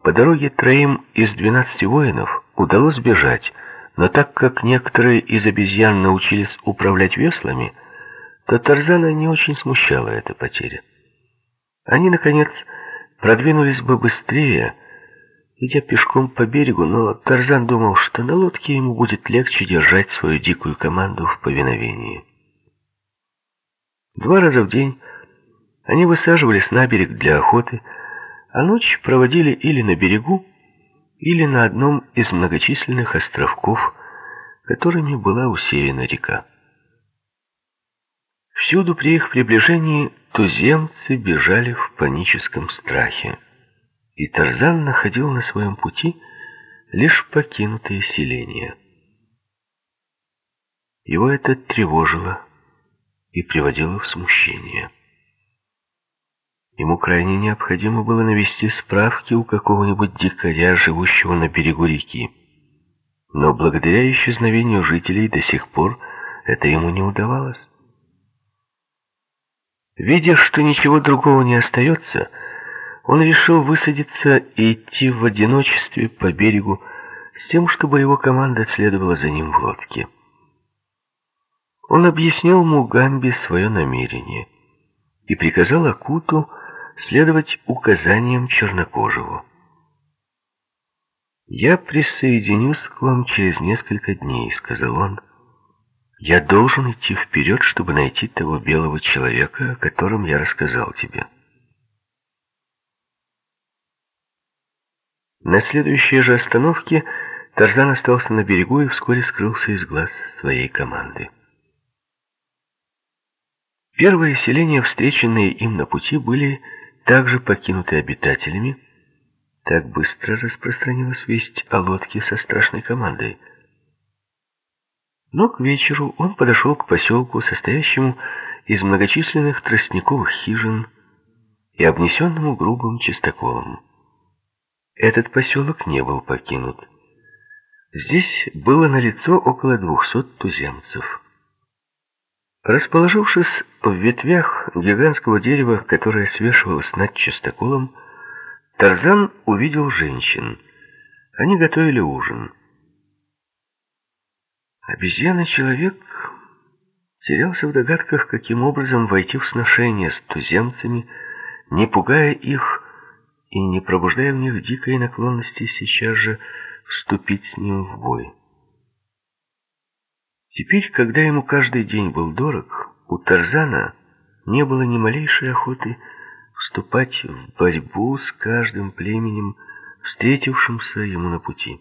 По дороге троим из двенадцати воинов удалось бежать, но так как некоторые из обезьян научились управлять веслами, то Тарзана не очень смущала эта потеря. Они, наконец, продвинулись бы быстрее, идя пешком по берегу, но Тарзан думал, что на лодке ему будет легче держать свою дикую команду в повиновении. Два раза в день они высаживались на берег для охоты, а ночь проводили или на берегу, или на одном из многочисленных островков, которыми была усеяна река. Всюду при их приближении туземцы бежали в паническом страхе, и Тарзан находил на своем пути лишь покинутые селения. Его это тревожило и приводило в смущение. Ему крайне необходимо было навести справки у какого-нибудь дикаря, живущего на берегу реки. Но благодаря исчезновению жителей до сих пор это ему не удавалось. Видя, что ничего другого не остается, он решил высадиться и идти в одиночестве по берегу с тем, чтобы его команда следовала за ним в лодке. Он объяснил Мугамби свое намерение и приказал Акуту следовать указаниям Чернокожего. «Я присоединюсь к вам через несколько дней», — сказал он. «Я должен идти вперед, чтобы найти того белого человека, о котором я рассказал тебе». На следующей же остановке Тарзан остался на берегу и вскоре скрылся из глаз своей команды. Первые селения, встреченные им на пути, были также покинуты обитателями, так быстро распространилась весть о лодке со страшной командой. Но к вечеру он подошел к поселку, состоящему из многочисленных тростниковых хижин и обнесенному грубым чистоколом. Этот поселок не был покинут. Здесь было налицо около двухсот туземцев. Расположившись в ветвях гигантского дерева, которое свешивалось над частоколом, Тарзан увидел женщин. Они готовили ужин. Обезьяна-человек терялся в догадках, каким образом войти в сношение с туземцами, не пугая их и не пробуждая в них дикой наклонности сейчас же вступить с ним в бой. Теперь, когда ему каждый день был дорог, у Тарзана не было ни малейшей охоты вступать в борьбу с каждым племенем, встретившимся ему на пути.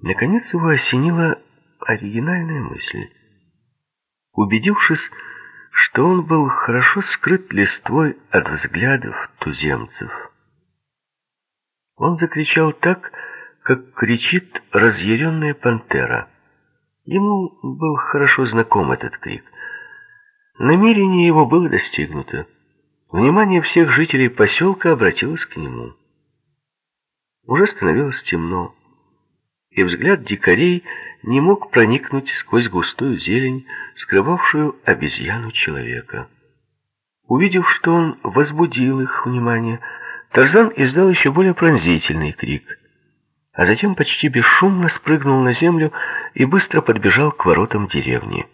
Наконец его осенила оригинальная мысль. Убедившись, что он был хорошо скрыт листвой от взглядов туземцев, он закричал так, как кричит разъяренная пантера. Ему был хорошо знаком этот крик. Намерение его было достигнуто. Внимание всех жителей поселка обратилось к нему. Уже становилось темно, и взгляд дикарей не мог проникнуть сквозь густую зелень, скрывавшую обезьяну человека. Увидев, что он возбудил их внимание, Тарзан издал еще более пронзительный крик — а затем почти бесшумно спрыгнул на землю и быстро подбежал к воротам деревни.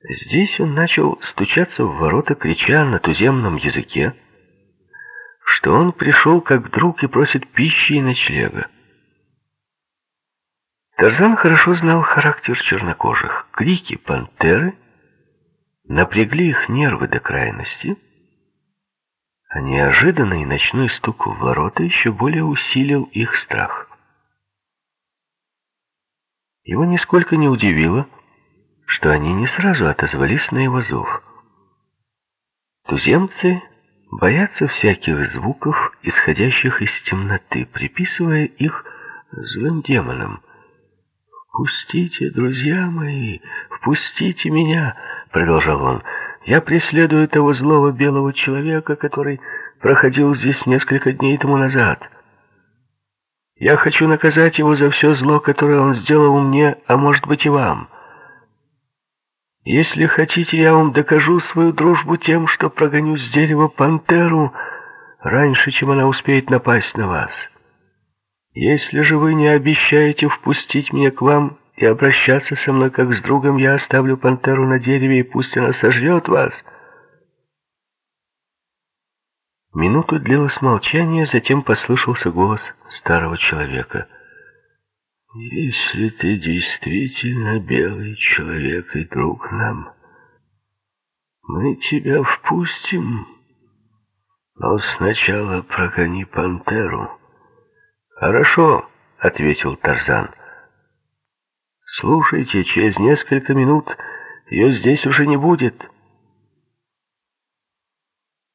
Здесь он начал стучаться в ворота, крича на туземном языке, что он пришел как друг и просит пищи и ночлега. Тарзан хорошо знал характер чернокожих. Крики пантеры напрягли их нервы до крайности, а неожиданный ночной стук в ворота еще более усилил их страх. Его нисколько не удивило, что они не сразу отозвались на его зов. Туземцы боятся всяких звуков, исходящих из темноты, приписывая их злым демонам. «Впустите, друзья мои, впустите меня!» — продолжал он. «Я преследую того злого белого человека, который проходил здесь несколько дней тому назад. Я хочу наказать его за все зло, которое он сделал мне, а может быть и вам». Если хотите, я вам докажу свою дружбу тем, что прогоню с дерева пантеру раньше, чем она успеет напасть на вас. Если же вы не обещаете впустить меня к вам и обращаться со мной как с другом, я оставлю пантеру на дереве, и пусть она сожрет вас». Минуту длилось молчание, затем послышался голос старого человека — если ты действительно белый человек и друг нам, мы тебя впустим, но сначала прогони пантеру. Хорошо, ответил Тарзан. Слушайте, через несколько минут ее здесь уже не будет.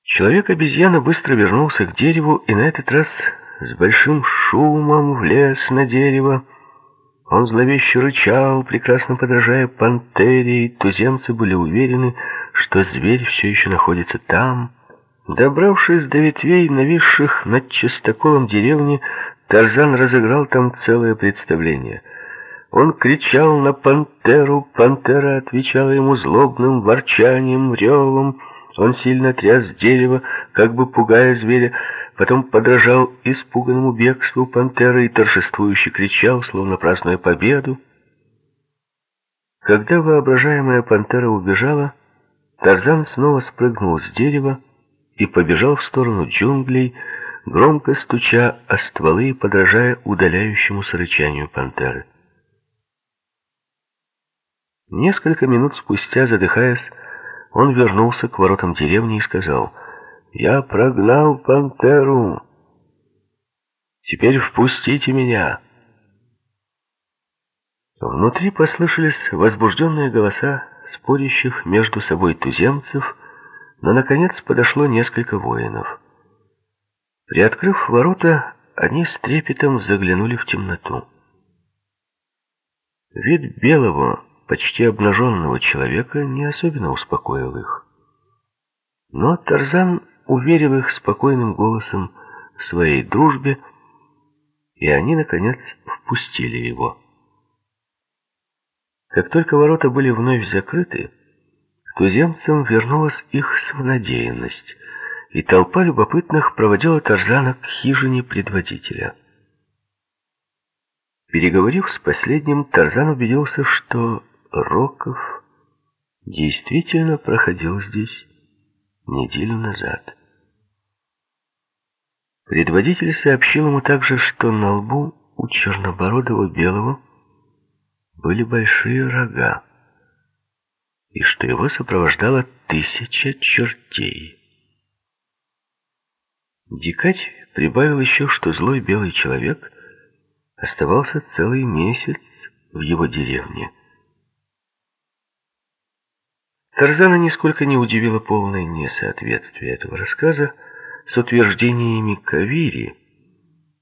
Человек-обезьяна быстро вернулся к дереву и на этот раз с большим шумом влез на дерево, он зловеще рычал, прекрасно подражая пантере, и туземцы были уверены, что зверь все еще находится там. Добравшись до ветвей, нависших над чистоколом деревни, Тарзан разыграл там целое представление. Он кричал на пантеру, пантера отвечала ему злобным ворчанием, ревом, он сильно тряс дерево, как бы пугая зверя, потом подражал испуганному бегству пантеры и торжествующе кричал, словно празднуя победу. Когда воображаемая пантера убежала, Тарзан снова спрыгнул с дерева и побежал в сторону джунглей, громко стуча о стволы и подражая удаляющемуся рычанию пантеры. Несколько минут спустя, задыхаясь, он вернулся к воротам деревни и сказал — я прогнал пантеру. Теперь впустите меня. Внутри послышались возбужденные голоса спорящих между собой туземцев, но, наконец, подошло несколько воинов. Приоткрыв ворота, они с трепетом заглянули в темноту. Вид белого, почти обнаженного человека не особенно успокоил их. Но Тарзан уверил их спокойным голосом в своей дружбе, и они, наконец, впустили его. Как только ворота были вновь закрыты, к туземцам вернулась их самонадеянность, и толпа любопытных проводила Тарзана к хижине предводителя. Переговорив с последним, Тарзан убедился, что Роков действительно проходил здесь неделю назад. Предводитель сообщил ему также, что на лбу у чернобородого белого были большие рога, и что его сопровождала тысяча чертей. Дикарь прибавил еще, что злой белый человек оставался целый месяц в его деревне. Тарзана нисколько не удивило полное несоответствие этого рассказа с утверждениями Кавири,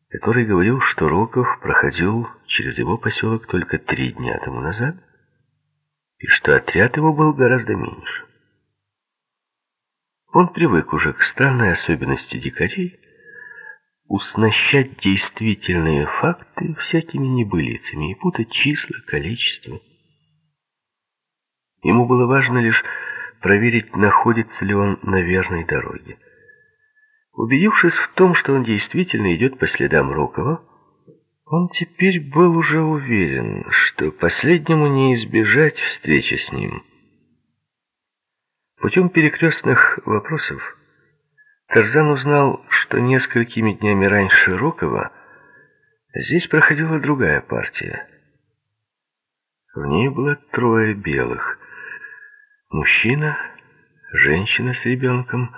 который говорил, что Роков проходил через его поселок только три дня тому назад, и что отряд его был гораздо меньше. Он привык уже к странной особенности дикарей уснащать действительные факты всякими небылицами и путать числа, количество, Ему было важно лишь проверить, находится ли он на верной дороге. Убедившись в том, что он действительно идет по следам Рокова, он теперь был уже уверен, что последнему не избежать встречи с ним. Путем перекрестных вопросов Тарзан узнал, что несколькими днями раньше Рокова здесь проходила другая партия. В ней было трое белых. Мужчина, женщина с ребенком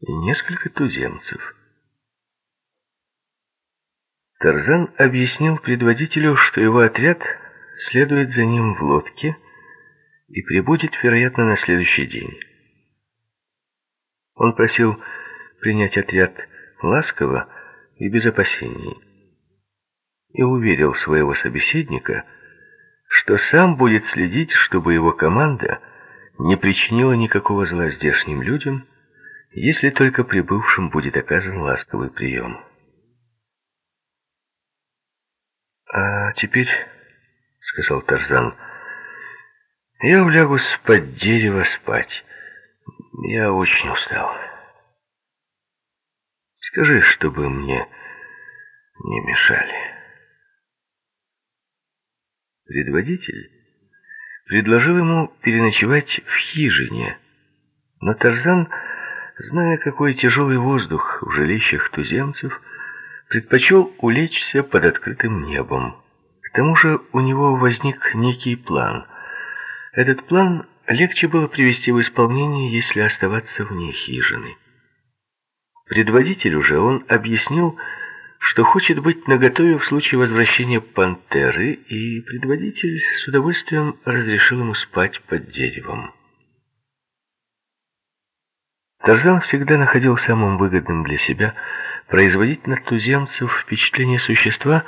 и несколько туземцев. Тарзан объяснил предводителю, что его отряд следует за ним в лодке и прибудет, вероятно, на следующий день. Он просил принять отряд ласково и без опасений и уверил своего собеседника, что сам будет следить, чтобы его команда не причинила никакого зла здешним людям, если только прибывшим будет оказан ласковый прием. «А теперь, — сказал Тарзан, — я улягусь под дерево спать. Я очень устал. Скажи, чтобы мне не мешали». Предводитель предложил ему переночевать в хижине, но Тарзан, зная, какой тяжелый воздух в жилищах туземцев, предпочел улечься под открытым небом. К тому же у него возник некий план. Этот план легче было привести в исполнение, если оставаться вне хижины. Предводителю же он объяснил, что хочет быть наготове в случае возвращения пантеры, и предводитель с удовольствием разрешил ему спать под деревом. Тарзан всегда находил самым выгодным для себя производить на туземцев впечатление существа,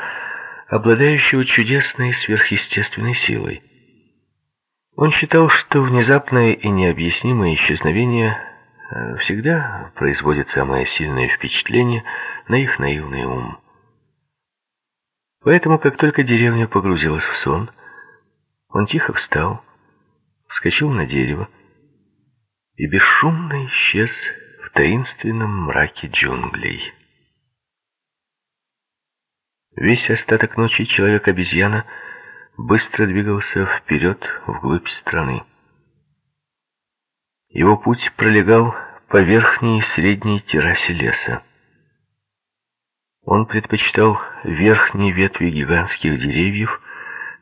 обладающего чудесной сверхъестественной силой. Он считал, что внезапное и необъяснимое исчезновение э, всегда производит самое сильное впечатление на их наивный ум. Поэтому, как только деревня погрузилась в сон, он тихо встал, вскочил на дерево и бесшумно исчез в таинственном мраке джунглей. Весь остаток ночи человек-обезьяна быстро двигался вперед вглубь страны. Его путь пролегал по верхней и средней террасе леса. Он предпочитал верхние ветви гигантских деревьев,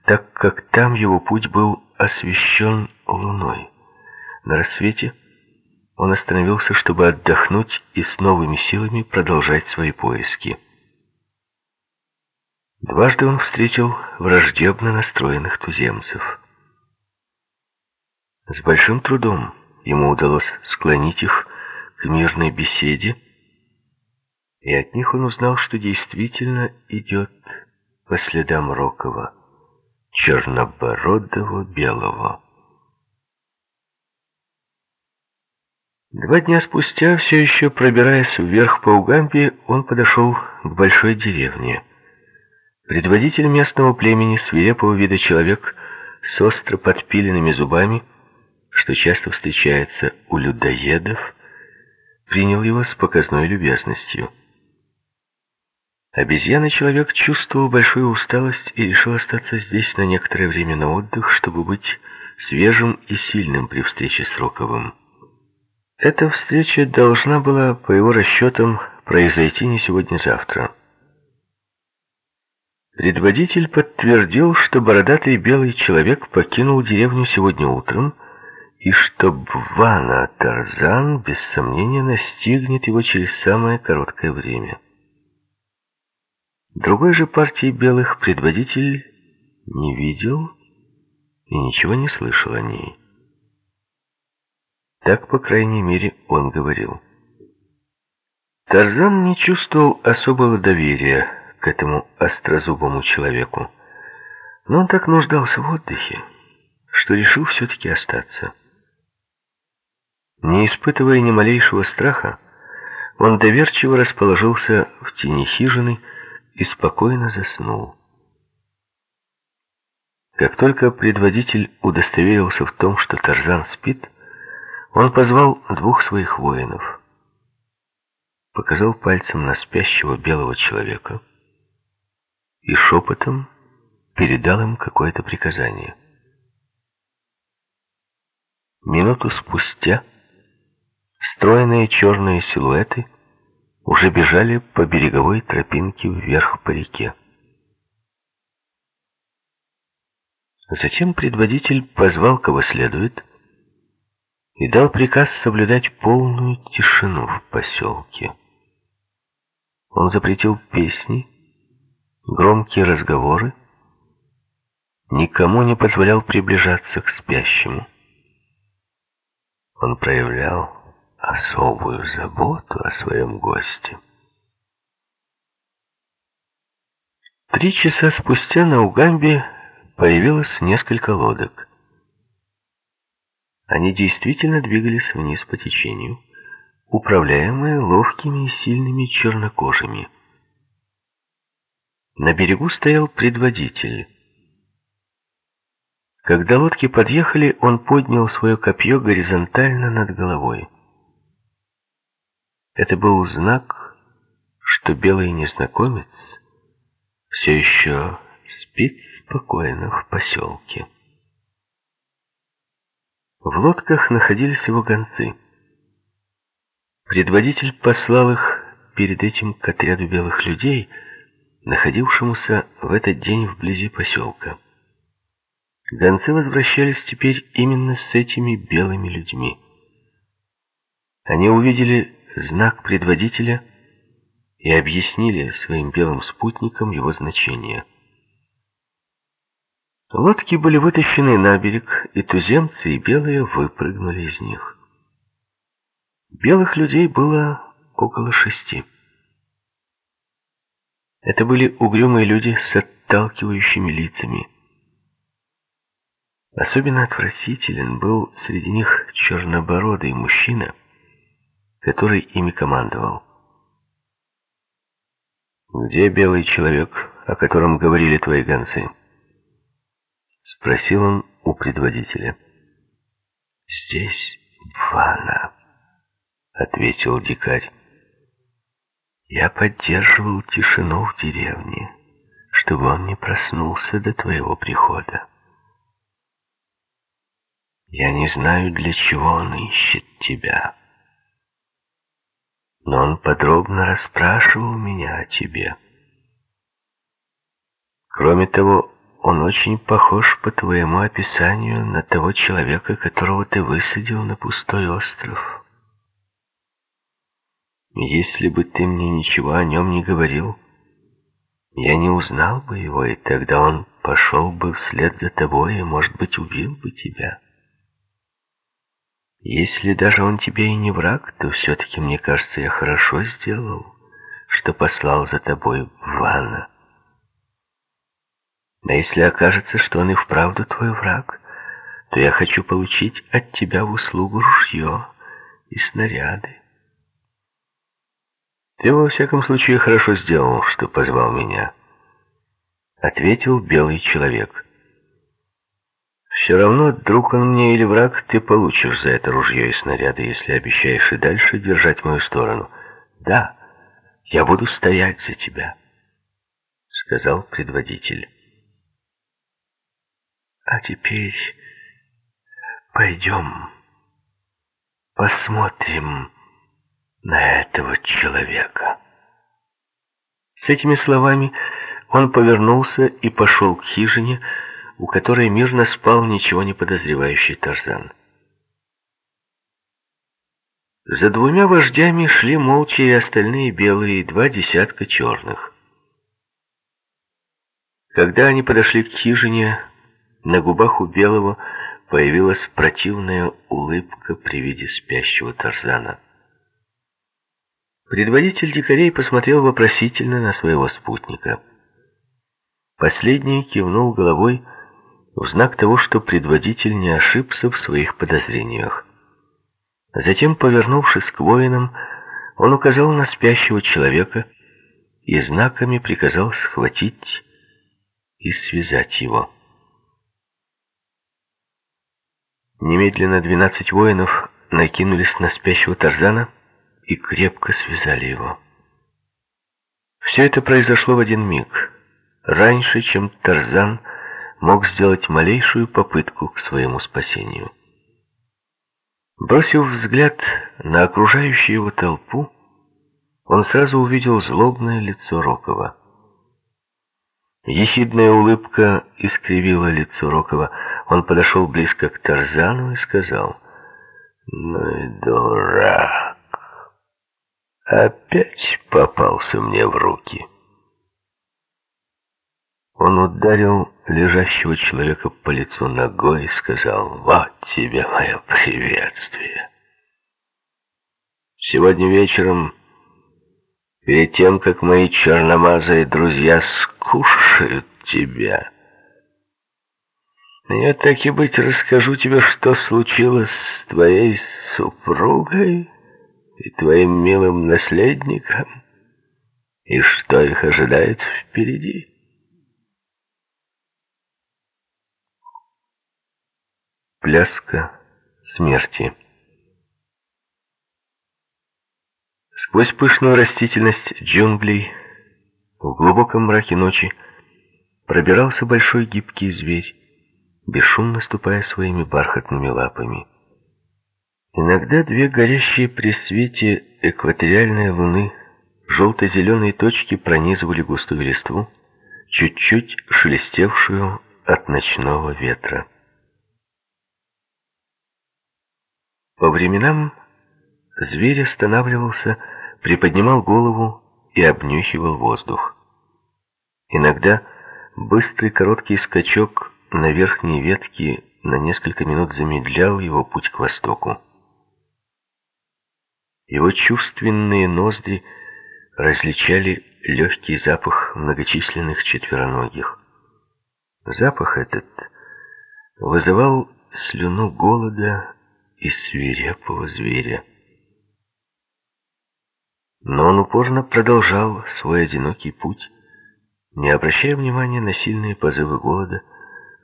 так как там его путь был освещен луной. На рассвете он остановился, чтобы отдохнуть и с новыми силами продолжать свои поиски. Дважды он встретил враждебно настроенных туземцев. С большим трудом ему удалось склонить их к мирной беседе, и от них он узнал, что действительно идет по следам Рокова, чернобородого белого. Два дня спустя, все еще пробираясь вверх по Угампе, он подошел к большой деревне. Предводитель местного племени, свирепого вида человек с остро подпиленными зубами, что часто встречается у людоедов, принял его с показной любезностью. Обезьяна-человек чувствовал большую усталость и решил остаться здесь на некоторое время на отдых, чтобы быть свежим и сильным при встрече с Роковым. Эта встреча должна была, по его расчетам, произойти не сегодня-завтра. Предводитель подтвердил, что бородатый белый человек покинул деревню сегодня утром, и что Бвана Тарзан, без сомнения, настигнет его через самое короткое время. Другой же партии белых предводитель не видел и ничего не слышал о ней. Так, по крайней мере, он говорил. Тарзан не чувствовал особого доверия к этому острозубому человеку. Но он так нуждался в отдыхе, что решил все-таки остаться. Не испытывая ни малейшего страха, он доверчиво расположился в тени хижины и спокойно заснул. Как только предводитель удостоверился в том, что Тарзан спит, он позвал двух своих воинов, показал пальцем на спящего белого человека — и шепотом передал им какое-то приказание. Минуту спустя стройные черные силуэты уже бежали по береговой тропинке вверх по реке. Затем предводитель позвал кого следует и дал приказ соблюдать полную тишину в поселке. Он запретил песни, громкие разговоры, никому не позволял приближаться к спящему. Он проявлял особую заботу о своем госте. Три часа спустя на Угамбе появилось несколько лодок. Они действительно двигались вниз по течению, управляемые ловкими и сильными чернокожими. На берегу стоял предводитель. Когда лодки подъехали, он поднял свое копье горизонтально над головой. Это был знак, что белый незнакомец все еще спит спокойно в поселке. В лодках находились его гонцы. Предводитель послал их перед этим к отряду белых людей, находившемуся в этот день вблизи поселка. Гонцы возвращались теперь именно с этими белыми людьми. Они увидели знак предводителя и объяснили своим белым спутникам его значение. Лодки были вытащены на берег, и туземцы и белые выпрыгнули из них. Белых людей было около шести. Это были угрюмые люди с отталкивающими лицами. Особенно отвратителен был среди них чернобородый мужчина, который ими командовал. «Где белый человек, о котором говорили твои гонцы?» Спросил он у предводителя. «Здесь ванна», — ответил дикарь. «Я поддерживал тишину в деревне, чтобы он не проснулся до твоего прихода. Я не знаю, для чего он ищет тебя» но он подробно расспрашивал меня о тебе. Кроме того, он очень похож по твоему описанию на того человека, которого ты высадил на пустой остров. Если бы ты мне ничего о нем не говорил, я не узнал бы его, и тогда он пошел бы вслед за тобой и, может быть, убил бы тебя. Если даже он тебе и не враг, то все-таки, мне кажется, я хорошо сделал, что послал за тобой Ванна. Но если окажется, что он и вправду твой враг, то я хочу получить от тебя в услугу ружье и снаряды. Ты, во всяком случае, хорошо сделал, что позвал меня, — ответил белый человек. Все равно, друг он мне или враг, ты получишь за это ружье и снаряды, если обещаешь и дальше держать мою сторону. Да, я буду стоять за тебя, сказал предводитель. А теперь пойдем посмотрим на этого человека. С этими словами он повернулся и пошел к хижине, у которой мирно спал ничего не подозревающий Тарзан. За двумя вождями шли молча и остальные белые, и два десятка черных. Когда они подошли к хижине, на губах у белого появилась противная улыбка при виде спящего Тарзана. Предводитель дикарей посмотрел вопросительно на своего спутника. Последний кивнул головой, в знак того, что предводитель не ошибся в своих подозрениях. Затем, повернувшись к воинам, он указал на спящего человека и знаками приказал схватить и связать его. Немедленно двенадцать воинов накинулись на спящего Тарзана и крепко связали его. Все это произошло в один миг, раньше, чем Тарзан мог сделать малейшую попытку к своему спасению. Бросив взгляд на окружающую его толпу, он сразу увидел злобное лицо Рокова. Ехидная улыбка искривила лицо Рокова. Он подошел близко к Тарзану и сказал, «Ну и дурак! Опять попался мне в руки!» Он ударил лежащего человека по лицу ногой и сказал, «Вот тебе мое приветствие!» Сегодня вечером перед тем, как мои черномазые друзья скушают тебя. Я так и быть расскажу тебе, что случилось с твоей супругой и твоим милым наследником, и что их ожидает впереди. Пляска смерти Сквозь пышную растительность джунглей, в глубоком мраке ночи, пробирался большой гибкий зверь, бесшумно ступая своими бархатными лапами. Иногда две горящие при свете экваториальной луны желто-зеленые точки пронизывали густую листву, чуть-чуть шелестевшую от ночного ветра. По временам зверь останавливался приподнимал голову и обнюхивал воздух. Иногда быстрый короткий скачок на верхней ветке на несколько минут замедлял его путь к востоку. Его чувственные ноздри различали легкий запах многочисленных четвероногих. Запах этот вызывал слюну голода и свирепого зверя. Но он упорно продолжал свой одинокий путь, не обращая внимания на сильные позывы голода,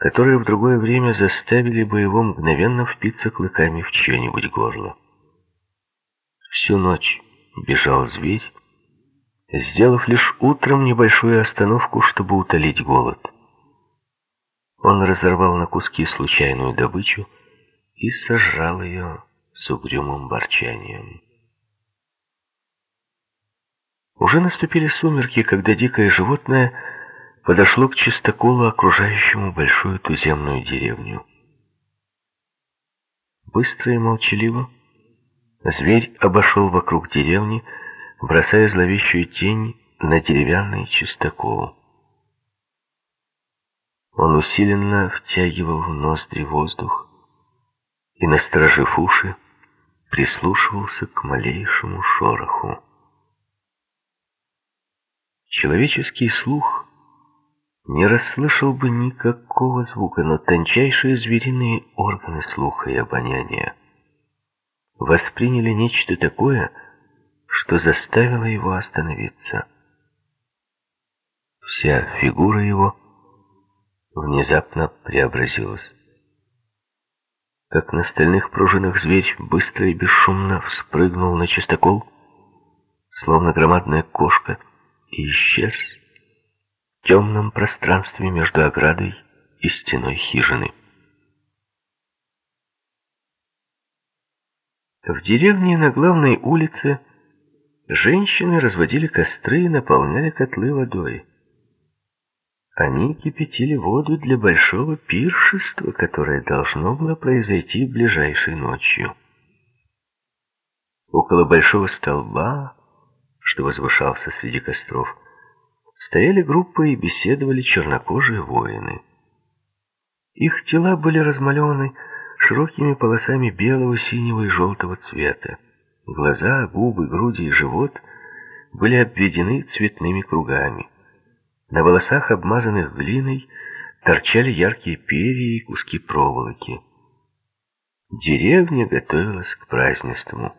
которые в другое время заставили бы его мгновенно впиться клыками в чье-нибудь горло. Всю ночь бежал зверь, сделав лишь утром небольшую остановку, чтобы утолить голод. Он разорвал на куски случайную добычу и сожрал ее с угрюмым ворчанием. Уже наступили сумерки, когда дикое животное подошло к чистоколу, окружающему большую туземную деревню. Быстро и молчаливо зверь обошел вокруг деревни, бросая зловещую тень на деревянный чистокол. Он усиленно втягивал в ноздри воздух и, насторожив уши, прислушивался к малейшему шороху. Человеческий слух не расслышал бы никакого звука, но тончайшие звериные органы слуха и обоняния восприняли нечто такое, что заставило его остановиться. Вся фигура его внезапно преобразилась. Как на стальных пружинах зверь быстро и бесшумно вспрыгнул на чистокол, словно громадная кошка — и исчез в темном пространстве между оградой и стеной хижины. В деревне на главной улице женщины разводили костры и наполняли котлы водой. Они кипятили воду для большого пиршества, которое должно было произойти ближайшей ночью. Около большого столба что возвышался среди костров, стояли группы и беседовали чернокожие воины. Их тела были размалеваны широкими полосами белого, синего и желтого цвета. Глаза, губы, груди и живот были обведены цветными кругами. На волосах, обмазанных глиной, торчали яркие перья и куски проволоки. Деревня готовилась к празднеству.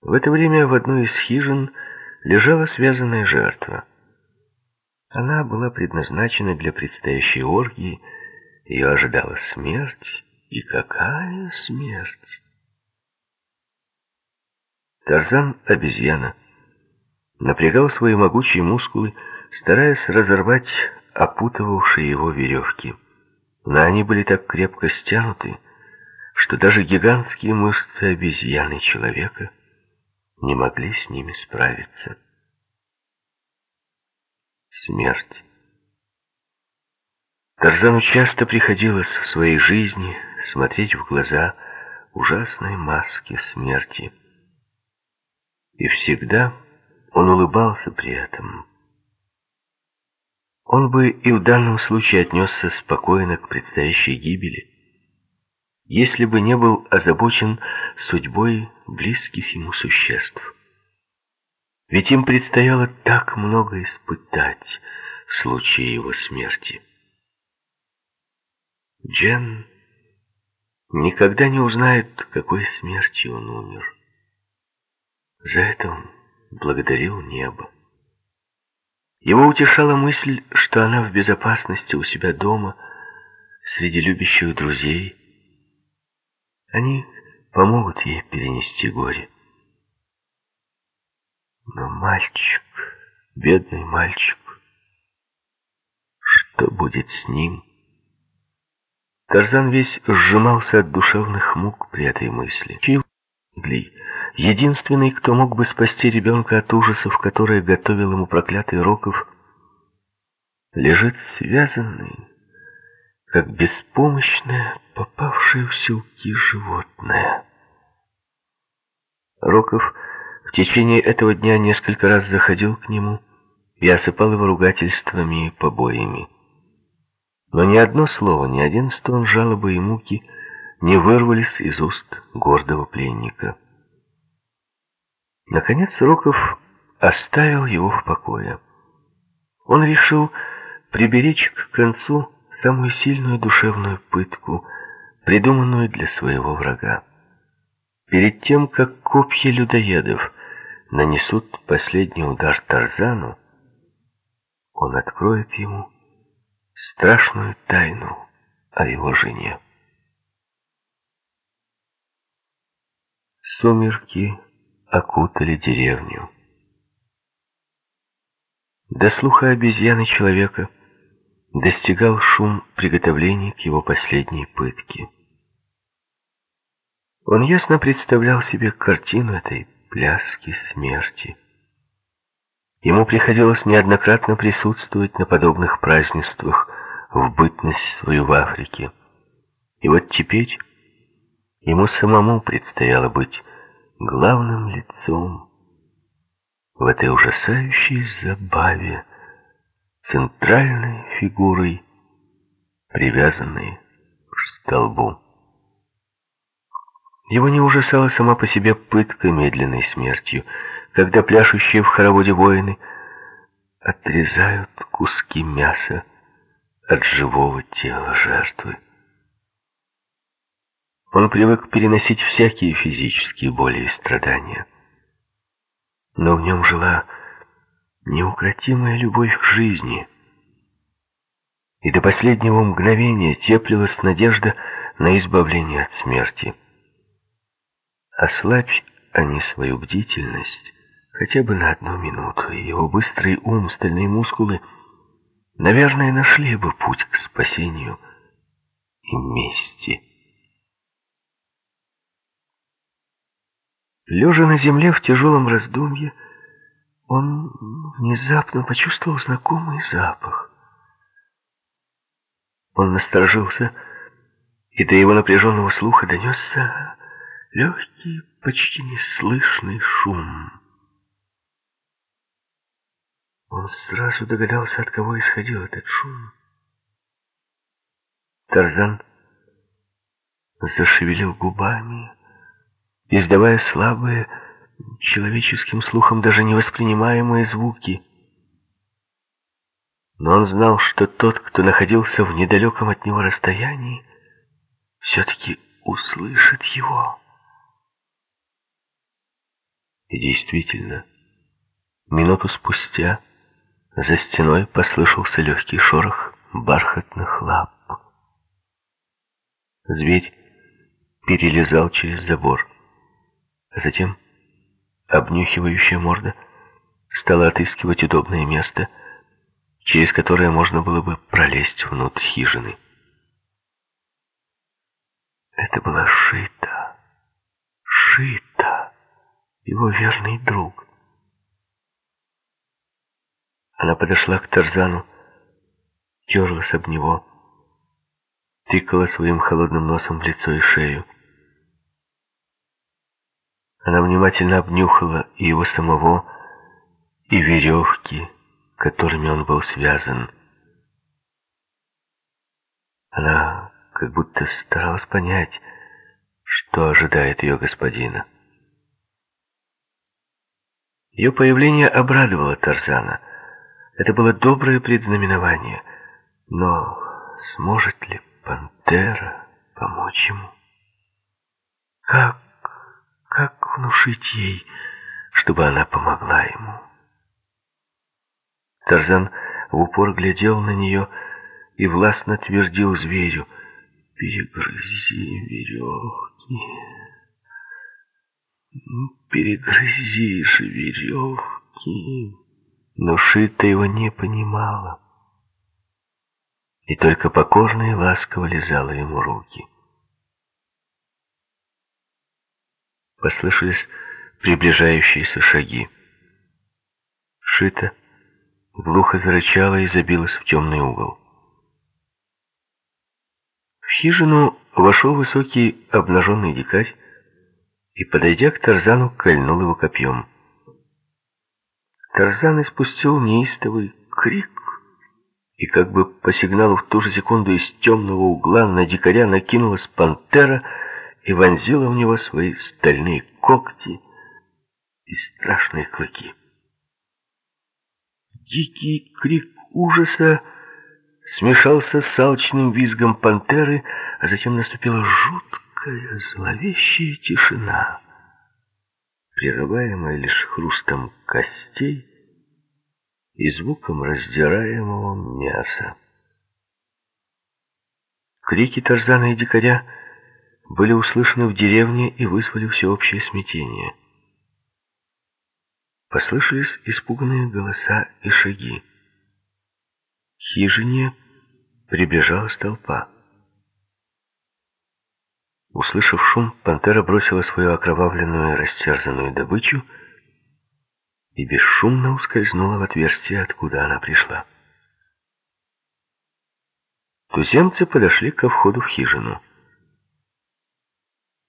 В это время в одной из хижин лежала связанная жертва. Она была предназначена для предстоящей оргии, ее ожидала смерть, и какая смерть! Тарзан обезьяна напрягал свои могучие мускулы, стараясь разорвать опутывавшие его веревки. Но они были так крепко стянуты, что даже гигантские мышцы обезьяны человека — не могли с ними справиться. Смерть. Тарзану часто приходилось в своей жизни смотреть в глаза ужасной маске смерти. И всегда он улыбался при этом. Он бы и в данном случае отнесся спокойно к предстоящей гибели, если бы не был озабочен судьбой близких ему существ. Ведь им предстояло так много испытать в случае его смерти. Джен никогда не узнает, какой смертью он умер. За это он благодарил небо. Его утешала мысль, что она в безопасности у себя дома, среди любящих друзей. Они помогут ей перенести горе. Но мальчик, бедный мальчик, что будет с ним? Тарзан весь сжимался от душевных мук при этой мысли. Чилгли, единственный, кто мог бы спасти ребенка от ужасов, которые готовил ему проклятый Роков, лежит связанный, как беспомощное, попавшее в силки животное. Роков в течение этого дня несколько раз заходил к нему и осыпал его ругательствами и побоями. Но ни одно слово, ни один стон жалобы и муки не вырвались из уст гордого пленника. Наконец Роков оставил его в покое. Он решил приберечь к концу самую сильную душевную пытку, придуманную для своего врага. Перед тем, как копья людоедов нанесут последний удар Тарзану, он откроет ему страшную тайну о его жене. Сумерки окутали деревню. До слуха обезьяны человека достигал шум приготовлений к его последней пытке. Он ясно представлял себе картину этой пляски смерти. Ему приходилось неоднократно присутствовать на подобных празднествах в бытность свою в Африке. И вот теперь ему самому предстояло быть главным лицом в этой ужасающей забаве, центральной фигурой, привязанной к столбу. Его не ужасала сама по себе пытка медленной смертью, когда пляшущие в хороводе воины отрезают куски мяса от живого тела жертвы. Он привык переносить всякие физические боли и страдания. Но в нем жила неукротимая любовь к жизни. И до последнего мгновения теплилась надежда на избавление от смерти. Ослабь они свою бдительность хотя бы на одну минуту, и его быстрый ум, стальные мускулы, наверное, нашли бы путь к спасению и мести. Лежа на земле в тяжелом раздумье, он внезапно почувствовал знакомый запах. Он насторожился, и до его напряженного слуха донесся легкий, почти неслышный шум. Он сразу догадался, от кого исходил этот шум. Тарзан зашевелил губами, издавая слабые, человеческим слухом даже невоспринимаемые звуки. Но он знал, что тот, кто находился в недалеком от него расстоянии, все-таки услышит его. И действительно, минуту спустя за стеной послышался легкий шорох бархатных лап. Зверь перелезал через забор. Затем обнюхивающая морда стала отыскивать удобное место, через которое можно было бы пролезть внутрь хижины. Это была шита. Шита. его верный друг. Она подошла к Тарзану, терлась об него, тыкала своим холодным носом в лицо и шею. Она внимательно обнюхала и его самого, и веревки, которыми он был связан. Она как будто старалась понять, что ожидает ее господина. Ее появление обрадовало Тарзана. Это было доброе предзнаменование. Но сможет ли пантера помочь ему? Как, внушить ей, чтобы она помогла ему? Тарзан в упор глядел на нее и властно твердил зверю, «Перегрызи веревки, перегрызи же веревки». Но Шита его не понимала и только покорно и ласково лизала ему руки. Послышались приближающиеся шаги. Шита глухо зарычала и забилась в темный угол. В хижину вошел высокий обнаженный дикарь и, подойдя к Тарзану, кольнул его копьем. Тарзан испустил неистовый крик, и как бы по сигналу в ту же секунду из темного угла на дикаря накинулась пантера и вонзила в него свои стальные когти и страшные клыки. Дикий крик ужаса смешался с алчным визгом пантеры, а затем наступила жуткая зловещая тишина, прерываемая лишь хрустом костей и звуком раздираемого мяса. Крики Тарзана и дикаря были услышаны в деревне и вызвали всеобщее смятение. Послышались испуганные голоса и шаги. К хижине приближалась толпа. Услышав шум, пантера бросила свою окровавленную и растерзанную добычу и бесшумно ускользнула в отверстие, откуда она пришла. Туземцы подошли ко входу в хижину.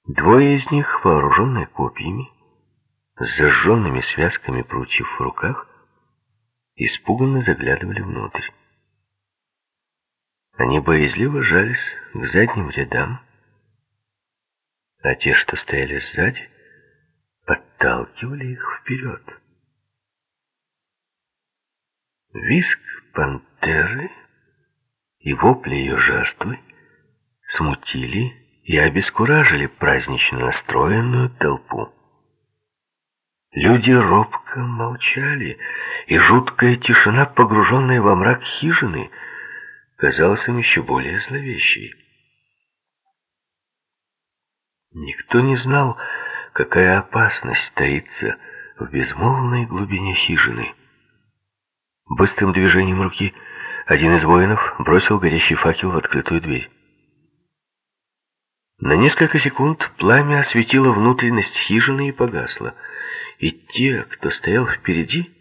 Двое из них, вооруженные копьями, с зажженными связками прутьев в руках, испуганно заглядывали внутрь. Они боязливо жались к задним рядам, а те, что стояли сзади, подталкивали их вперед. Виск пантеры и вопли ее жертвы смутили и обескуражили празднично настроенную толпу. Люди робко молчали, и жуткая тишина, погруженная во мрак хижины, казалась им еще более зловещей. Никто не знал, какая опасность таится в безмолвной глубине хижины. Быстрым движением руки один из воинов бросил горящий факел в открытую дверь. На несколько секунд пламя осветило внутренность хижины и погасло, и те, кто стоял впереди,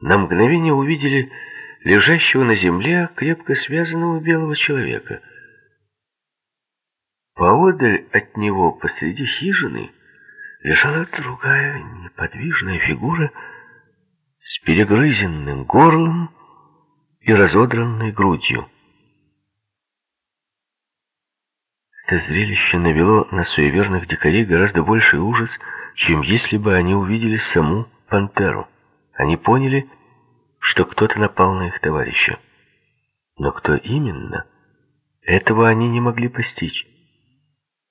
на мгновение увидели лежащего на земле крепко связанного белого человека. Поодаль от него посреди хижины лежала другая неподвижная фигура с перегрызенным горлом и разодранной грудью. Это зрелище навело на суеверных дикарей гораздо больший ужас, чем если бы они увидели саму пантеру. Они поняли, что кто-то напал на их товарища. Но кто именно, этого они не могли постичь.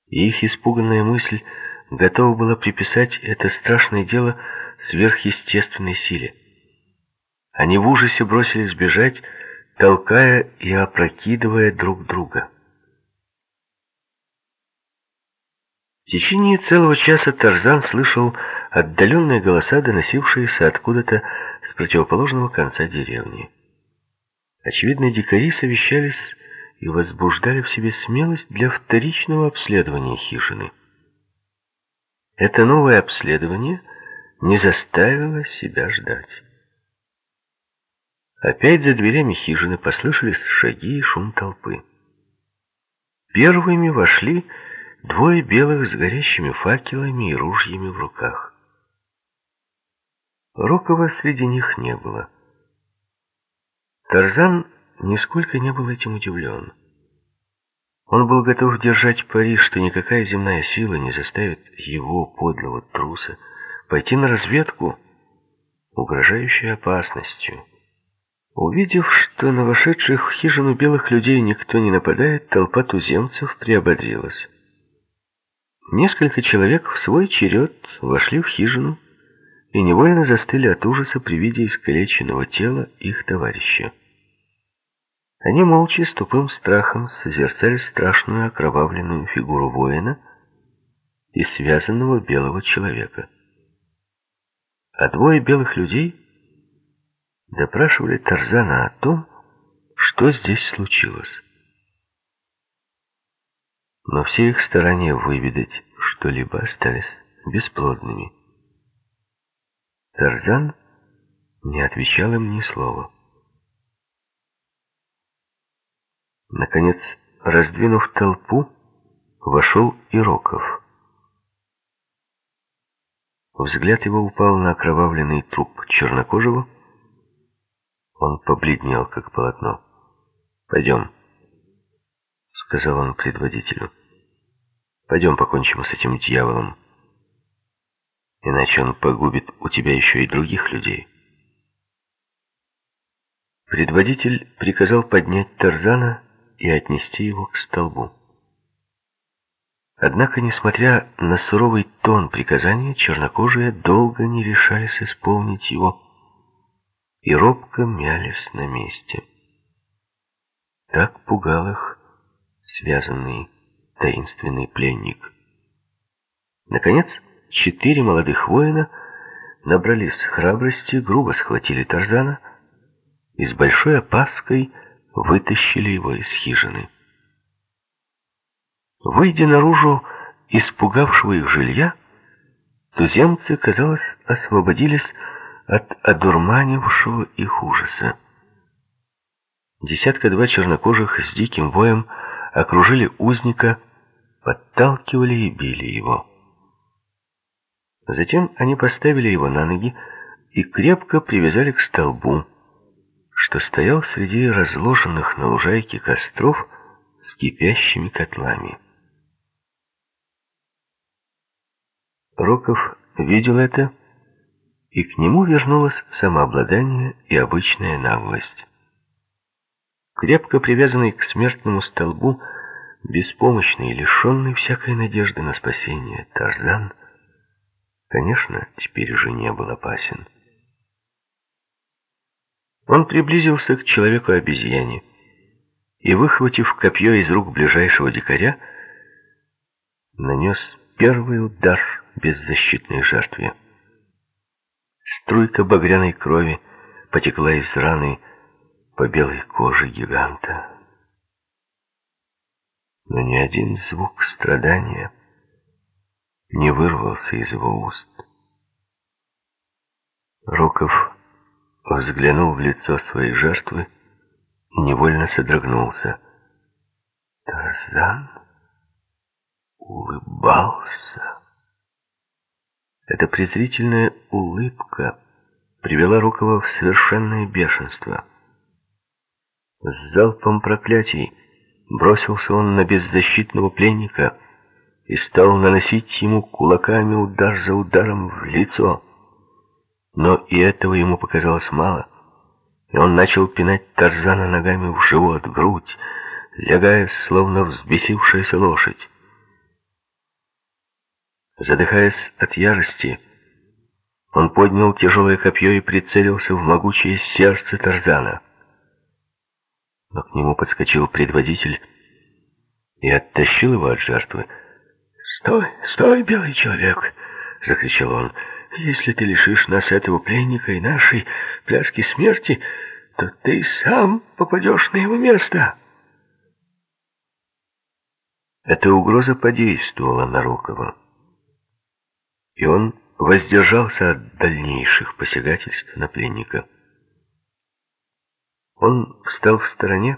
И их испуганная мысль готова была приписать это страшное дело сверхъестественной силе. Они в ужасе бросились бежать, толкая и опрокидывая друг друга. В течение целого часа Тарзан слышал отдаленные голоса, доносившиеся откуда-то с противоположного конца деревни. Очевидно, дикари совещались и возбуждали в себе смелость для вторичного обследования хижины. Это новое обследование не заставило себя ждать. Опять за дверями хижины послышались шаги и шум толпы. Первыми вошли двое белых с горящими факелами и ружьями в руках. Рокова среди них не было. Тарзан нисколько не был этим удивлен. Он был готов держать пари, что никакая земная сила не заставит его, подлого труса, пойти на разведку, угрожающую опасностью. Увидев, что на вошедших в хижину белых людей никто не нападает, толпа туземцев приободрилась. Несколько человек в свой черед вошли в хижину и невольно застыли от ужаса при виде искалеченного тела их товарища. Они молча с тупым страхом созерцали страшную окровавленную фигуру воина и связанного белого человека. А двое белых людей допрашивали Тарзана о том, что здесь случилось. Но все их старания выведать что-либо остались бесплодными. Тарзан не отвечал им ни слова. Наконец, раздвинув толпу, вошел Ироков. Взгляд его упал на окровавленный труп чернокожего, он побледнел, как полотно. «Пойдем», — сказал он предводителю. «Пойдем покончим с этим дьяволом. Иначе он погубит у тебя еще и других людей». Предводитель приказал поднять Тарзана и отнести его к столбу. Однако, несмотря на суровый тон приказания, чернокожие долго не решались исполнить его и робко мялись на месте. Так пугал их связанный таинственный пленник. Наконец, четыре молодых воина набрались храбрости, грубо схватили Тарзана и с большой опаской вытащили его из хижины. Выйдя наружу испугавшего их жилья, туземцы, казалось, освободились от одурманившего их ужаса. Десятка-два чернокожих с диким воем окружили узника, подталкивали и били его. Затем они поставили его на ноги и крепко привязали к столбу, что стоял среди разложенных на лужайке костров с кипящими котлами. Роков видел это и к нему вернулось самообладание и обычная наглость. Крепко привязанный к смертному столбу, беспомощный и лишенный всякой надежды на спасение, Тарзан, конечно, теперь уже не был опасен. Он приблизился к человеку-обезьяне и, выхватив копье из рук ближайшего дикаря, нанес первый удар беззащитной жертве. Струйка багряной крови потекла из раны по белой коже гиганта. Но ни один звук страдания не вырвался из его уст. Роков взглянул в лицо своей жертвы невольно содрогнулся. Тарзан улыбался. Эта презрительная улыбка привела Рукова в совершенное бешенство. С залпом проклятий бросился он на беззащитного пленника и стал наносить ему кулаками удар за ударом в лицо. Но и этого ему показалось мало, и он начал пинать Тарзана ногами в живот, грудь, лягая, словно взбесившаяся лошадь. Задыхаясь от ярости, он поднял тяжелое копье и прицелился в могучее сердце Тарзана. Но к нему подскочил предводитель и оттащил его от жертвы. «Стой, стой, белый человек!» — закричал он. «Если ты лишишь нас этого пленника и нашей пляски смерти, то ты сам попадешь на его место!» Эта угроза подействовала на Рукова. и он воздержался от дальнейших посягательств на пленника. Он встал в стороне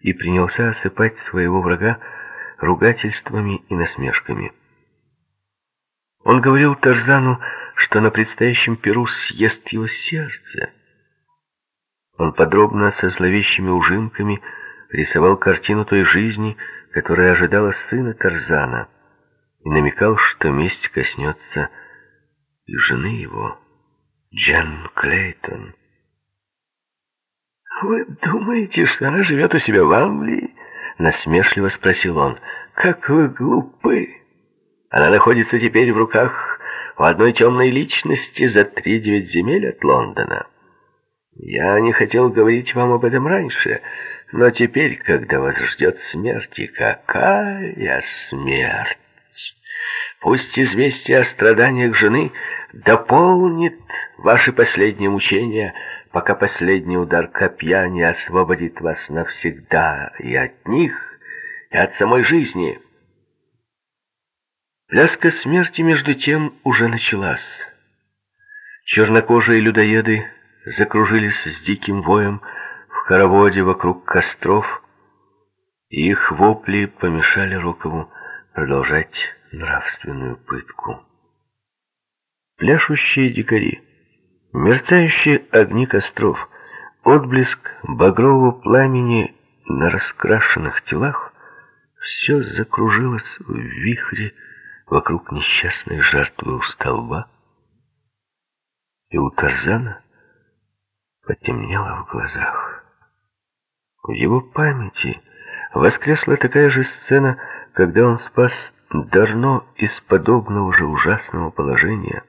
и принялся осыпать своего врага ругательствами и насмешками. Он говорил Тарзану, что на предстоящем перу съест его сердце. Он подробно, со зловещими ужимками, рисовал картину той жизни, которая ожидала сына Тарзана, и намекал, что месть коснется и жены его, Джан Клейтон. «Вы думаете, что она живет у себя в Англии?» — насмешливо спросил он. «Как вы глупы! Она находится теперь в руках у одной темной личности за три девять земель от Лондона. Я не хотел говорить вам об этом раньше, но теперь, когда вас ждет смерть, и какая смерть! Пусть известие о страданиях жены дополнит ваши последние мучения, пока последний удар копья не освободит вас навсегда и от них, и от самой жизни». Пляска смерти, между тем, уже началась. Чернокожие людоеды закружились с диким воем в хороводе вокруг костров, и их вопли помешали Рокову продолжать нравственную пытку. Пляшущие дикари, мерцающие огни костров, отблеск багрового пламени на раскрашенных телах, все закружилось в вихре вокруг несчастной жертвы у столба, и у Тарзана потемнело в глазах. В его памяти воскресла такая же сцена, когда он спас Дарно из подобного же ужасного положения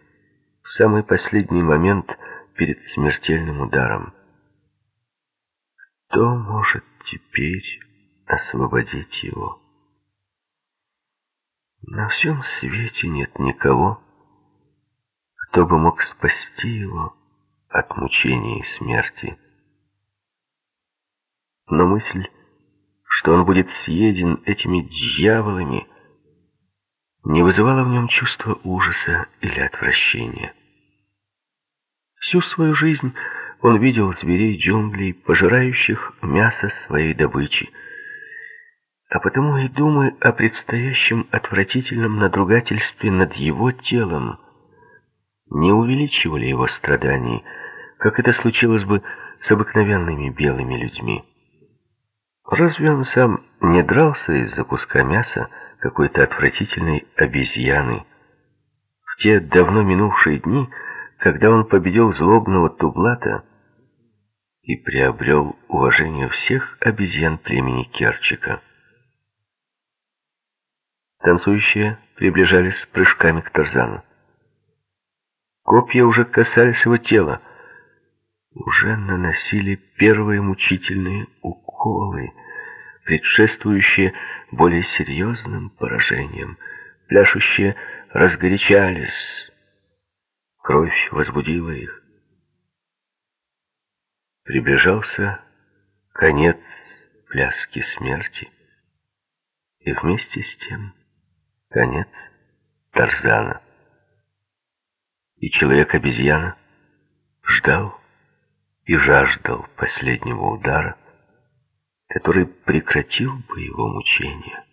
в самый последний момент перед смертельным ударом. Кто может теперь освободить его? На всем свете нет никого, кто бы мог спасти его от мучений и смерти. Но мысль, что он будет съеден этими дьяволами, не вызывала в нем чувства ужаса или отвращения. Всю свою жизнь он видел зверей джунглей, пожирающих мясо своей добычи, а потому и думы о предстоящем отвратительном надругательстве над его телом не увеличивали его страданий, как это случилось бы с обыкновенными белыми людьми. Разве он сам не дрался из-за куска мяса какой-то отвратительной обезьяны? В те давно минувшие дни, когда он победил злобного Тублата и приобрел уважение всех обезьян племени Керчика. Танцующие приближались прыжками к Тарзану. Копья уже касались его тела, уже наносили первые мучительные уколы, предшествующие более серьезным поражениям. Пляшущие разгорячались, кровь возбудила их. Приближался конец пляски смерти, и вместе с тем Конец Тарзана. И человек-обезьяна ждал и жаждал последнего удара, который прекратил бы его мучения.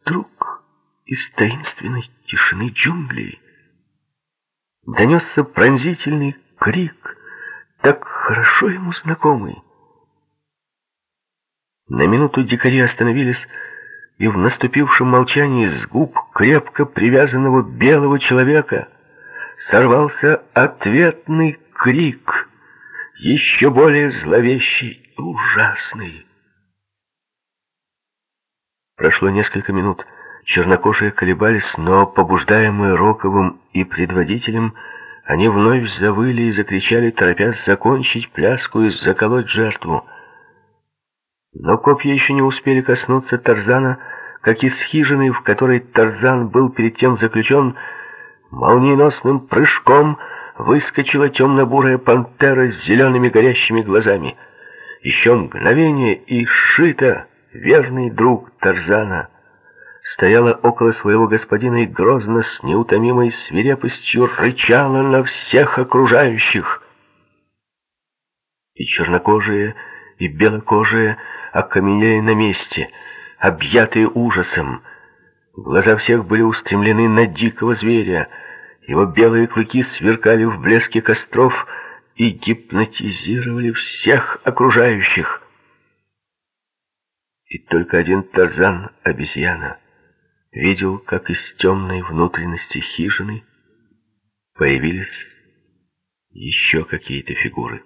Вдруг из таинственной тишины джунглей донесся пронзительный крик, так хорошо ему знакомый. На минуту дикари остановились, и в наступившем молчании с губ крепко привязанного белого человека сорвался ответный крик, еще более зловещий и ужасный. Прошло несколько минут. Чернокожие колебались, но, побуждаемые Роковым и предводителем, они вновь завыли и закричали, торопясь закончить пляску и заколоть жертву. Но копья еще не успели коснуться Тарзана, как из хижины, в которой Тарзан был перед тем заключен, молниеносным прыжком выскочила темно-бурая пантера с зелеными горящими глазами. Еще мгновение, и Шита, верный друг Тарзана, стояла около своего господина и грозно с неутомимой свирепостью рычала на всех окружающих. И чернокожие, и белокожие окаменели на месте, объятые ужасом. Глаза всех были устремлены на дикого зверя. Его белые клыки сверкали в блеске костров и гипнотизировали всех окружающих. И только один Тарзан, обезьяна, видел, как из темной внутренности хижины появились еще какие-то фигуры.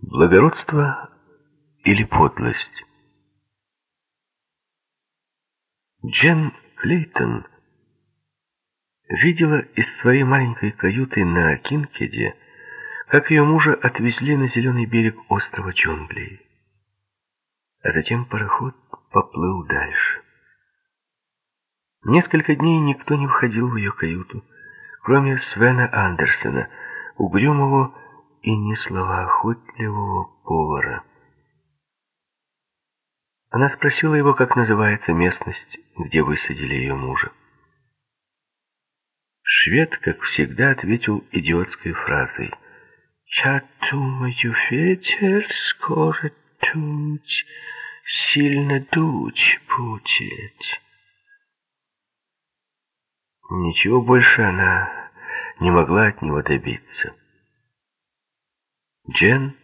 Благородство или подлость? Джен Клейтон видела из своей маленькой каюты на Кинкеде, как ее мужа отвезли на зеленый берег острова Джунглей. А затем пароход поплыл дальше. Несколько дней никто не входил в ее каюту, кроме Свена Андерсона, угрюмого и не словоохотливого повара. Она спросила его, как называется местность, где высадили ее мужа. Швед, как всегда, ответил идиотской фразой. «Я думаю, ветер скоро тут сильно дуть будет». Ничего больше она не могла от него добиться. Джен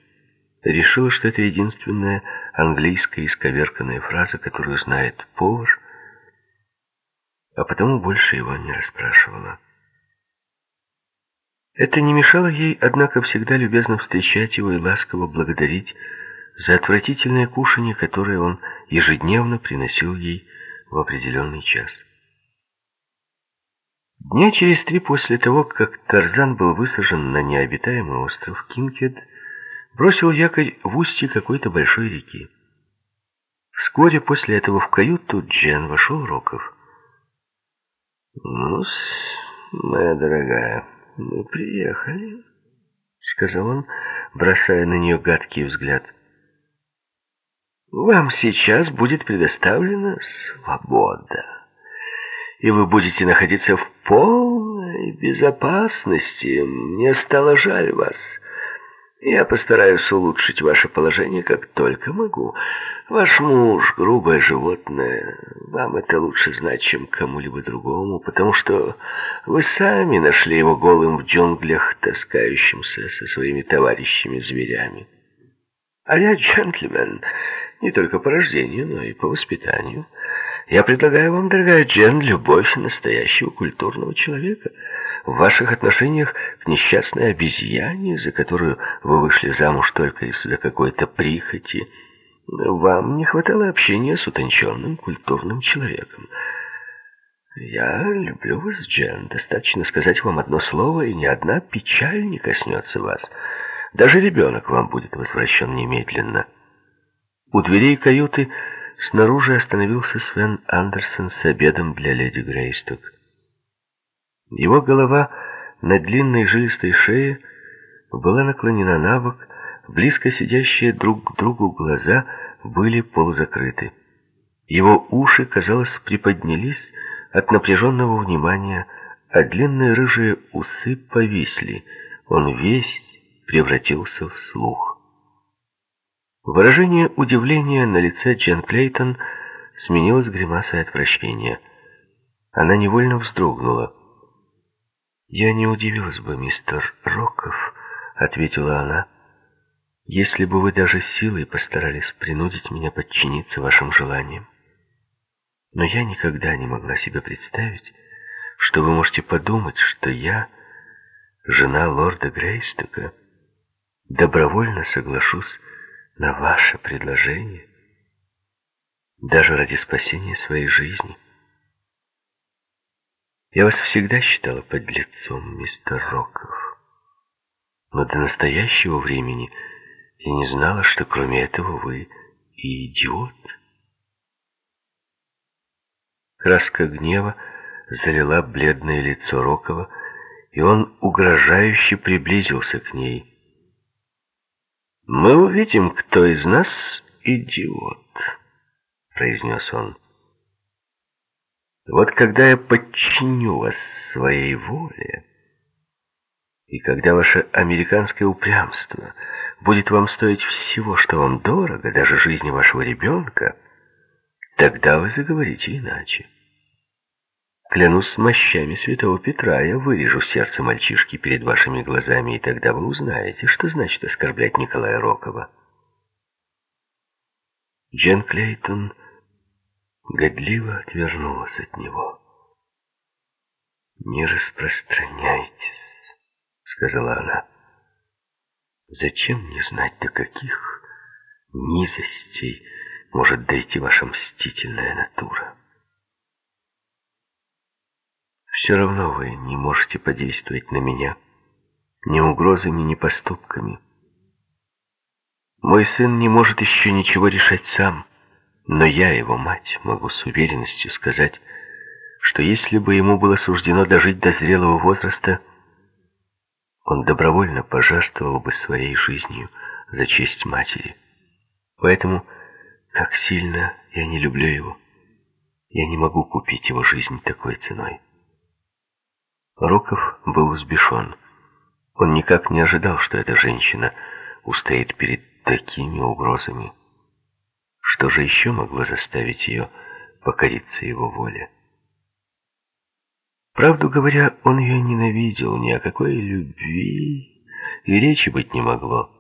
решила, что это единственная английская исковерканная фраза, которую знает повар, а потому больше его не расспрашивала. Это не мешало ей, однако, всегда любезно встречать его и ласково благодарить за отвратительное кушанье, которое он ежедневно приносил ей в определенный час. Дня через три после того, как Тарзан был высажен на необитаемый остров Кинкед, бросил якорь в устье какой-то большой реки. Вскоре после этого в каюту Джен вошел Роков. ну моя дорогая, мы приехали», — сказал он, бросая на нее гадкий взгляд. «Вам сейчас будет предоставлена свобода, и вы будете находиться в полной безопасности. Мне стало жаль вас». Я постараюсь улучшить ваше положение как только могу. Ваш муж — грубое животное. Вам это лучше знать, чем кому-либо другому, потому что вы сами нашли его голым в джунглях, таскающимся со своими товарищами-зверями. А я джентльмен не только по рождению, но и по воспитанию. Я предлагаю вам, дорогая Джен, любовь настоящего культурного человека — в ваших отношениях к несчастной обезьяне, за которую вы вышли замуж только из-за какой-то прихоти, вам не хватало общения с утонченным культурным человеком. Я люблю вас, Джен. Достаточно сказать вам одно слово, и ни одна печаль не коснется вас. Даже ребенок вам будет возвращен немедленно. У дверей каюты снаружи остановился Свен Андерсон с обедом для леди Грейсток. Его голова на длинной жилистой шее была наклонена на бок, близко сидящие друг к другу глаза были полузакрыты. Его уши, казалось, приподнялись от напряженного внимания, а длинные рыжие усы повисли. Он весь превратился в слух. Выражение удивления на лице Джен Клейтон сменилось гримасой отвращения. Она невольно вздрогнула. «Я не удивилась бы, мистер Роков», — ответила она, «если бы вы даже силой постарались принудить меня подчиниться вашим желаниям. Но я никогда не могла себе представить, что вы можете подумать, что я, жена лорда Грейстока, добровольно соглашусь на ваше предложение, даже ради спасения своей жизни». Я вас всегда считала подлецом, мистер Роков. Но до настоящего времени я не знала, что кроме этого вы и идиот. Краска гнева залила бледное лицо Рокова, и он угрожающе приблизился к ней. «Мы увидим, кто из нас идиот», — произнес он. «Вот когда я подчиню вас своей воле, и когда ваше американское упрямство будет вам стоить всего, что вам дорого, даже жизни вашего ребенка, тогда вы заговорите иначе. Клянусь мощами святого Петра, я вырежу сердце мальчишки перед вашими глазами, и тогда вы узнаете, что значит оскорблять Николая Рокова. Джен Клейтон годливо отвернулась от него. «Не распространяйтесь», — сказала она. «Зачем мне знать, до каких низостей может дойти ваша мстительная натура?» Все равно вы не можете подействовать на меня ни угрозами, ни поступками. Мой сын не может еще ничего решать сам, но я, его мать, могу с уверенностью сказать, что если бы ему было суждено дожить до зрелого возраста, он добровольно пожертвовал бы своей жизнью за честь матери. Поэтому, как сильно я не люблю его, я не могу купить его жизнь такой ценой. Роков был взбешен. Он никак не ожидал, что эта женщина устоит перед такими угрозами. Что же еще могло заставить ее покориться его воле? Правду говоря, он ее ненавидел, ни о какой любви и речи быть не могло.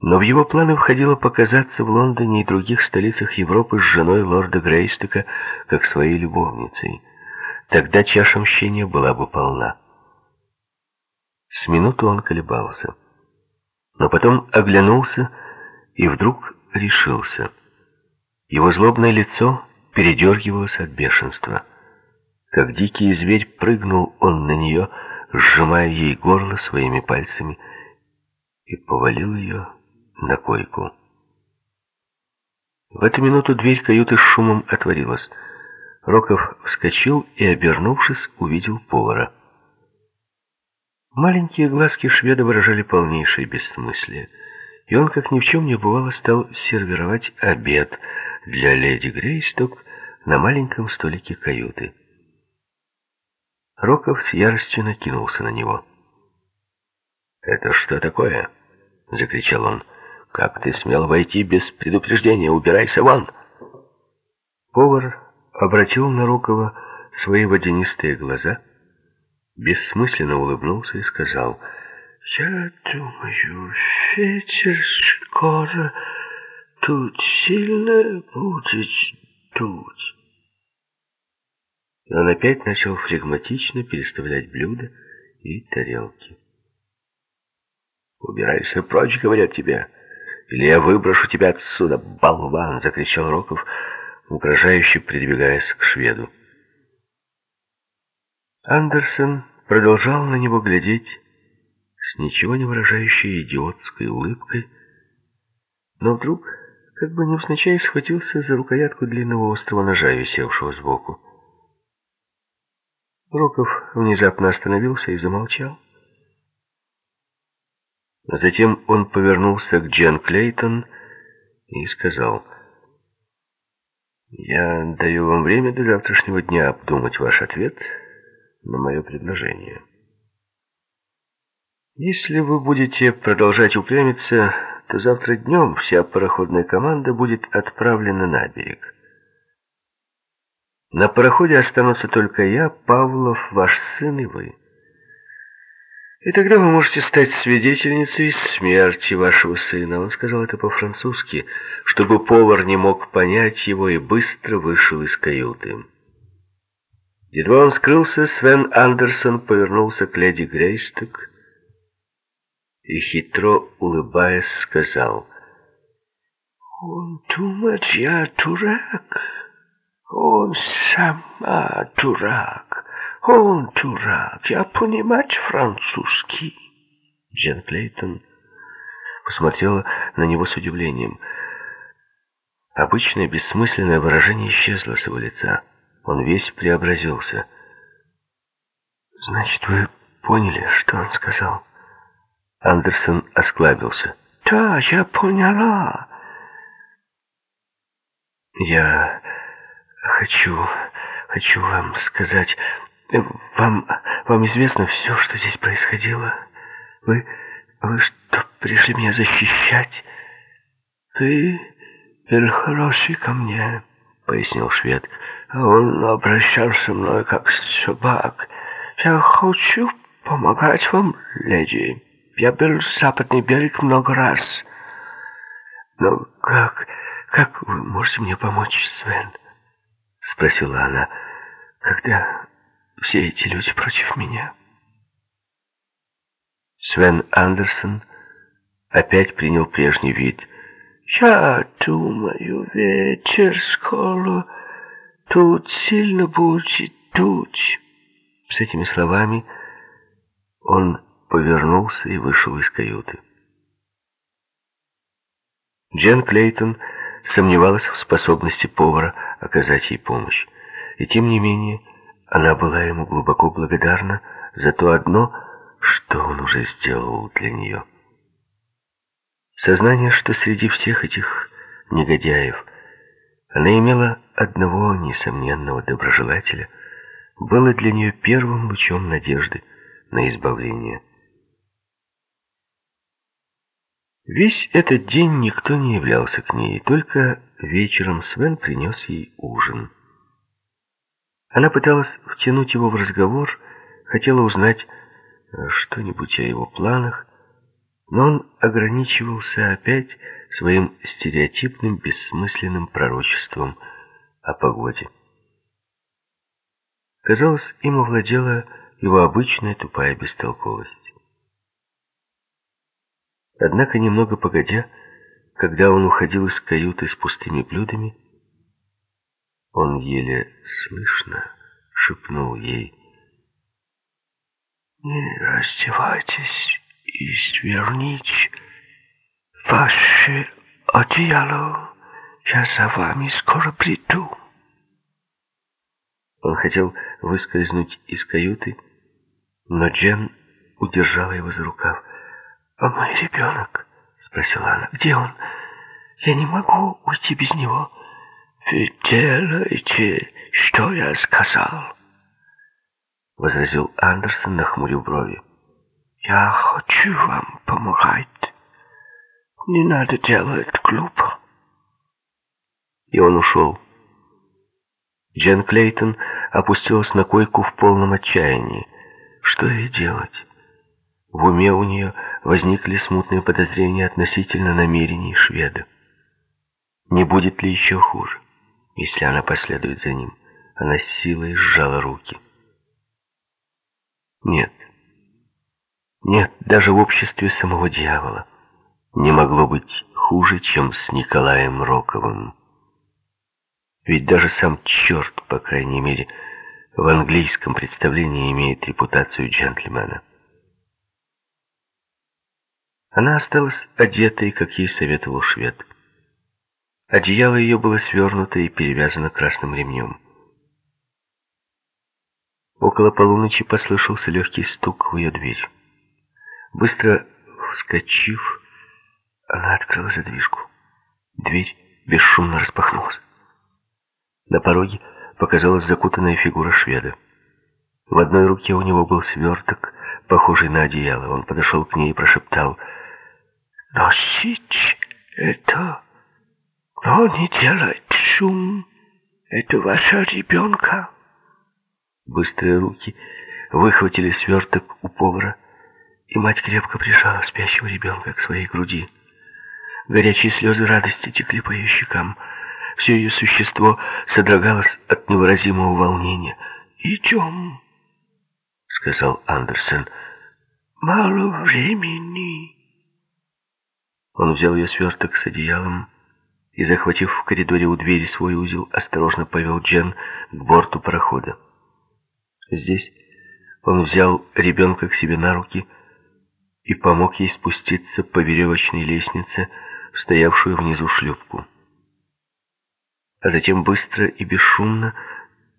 Но в его планы входило показаться в Лондоне и других столицах Европы с женой лорда Грейстека как своей любовницей – Тогда чаша мщения была бы полна. С минуту он колебался, но потом оглянулся и вдруг решился. Его злобное лицо передергивалось от бешенства. Как дикий зверь прыгнул он на нее, сжимая ей горло своими пальцами, и повалил ее на койку. В эту минуту дверь каюты с шумом отворилась. Роков вскочил и, обернувшись, увидел повара. Маленькие глазки шведа выражали полнейшее бессмыслие, и он, как ни в чем не бывало, стал сервировать обед для леди Грейсток на маленьком столике каюты. Роков с яростью накинулся на него. «Это что такое?» — закричал он. «Как ты смел войти без предупреждения? Убирайся вон!» Повар обратил на Рокова свои водянистые глаза, бессмысленно улыбнулся и сказал, «Я думаю, ветер скоро тут сильно будет дуть». Он опять начал флегматично переставлять блюда и тарелки. «Убирайся прочь, говорят тебе, или я выброшу тебя отсюда, болван!» — закричал Роков, — угрожающе придвигаясь к шведу. Андерсон продолжал на него глядеть с ничего не выражающей идиотской улыбкой, но вдруг, как бы невзначай, схватился за рукоятку длинного острого ножа, висевшего сбоку. Роков внезапно остановился и замолчал. Затем он повернулся к Джен Клейтон и сказал, я даю вам время до завтрашнего дня обдумать ваш ответ на мое предложение. Если вы будете продолжать упрямиться, то завтра днем вся пароходная команда будет отправлена на берег. На пароходе останутся только я, Павлов, ваш сын и вы. И тогда вы можете стать свидетельницей смерти вашего сына. Он сказал это по-французски, чтобы повар не мог понять его и быстро вышел из каюты. Едва он скрылся, Свен Андерсон повернулся к леди Грейсток и, хитро улыбаясь, сказал, «Он думает, я дурак. Он сама дурак». Он дурак, я понимать французский. Джен Клейтон посмотрела на него с удивлением. Обычное бессмысленное выражение исчезло с его лица. Он весь преобразился. «Значит, вы поняли, что он сказал?» Андерсон осклабился. Да, я поняла. Я хочу, хочу вам сказать, вам, вам известно все, что здесь происходило. Вы, вы что, пришли меня защищать? Ты хороший ко мне, пояснил швед. Он обращался со мной как собак. Я хочу помогать вам, леди. Я был в западный берег много раз. Но как, как вы можете мне помочь, Свен? Спросила она, когда все эти люди против меня. Свен Андерсон опять принял прежний вид. «Я думаю, вечер скоро. Тут сильно будет дуть». С этими словами он повернулся и вышел из каюты. Джен Клейтон сомневалась в способности повара оказать ей помощь. И тем не менее, она была ему глубоко благодарна за то одно, что он уже сделал для нее. Сознание, что среди всех этих негодяев она имела одного несомненного доброжелателя, было для нее первым лучом надежды на избавление. Весь этот день никто не являлся к ней, только вечером Свен принес ей ужин. Она пыталась втянуть его в разговор, хотела узнать э, что-нибудь о его планах, но он ограничивался опять своим стереотипным бессмысленным пророчеством о погоде. Казалось, им овладела его обычная тупая бестолковость. Однако, немного погодя, когда он уходил из каюты с пустыми блюдами, он еле слышно шепнул ей. «Не раздевайтесь и сверните ваше одеяло. Я за вами скоро приду». Он хотел выскользнуть из каюты, но Джен удержала его за рукав. «А мой ребенок?» — спросила она. «Где он? Я не могу уйти без него». «Вы делаете, что я сказал?» Возразил Андерсон, нахмурив брови. «Я хочу вам помогать. Не надо делать глупо». И он ушел. Джен Клейтон опустилась на койку в полном отчаянии. Что ей делать? В уме у нее возникли смутные подозрения относительно намерений шведа. Не будет ли еще хуже? если она последует за ним. Она с силой сжала руки. Нет. Нет, даже в обществе самого дьявола не могло быть хуже, чем с Николаем Роковым. Ведь даже сам черт, по крайней мере, в английском представлении имеет репутацию джентльмена. Она осталась одетой, как ей советовал швед. Одеяло ее было свернуто и перевязано красным ремнем. Около полуночи послышался легкий стук в ее дверь. Быстро вскочив, она открыла задвижку. Дверь бесшумно распахнулась. На пороге показалась закутанная фигура шведа. В одной руке у него был сверток, похожий на одеяло. Он подошел к ней и прошептал «Носить это но не делайте шум. Это ваша ребенка. Быстрые руки выхватили сверток у повара, и мать крепко прижала спящего ребенка к своей груди. Горячие слезы радости текли по ее щекам. Все ее существо содрогалось от невыразимого волнения. «Идем», — сказал Андерсон. «Мало времени». Он взял ее сверток с одеялом и, захватив в коридоре у двери свой узел, осторожно повел Джен к борту парохода. Здесь он взял ребенка к себе на руки и помог ей спуститься по веревочной лестнице, стоявшую внизу шлюпку. А затем быстро и бесшумно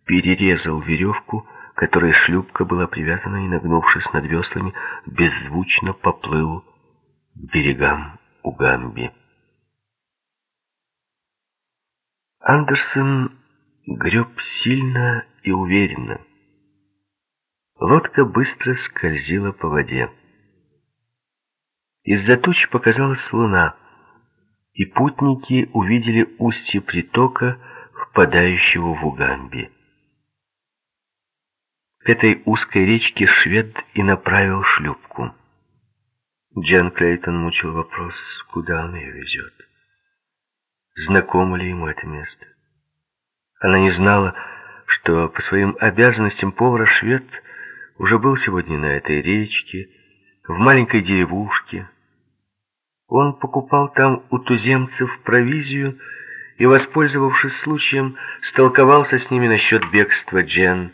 перерезал веревку, которой шлюпка была привязана и, нагнувшись над веслами, беззвучно поплыл к берегам Угамби. Андерсон греб сильно и уверенно. Лодка быстро скользила по воде. Из-за туч показалась луна, и путники увидели устье притока, впадающего в Угамби. К этой узкой речке швед и направил шлюпку. Джен Клейтон мучил вопрос, куда он ее везет. Знакомо ли ему это место? Она не знала, что по своим обязанностям повара-швед уже был сегодня на этой речке, в маленькой деревушке. Он покупал там у туземцев провизию и, воспользовавшись случаем, столковался с ними насчет бегства Джен.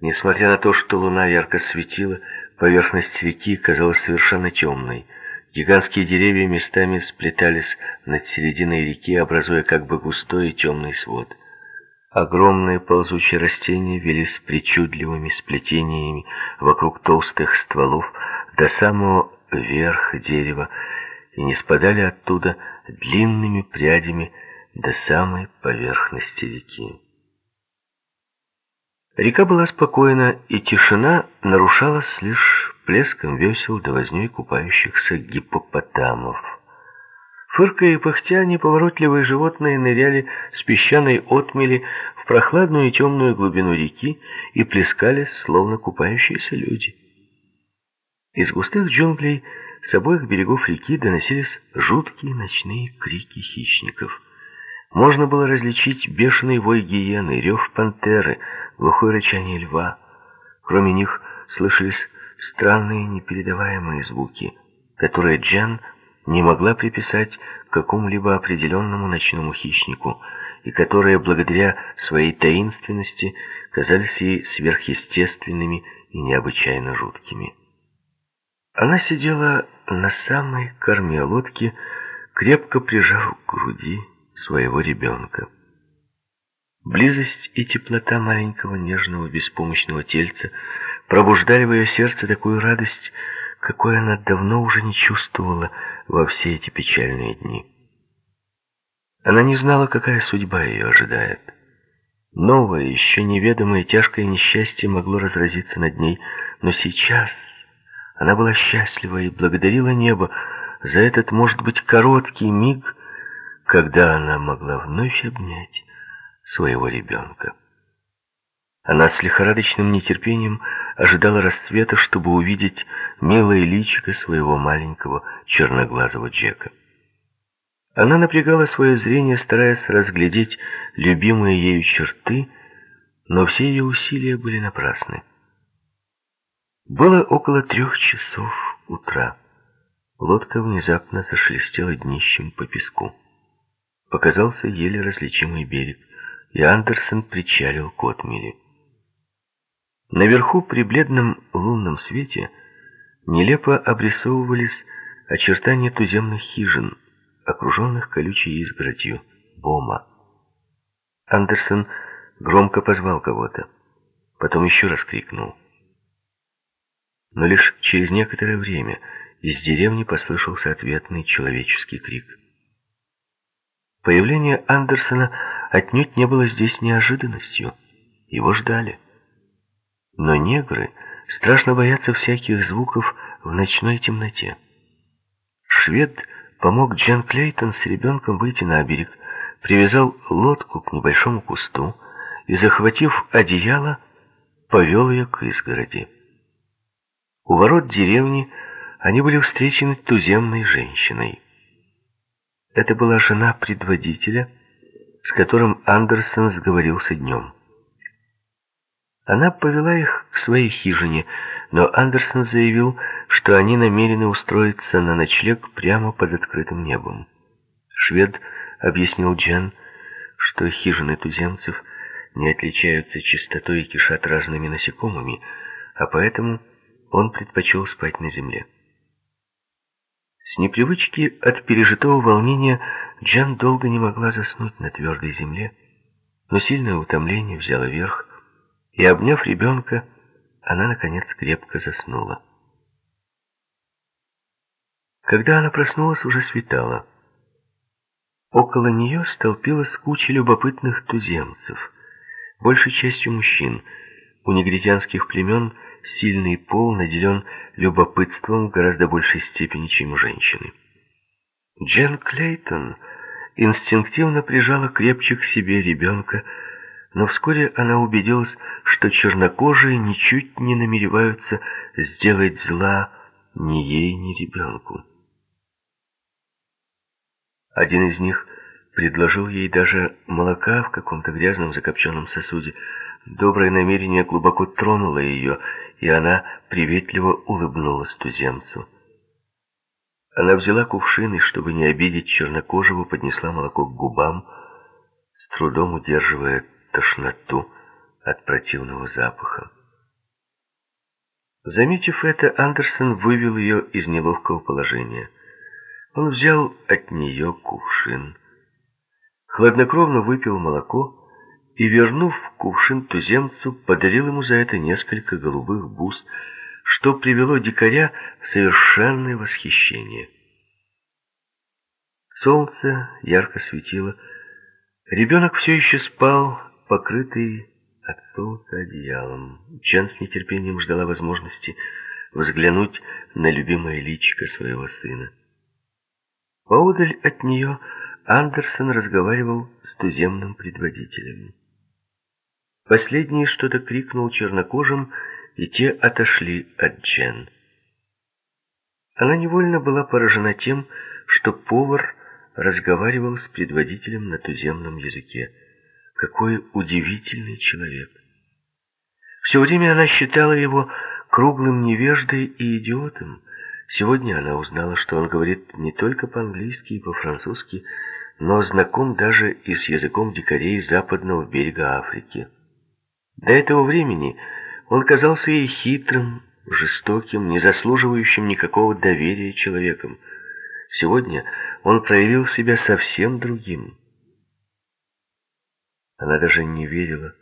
Несмотря на то, что луна ярко светила, поверхность реки казалась совершенно темной. Гигантские деревья местами сплетались над серединой реки, образуя как бы густой и темный свод. Огромные ползучие растения велись причудливыми сплетениями вокруг толстых стволов до самого верха дерева и не спадали оттуда длинными прядями до самой поверхности реки. Река была спокойна, и тишина нарушалась лишь плеском весел до вознёй купающихся гипопотамов. Фыркая и пыхтя, неповоротливые животные ныряли с песчаной отмели в прохладную и темную глубину реки и плескались, словно купающиеся люди. Из густых джунглей с обоих берегов реки доносились жуткие ночные крики хищников. Можно было различить бешеный вой гиены, рев пантеры, глухое рычание льва. Кроме них слышались странные непередаваемые звуки, которые Джан не могла приписать какому-либо определенному ночному хищнику, и которые, благодаря своей таинственности, казались ей сверхъестественными и необычайно жуткими. Она сидела на самой корме лодки, крепко прижав к груди своего ребенка. Близость и теплота маленького нежного беспомощного тельца пробуждали в ее сердце такую радость, какой она давно уже не чувствовала во все эти печальные дни. Она не знала, какая судьба ее ожидает. Новое, еще неведомое тяжкое несчастье могло разразиться над ней, но сейчас она была счастлива и благодарила небо за этот, может быть, короткий миг, когда она могла вновь обнять своего ребенка. Она с лихорадочным нетерпением ожидала рассвета, чтобы увидеть милое личико своего маленького черноглазого Джека. Она напрягала свое зрение, стараясь разглядеть любимые ею черты, но все ее усилия были напрасны. Было около трех часов утра. Лодка внезапно зашелестела днищем по песку. Показался еле различимый берег, и Андерсон причалил к отмели. Наверху при бледном лунном свете нелепо обрисовывались очертания туземных хижин, окруженных колючей изгородью, бома. Андерсон громко позвал кого-то, потом еще раз крикнул. Но лишь через некоторое время из деревни послышался ответный человеческий крик. Появление Андерсона отнюдь не было здесь неожиданностью. Его ждали. Но негры страшно боятся всяких звуков в ночной темноте. Швед помог Джен Клейтон с ребенком выйти на берег, привязал лодку к небольшому кусту и, захватив одеяло, повел ее к изгороди. У ворот деревни они были встречены туземной женщиной. Это была жена предводителя, с которым Андерсон сговорился днем. Она повела их к своей хижине, но Андерсон заявил, что они намерены устроиться на ночлег прямо под открытым небом. Швед объяснил Джен, что хижины туземцев не отличаются чистотой и кишат разными насекомыми, а поэтому он предпочел спать на земле. С непривычки от пережитого волнения Джан долго не могла заснуть на твердой земле, но сильное утомление взяло верх, и, обняв ребенка, она, наконец, крепко заснула. Когда она проснулась, уже светало. Около нее столпилась куча любопытных туземцев, большей частью мужчин. У негритянских племен сильный пол наделен любопытством в гораздо большей степени, чем у женщины. Джен Клейтон инстинктивно прижала крепче к себе ребенка, но вскоре она убедилась, что чернокожие ничуть не намереваются сделать зла ни ей, ни ребенку. Один из них предложил ей даже молока в каком-то грязном закопченном сосуде. Доброе намерение глубоко тронуло ее, и она приветливо улыбнулась туземцу. Она взяла кувшин и, чтобы не обидеть чернокожего, поднесла молоко к губам, с трудом удерживая тошноту от противного запаха. Заметив это, Андерсон вывел ее из неловкого положения. Он взял от нее кувшин, хладнокровно выпил молоко и, вернув кувшин туземцу, подарил ему за это несколько голубых бус, что привело дикаря в совершенное восхищение. Солнце ярко светило, ребенок все еще спал, покрытый от солнца одеялом. Чан с нетерпением ждала возможности взглянуть на любимое личико своего сына. Поодаль от нее Андерсон разговаривал с туземным предводителем. Последний что-то крикнул чернокожим, и те отошли от Джен. Она невольно была поражена тем, что повар разговаривал с предводителем на туземном языке. Какой удивительный человек! Все время она считала его круглым невеждой и идиотом. Сегодня она узнала, что он говорит не только по-английски и по-французски, но знаком даже и с языком дикарей западного берега Африки. До этого времени он казался ей хитрым, жестоким, не заслуживающим никакого доверия человеком. Сегодня он проявил себя совсем другим. Она даже не верила,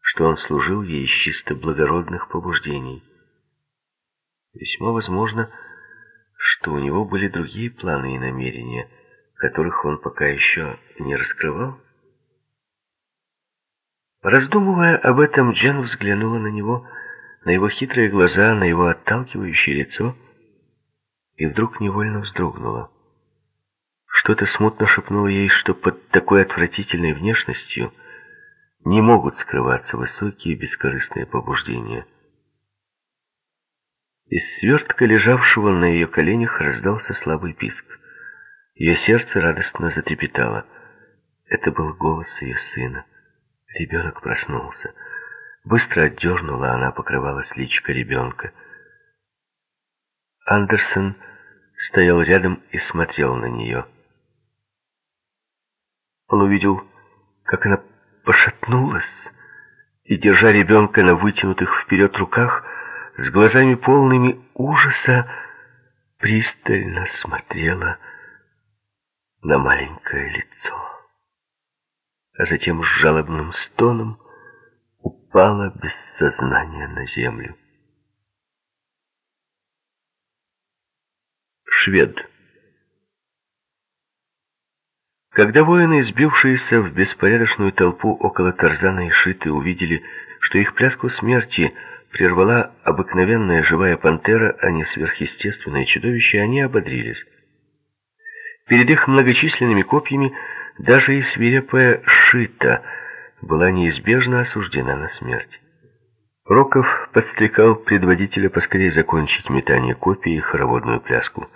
что он служил ей из чисто благородных побуждений. Весьма возможно, что у него были другие планы и намерения, которых он пока еще не раскрывал. Раздумывая об этом, Джен взглянула на него, на его хитрые глаза, на его отталкивающее лицо, и вдруг невольно вздрогнула. Что-то смутно шепнуло ей, что под такой отвратительной внешностью не могут скрываться высокие бескорыстные побуждения. Из свертка, лежавшего на ее коленях, раздался слабый писк. Ее сердце радостно затрепетало. Это был голос ее сына. Ребенок проснулся. Быстро отдернула она покрывалась личико ребенка. Андерсон стоял рядом и смотрел на нее. Он увидел, как она пошатнулась и, держа ребенка на вытянутых вперед руках, с глазами полными ужаса, пристально смотрела на маленькое лицо а затем с жалобным стоном упала без сознания на землю. Швед. Когда воины, сбившиеся в беспорядочную толпу около Тарзана и Шиты, увидели, что их пляску смерти прервала обыкновенная живая пантера, а не сверхъестественное чудовище, они ободрились. Перед их многочисленными копьями даже и свирепая Шита была неизбежно осуждена на смерть. Роков подстрекал предводителя поскорее закончить метание копий и хороводную пляску.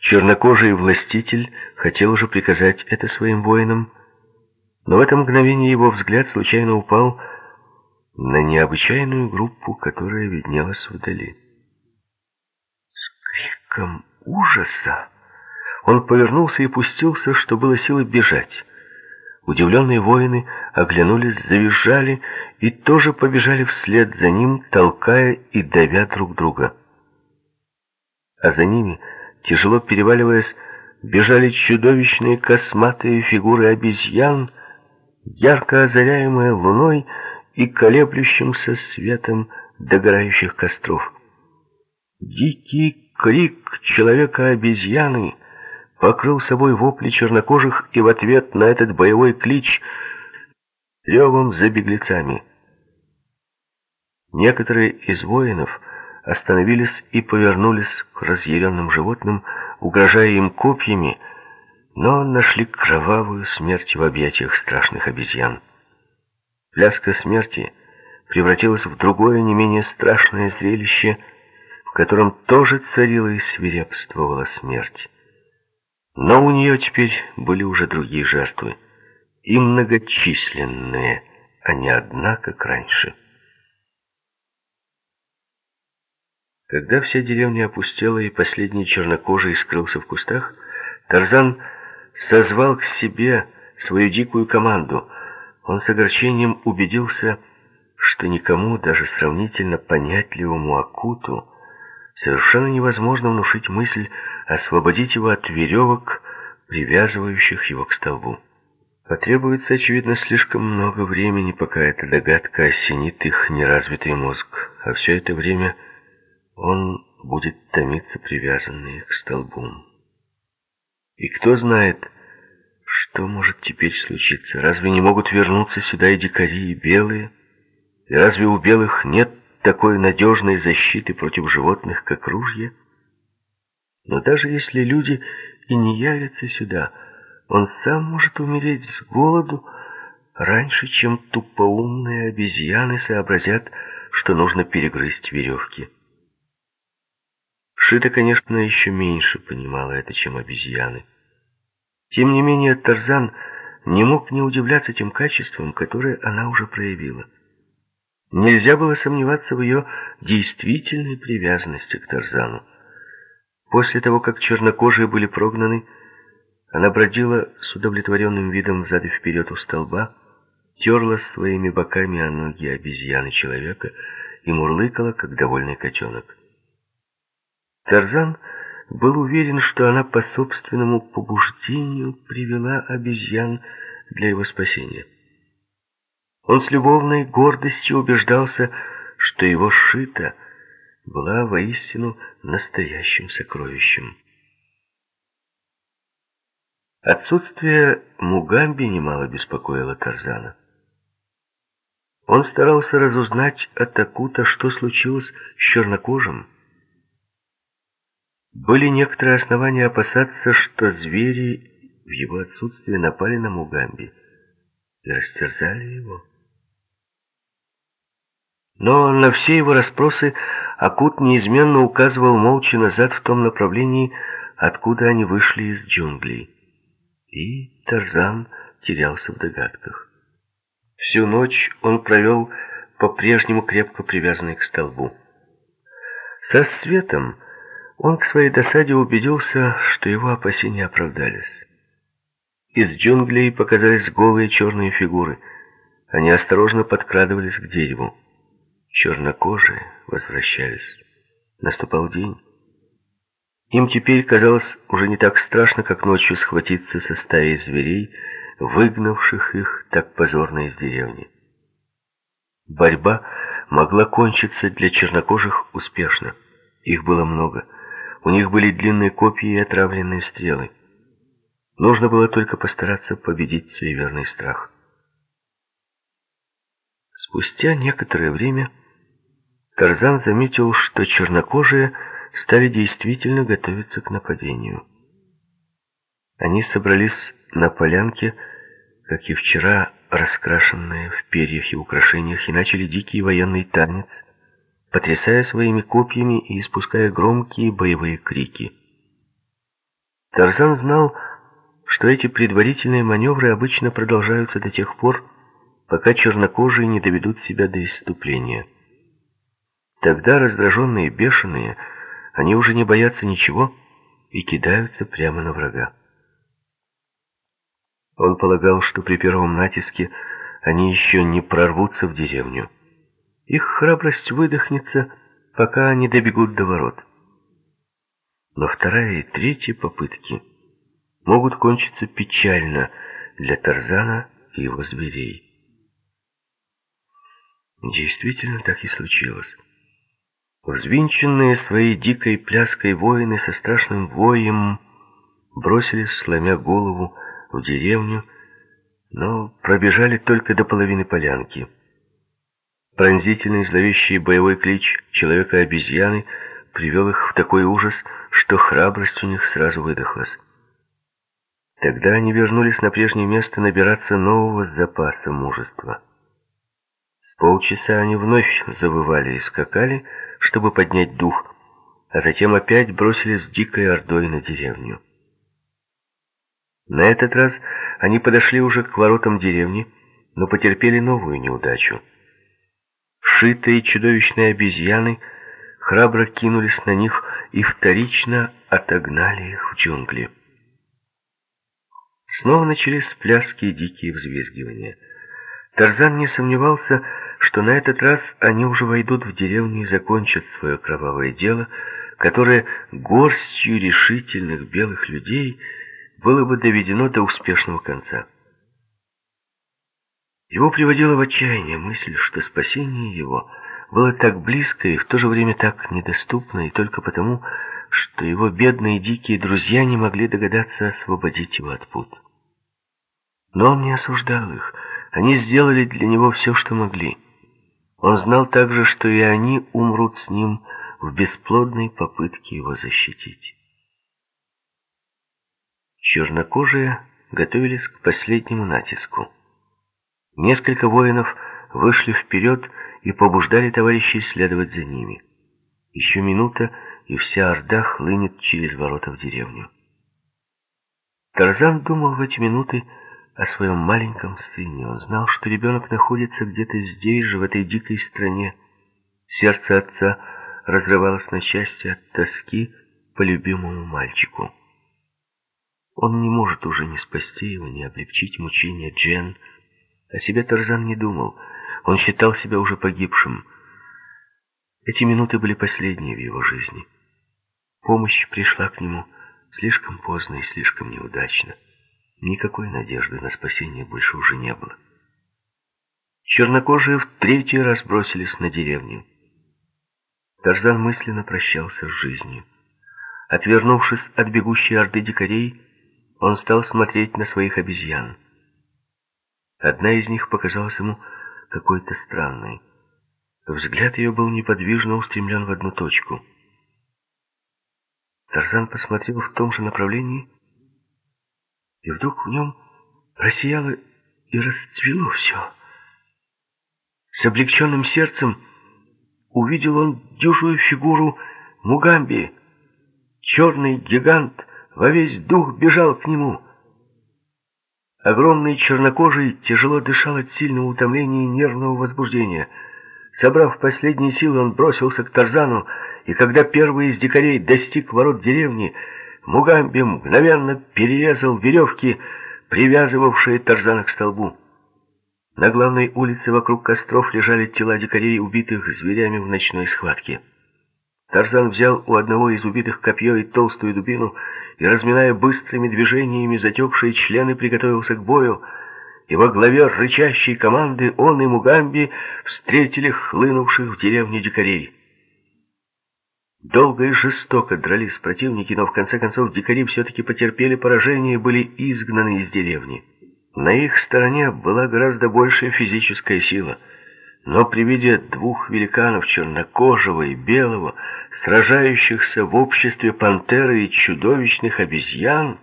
Чернокожий властитель хотел уже приказать это своим воинам, но в это мгновение его взгляд случайно упал на необычайную группу, которая виднелась вдали. С криком ужаса он повернулся и пустился, что было силы бежать. Удивленные воины оглянулись, завизжали и тоже побежали вслед за ним, толкая и давя друг друга. А за ними, тяжело переваливаясь, бежали чудовищные косматые фигуры обезьян, ярко озаряемые луной и колеблющимся светом догорающих костров. Дикий крик человека-обезьяны покрыл собой вопли чернокожих и в ответ на этот боевой клич ревом за беглецами. Некоторые из воинов остановились и повернулись к разъяренным животным, угрожая им копьями, но нашли кровавую смерть в объятиях страшных обезьян. Пляска смерти превратилась в другое, не менее страшное зрелище, в котором тоже царила и свирепствовала смерть. Но у нее теперь были уже другие жертвы, и многочисленные, а не одна, как раньше. Когда вся деревня опустела и последний чернокожий скрылся в кустах, Тарзан созвал к себе свою дикую команду. Он с огорчением убедился, что никому, даже сравнительно понятливому Акуту, совершенно невозможно внушить мысль освободить его от веревок, привязывающих его к столбу. Потребуется, очевидно, слишком много времени, пока эта догадка осенит их неразвитый мозг, а все это время он будет томиться привязанный к столбу. И кто знает, что может теперь случиться? Разве не могут вернуться сюда и дикари, и белые? И разве у белых нет такой надежной защиты против животных, как ружья? Но даже если люди и не явятся сюда, он сам может умереть с голоду раньше, чем тупоумные обезьяны сообразят, что нужно перегрызть веревки. Шита, конечно, еще меньше понимала это, чем обезьяны. Тем не менее, Тарзан не мог не удивляться тем качествам, которые она уже проявила. Нельзя было сомневаться в ее действительной привязанности к Тарзану. После того, как чернокожие были прогнаны, она бродила с удовлетворенным видом взад и вперед у столба, терла своими боками о ноги обезьяны человека и мурлыкала, как довольный котенок. Тарзан был уверен, что она по собственному побуждению привела обезьян для его спасения. Он с любовной гордостью убеждался, что его шита была воистину настоящим сокровищем. Отсутствие Мугамби немало беспокоило Тарзана. Он старался разузнать от Акута, что случилось с чернокожим, были некоторые основания опасаться, что звери в его отсутствие напали на Мугамби и растерзали его. Но на все его расспросы Акут неизменно указывал молча назад в том направлении, откуда они вышли из джунглей. И Тарзан терялся в догадках. Всю ночь он провел по-прежнему крепко привязанный к столбу. Со светом он к своей досаде убедился, что его опасения оправдались. Из джунглей показались голые черные фигуры. Они осторожно подкрадывались к дереву. Чернокожие возвращались. Наступал день. Им теперь казалось уже не так страшно, как ночью схватиться со стаей зверей, выгнавших их так позорно из деревни. Борьба могла кончиться для чернокожих успешно. Их было много. У них были длинные копья и отравленные стрелы. Нужно было только постараться победить суеверный страх. Спустя некоторое время Тарзан заметил, что чернокожие стали действительно готовиться к нападению. Они собрались на полянке, как и вчера, раскрашенные в перьях и украшениях, и начали дикий военный танец, потрясая своими копьями и испуская громкие боевые крики. Тарзан знал, что эти предварительные маневры обычно продолжаются до тех пор, пока чернокожие не доведут себя до исступления. Тогда, раздраженные бешеные, они уже не боятся ничего и кидаются прямо на врага. Он полагал, что при первом натиске они еще не прорвутся в деревню. Их храбрость выдохнется, пока они добегут до ворот. Но вторая и третья попытки могут кончиться печально для Тарзана и его зверей. Действительно, так и случилось. Взвинченные своей дикой пляской воины со страшным воем бросились, сломя голову, в деревню, но пробежали только до половины полянки. Пронзительный зловещий боевой клич человека-обезьяны привел их в такой ужас, что храбрость у них сразу выдохлась. Тогда они вернулись на прежнее место набираться нового запаса мужества. С полчаса они вновь завывали и скакали, чтобы поднять дух, а затем опять бросились дикой ордой на деревню. На этот раз они подошли уже к воротам деревни, но потерпели новую неудачу. Шитые чудовищные обезьяны храбро кинулись на них и вторично отогнали их в джунгли. Снова начались пляски и дикие взвизгивания. Тарзан не сомневался, что на этот раз они уже войдут в деревню и закончат свое кровавое дело, которое горстью решительных белых людей — было бы доведено до успешного конца. Его приводила в отчаяние мысль, что спасение его было так близко и в то же время так недоступно, и только потому, что его бедные дикие друзья не могли догадаться освободить его от пут. Но он не осуждал их. Они сделали для него все, что могли. Он знал также, что и они умрут с ним в бесплодной попытке его защитить. Чернокожие готовились к последнему натиску. Несколько воинов вышли вперед и побуждали товарищей следовать за ними. Еще минута, и вся орда хлынет через ворота в деревню. Тарзан думал в эти минуты о своем маленьком сыне. Он знал, что ребенок находится где-то здесь же, в этой дикой стране. Сердце отца разрывалось на части от тоски по любимому мальчику. Он не может уже ни спасти его, ни облегчить мучения Джен. О себе Тарзан не думал. Он считал себя уже погибшим. Эти минуты были последние в его жизни. Помощь пришла к нему слишком поздно и слишком неудачно. Никакой надежды на спасение больше уже не было. Чернокожие в третий раз бросились на деревню. Тарзан мысленно прощался с жизнью. Отвернувшись от бегущей орды дикарей, он стал смотреть на своих обезьян. Одна из них показалась ему какой-то странной. Взгляд ее был неподвижно устремлен в одну точку. Тарзан посмотрел в том же направлении, и вдруг в нем просияло и расцвело все. С облегченным сердцем увидел он дюжую фигуру Мугамби. Черный гигант во весь дух бежал к нему. Огромный чернокожий тяжело дышал от сильного утомления и нервного возбуждения. Собрав последние силы, он бросился к Тарзану, и когда первый из дикарей достиг ворот деревни, Мугамби мгновенно перерезал веревки, привязывавшие Тарзана к столбу. На главной улице вокруг костров лежали тела дикарей, убитых зверями в ночной схватке. Тарзан взял у одного из убитых копье и толстую дубину и, разминая быстрыми движениями затекшие члены, приготовился к бою, и во главе рычащей команды он и Мугамби встретили хлынувших в деревню дикарей. Долго и жестоко дрались противники, но в конце концов дикари все-таки потерпели поражение и были изгнаны из деревни. На их стороне была гораздо большая физическая сила — но при виде двух великанов, чернокожего и белого, сражающихся в обществе пантеры и чудовищных обезьян,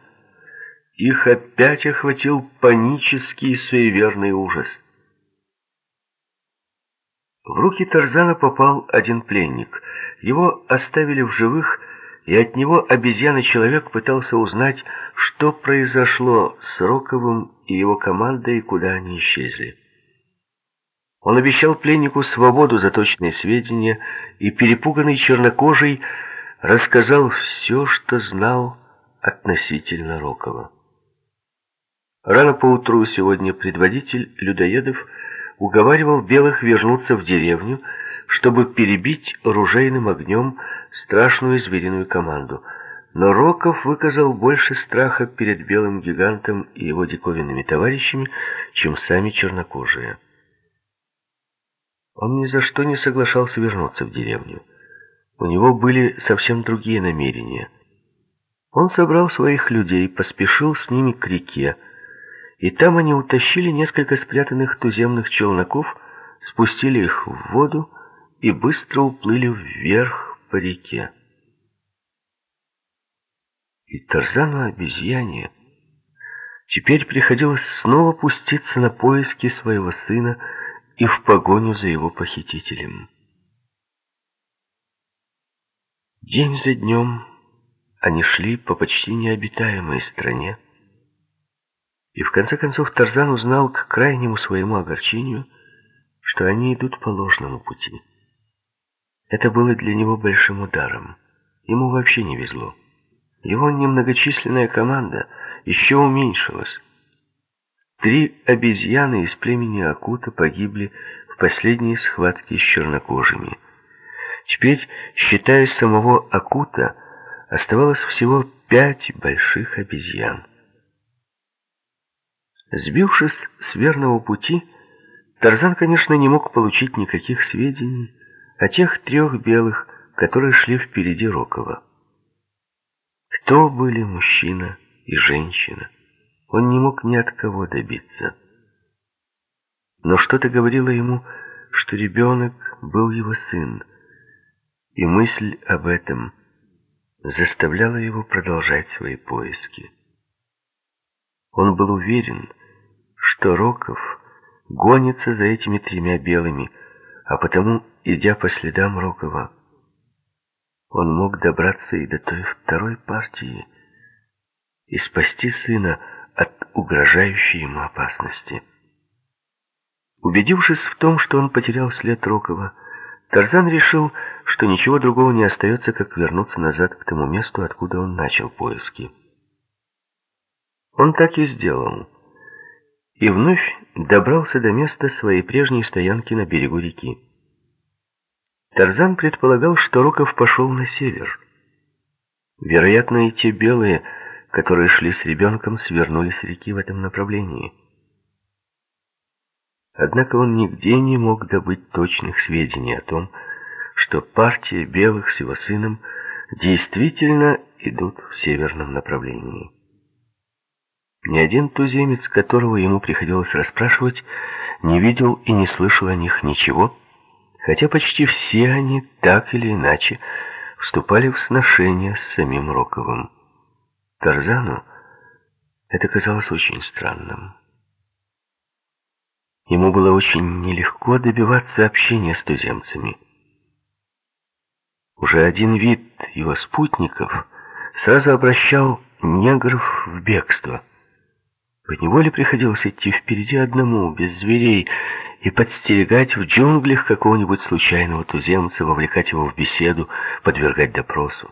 их опять охватил панический суеверный ужас. В руки Тарзана попал один пленник. Его оставили в живых, и от него обезьяна-человек пытался узнать, что произошло с Роковым и его командой и куда они исчезли. Он обещал пленнику свободу за точные сведения, и перепуганный чернокожий рассказал все, что знал относительно Рокова. Рано поутру сегодня предводитель людоедов уговаривал белых вернуться в деревню, чтобы перебить оружейным огнем страшную звериную команду. Но Роков выказал больше страха перед белым гигантом и его диковинными товарищами, чем сами чернокожие. Он ни за что не соглашался вернуться в деревню. У него были совсем другие намерения. Он собрал своих людей, поспешил с ними к реке, и там они утащили несколько спрятанных туземных челноков, спустили их в воду и быстро уплыли вверх по реке. И Тарзану обезьяне теперь приходилось снова пуститься на поиски своего сына и в погоню за его похитителем. День за днем они шли по почти необитаемой стране, и в конце концов Тарзан узнал к крайнему своему огорчению, что они идут по ложному пути. Это было для него большим ударом. Ему вообще не везло. Его немногочисленная команда еще уменьшилась. Три обезьяны из племени Акута погибли в последней схватке с чернокожими. Теперь, считая самого Акута, оставалось всего пять больших обезьян. Сбившись с верного пути, Тарзан, конечно, не мог получить никаких сведений о тех трех белых, которые шли впереди Рокова. Кто были мужчина и женщина, он не мог ни от кого добиться. Но что-то говорило ему, что ребенок был его сын, и мысль об этом заставляла его продолжать свои поиски. Он был уверен, что Роков гонится за этими тремя белыми, а потому, идя по следам Рокова, он мог добраться и до той второй партии и спасти сына от угрожающей ему опасности. Убедившись в том, что он потерял след Рокова, Тарзан решил, что ничего другого не остается, как вернуться назад к тому месту, откуда он начал поиски. Он так и сделал. И вновь добрался до места своей прежней стоянки на берегу реки. Тарзан предполагал, что Роков пошел на север. Вероятно, и те белые, которые шли с ребенком, свернули с реки в этом направлении. Однако он нигде не мог добыть точных сведений о том, что партия белых с его сыном действительно идут в северном направлении. Ни один туземец, которого ему приходилось расспрашивать, не видел и не слышал о них ничего, хотя почти все они так или иначе вступали в сношение с самим Роковым. Тарзану это казалось очень странным. Ему было очень нелегко добиваться общения с туземцами. Уже один вид его спутников сразу обращал негров в бегство. Поневоле приходилось идти впереди одному, без зверей, и подстерегать в джунглях какого-нибудь случайного туземца, вовлекать его в беседу, подвергать допросу.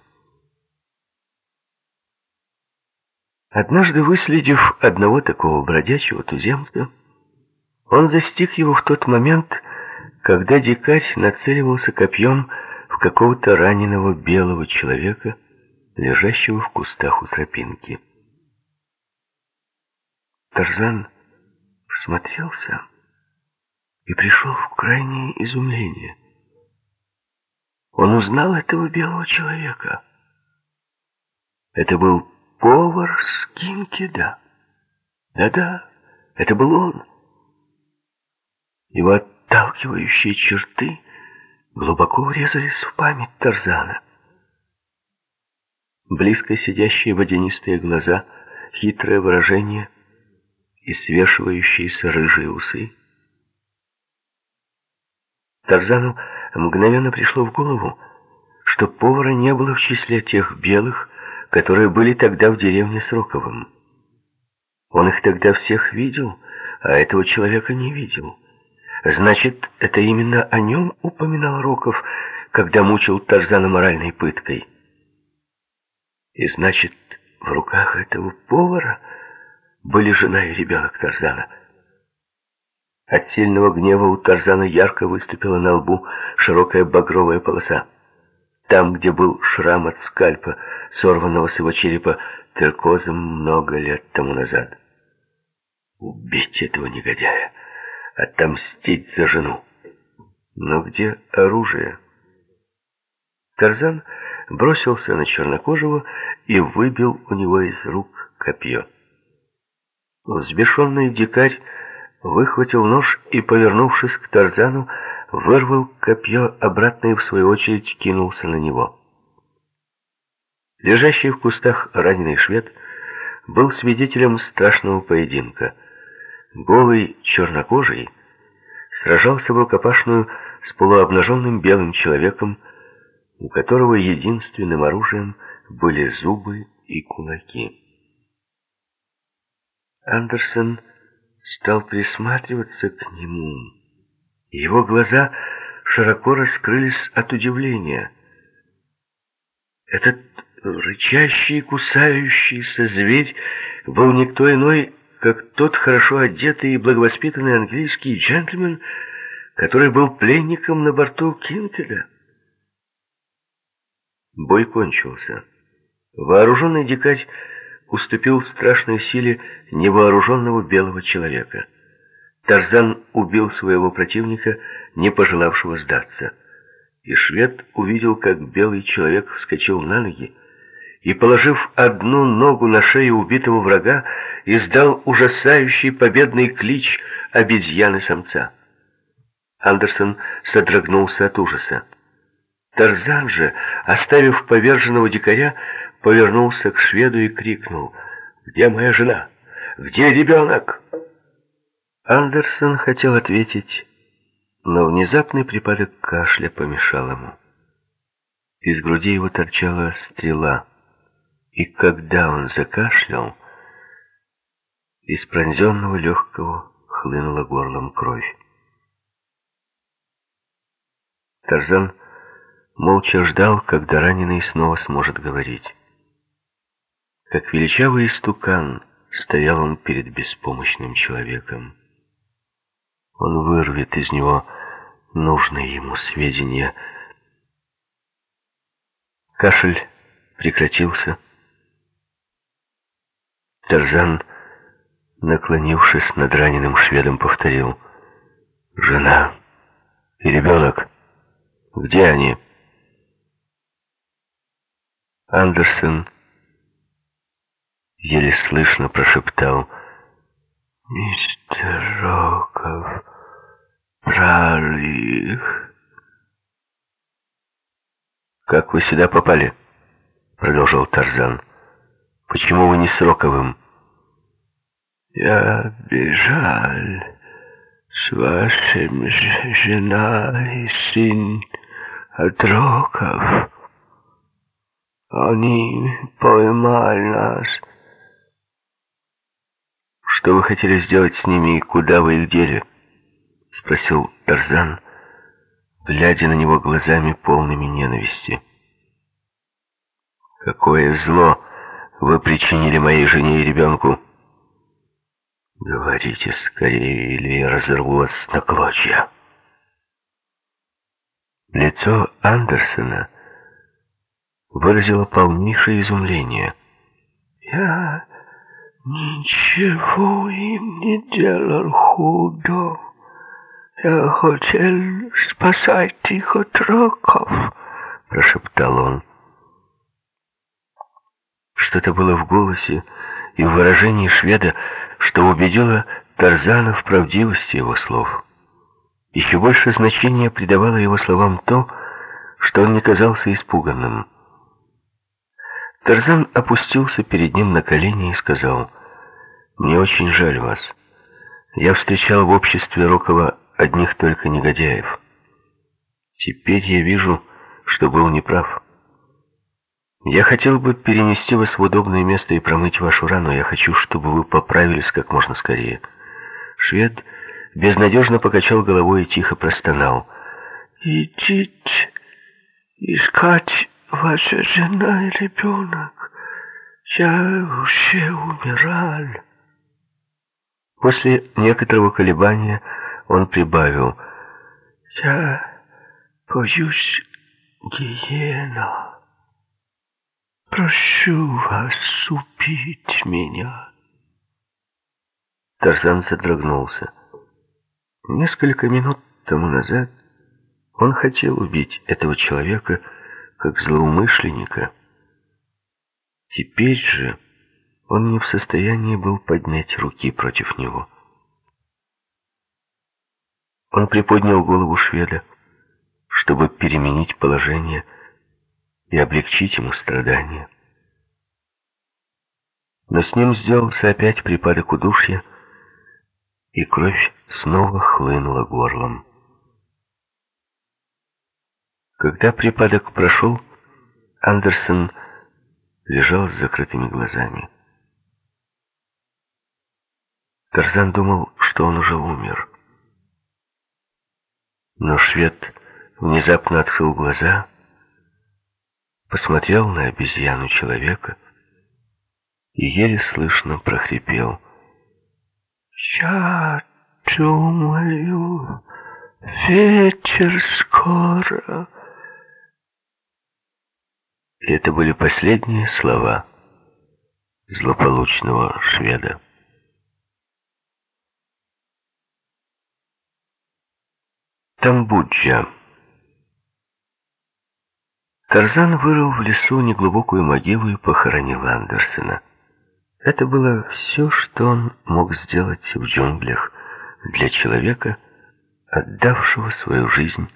Однажды, выследив одного такого бродячего туземца, он застиг его в тот момент, когда дикарь нацеливался копьем в какого-то раненого белого человека, лежащего в кустах у тропинки. Тарзан всмотрелся и пришел в крайнее изумление. Он узнал этого белого человека. Это был повар Скинкида. Да-да, это был он. Его отталкивающие черты глубоко врезались в память Тарзана. Близко сидящие водянистые глаза, хитрое выражение и свешивающиеся рыжие усы. Тарзану мгновенно пришло в голову, что повара не было в числе тех белых, которые были тогда в деревне с Роковым. Он их тогда всех видел, а этого человека не видел. Значит, это именно о нем упоминал Роков, когда мучил Тарзана моральной пыткой. И значит, в руках этого повара были жена и ребенок Тарзана. От сильного гнева у Тарзана ярко выступила на лбу широкая багровая полоса. Там, где был шрам от скальпа, сорванного с его черепа теркозом много лет тому назад. Убить этого негодяя! отомстить за жену. Но где оружие? Тарзан бросился на чернокожего и выбил у него из рук копье. Взбешенный дикарь выхватил нож и, повернувшись к Тарзану, вырвал копье обратно и, в свою очередь, кинулся на него. Лежащий в кустах раненый швед был свидетелем страшного поединка. Голый чернокожий сражался в рукопашную с полуобнаженным белым человеком, у которого единственным оружием были зубы и кулаки. Андерсон стал присматриваться к нему. Его глаза широко раскрылись от удивления. Этот рычащий, кусающийся зверь был никто иной, как тот хорошо одетый и благовоспитанный английский джентльмен, который был пленником на борту Кинкеля. Бой кончился. Вооруженный дикарь уступил страшной силе невооруженного белого человека. Тарзан убил своего противника, не пожелавшего сдаться. И швед увидел, как белый человек вскочил на ноги и, положив одну ногу на шею убитого врага, издал ужасающий победный клич обезьяны-самца. Андерсон содрогнулся от ужаса. Тарзан же, оставив поверженного дикаря, повернулся к шведу и крикнул «Где моя жена? Где ребенок?» Андерсон хотел ответить, но внезапный припадок кашля помешал ему. Из груди его торчала стрела, и когда он закашлял, из пронзенного легкого хлынула горлом кровь. Тарзан молча ждал, когда раненый снова сможет говорить. Как величавый истукан стоял он перед беспомощным человеком. Он вырвет из него нужные ему сведения. Кашель прекратился. Тарзан, наклонившись над раненым шведом, повторил «Жена и ребенок, где они?» Андерсон еле слышно прошептал «Мистер Роков, брали их». «Как вы сюда попали?» — продолжал Тарзан. «Почему вы не с Роковым?» «Я бежал с вашим жена и сын от Роков». Они поймали нас. Что вы хотели сделать с ними и куда вы их дели? Спросил Тарзан, глядя на него глазами полными ненависти. Какое зло вы причинили моей жене и ребенку? Говорите скорее, или я разорву вас на клочья. Лицо Андерсона выразила полнейшее изумление. «Я ничего им не делал худо. Я хотел спасать их от роков», — прошептал он. Что-то было в голосе и в выражении шведа, что убедило Тарзана в правдивости его слов. Еще больше значения придавало его словам то, что он не казался испуганным. Тарзан опустился перед ним на колени и сказал, «Мне очень жаль вас. Я встречал в обществе Рокова одних только негодяев. Теперь я вижу, что был неправ. Я хотел бы перенести вас в удобное место и промыть вашу рану. Я хочу, чтобы вы поправились как можно скорее». Швед безнадежно покачал головой и тихо простонал. «Идите искать Ваша жена и ребенок, я уже умирал. После некоторого колебания он прибавил. Я боюсь гиена. Прошу вас убить меня. Тарзан содрогнулся. Несколько минут тому назад он хотел убить этого человека, как злоумышленника. Теперь же он не в состоянии был поднять руки против него. Он приподнял голову шведа, чтобы переменить положение и облегчить ему страдания. Но с ним сделался опять припадок удушья, и кровь снова хлынула горлом. Когда припадок прошел, Андерсон лежал с закрытыми глазами. Тарзан думал, что он уже умер. Но швед внезапно открыл глаза, посмотрел на обезьяну человека и еле слышно прохрипел. «Я думаю, вечер скоро». И это были последние слова злополучного шведа. Тамбуджа. Тарзан вырыл в лесу неглубокую могилу и похоронил Андерсона. Это было все, что он мог сделать в джунглях для человека, отдавшего свою жизнь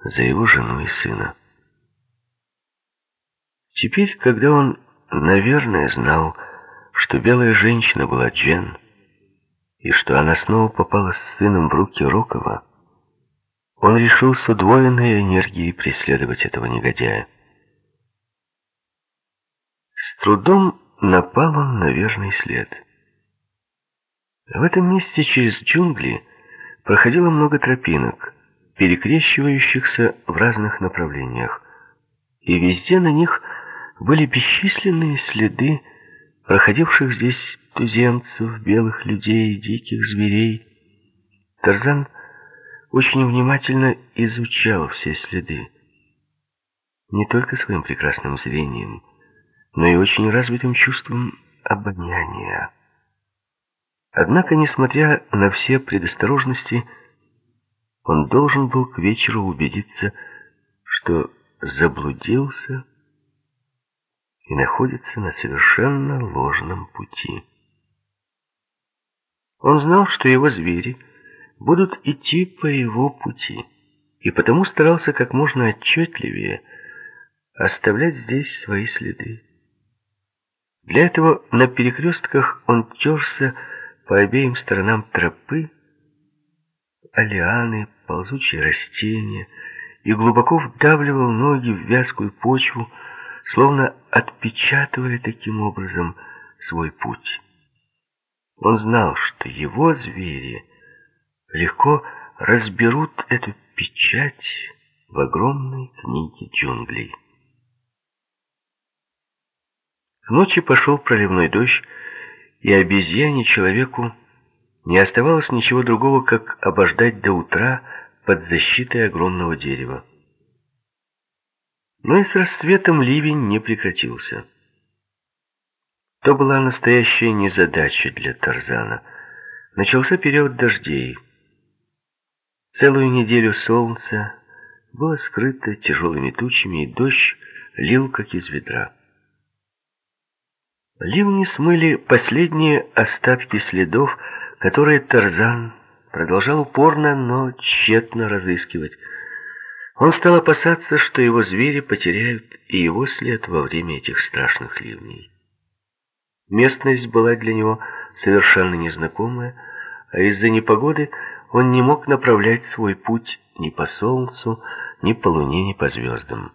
за его жену и сына. Теперь, когда он, наверное, знал, что белая женщина была Джен, и что она снова попала с сыном в руки Рокова, он решил с удвоенной энергией преследовать этого негодяя. С трудом напал он на верный след. В этом месте через джунгли проходило много тропинок, перекрещивающихся в разных направлениях, и везде на них были бесчисленные следы проходивших здесь туземцев, белых людей, диких зверей. Тарзан очень внимательно изучал все следы. Не только своим прекрасным зрением, но и очень развитым чувством обоняния. Однако, несмотря на все предосторожности, он должен был к вечеру убедиться, что заблудился и находится на совершенно ложном пути. Он знал, что его звери — будут идти по его пути, и потому старался как можно отчетливее оставлять здесь свои следы. Для этого на перекрестках он терся по обеим сторонам тропы, алианы, ползучие растения, и глубоко вдавливал ноги в вязкую почву, словно отпечатывая таким образом свой путь. Он знал, что его звери — легко разберут эту печать в огромной книге джунглей. К ночи пошел проливной дождь, и обезьяне человеку не оставалось ничего другого, как обождать до утра под защитой огромного дерева. Но и с рассветом ливень не прекратился. То была настоящая незадача для Тарзана. Начался период дождей. Целую неделю солнце было скрыто тяжелыми тучами, и дождь лил, как из ведра. Ливни смыли последние остатки следов, которые Тарзан продолжал упорно, но тщетно разыскивать. Он стал опасаться, что его звери потеряют и его след во время этих страшных ливней. Местность была для него совершенно незнакомая, а из-за непогоды он не мог направлять свой путь ни по солнцу, ни по луне, ни по звездам.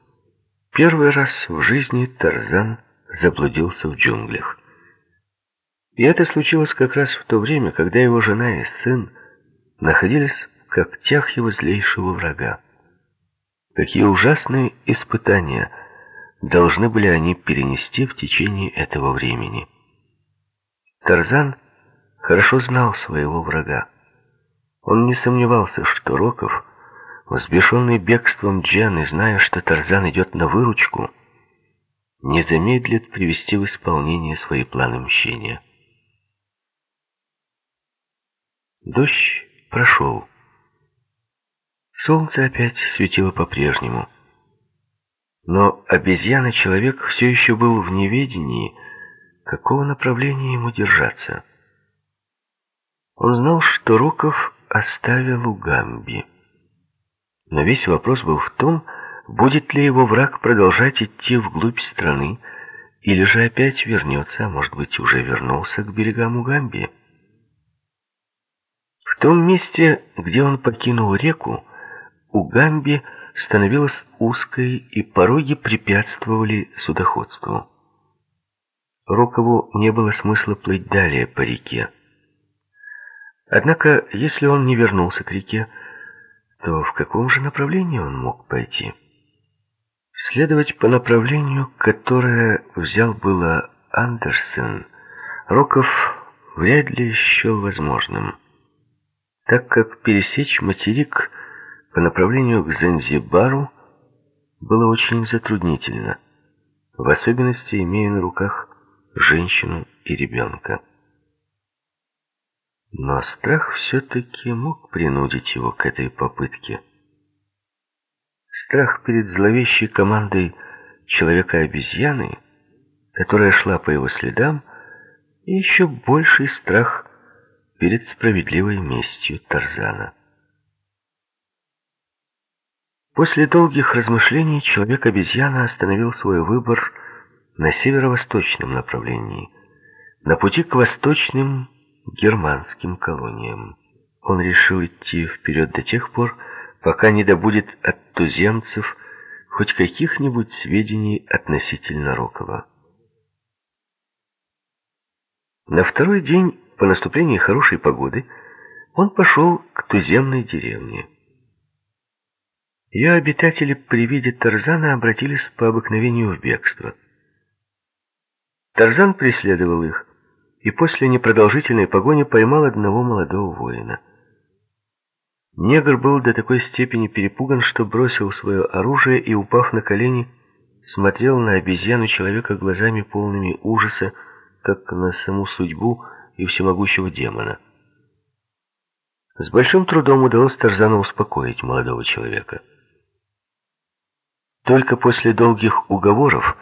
Первый раз в жизни Тарзан заблудился в джунглях. И это случилось как раз в то время, когда его жена и сын находились в когтях его злейшего врага. Какие ужасные испытания должны были они перенести в течение этого времени. Тарзан хорошо знал своего врага. Он не сомневался, что Роков, взбешенный бегством Джаны, зная, что Тарзан идет на выручку, не замедлит привести в исполнение свои планы мщения. Дождь прошел. Солнце опять светило по-прежнему. Но обезьяна-человек все еще был в неведении, какого направления ему держаться. Он знал, что Роков оставил у Гамби. Но весь вопрос был в том, будет ли его враг продолжать идти вглубь страны, или же опять вернется, а может быть уже вернулся к берегам Угамби. В том месте, где он покинул реку, Угамби становилась узкой, и пороги препятствовали судоходству. Рокову не было смысла плыть далее по реке. Однако, если он не вернулся к реке, то в каком же направлении он мог пойти? Следовать по направлению, которое взял было Андерсон, Роков вряд ли счел возможным, так как пересечь материк по направлению к Занзибару было очень затруднительно, в особенности имея на руках женщину и ребенка. Но страх все-таки мог принудить его к этой попытке. Страх перед зловещей командой человека-обезьяны, которая шла по его следам, и еще больший страх перед справедливой местью Тарзана. После долгих размышлений человек-обезьяна остановил свой выбор на северо-восточном направлении, на пути к восточным германским колониям. Он решил идти вперед до тех пор, пока не добудет от туземцев хоть каких-нибудь сведений относительно Рокова. На второй день по наступлении хорошей погоды он пошел к туземной деревне. Ее обитатели при виде Тарзана обратились по обыкновению в бегство. Тарзан преследовал их и после непродолжительной погони поймал одного молодого воина. Негр был до такой степени перепуган, что бросил свое оружие и, упав на колени, смотрел на обезьяну человека глазами полными ужаса, как на саму судьбу и всемогущего демона. С большим трудом удалось Тарзану успокоить молодого человека. Только после долгих уговоров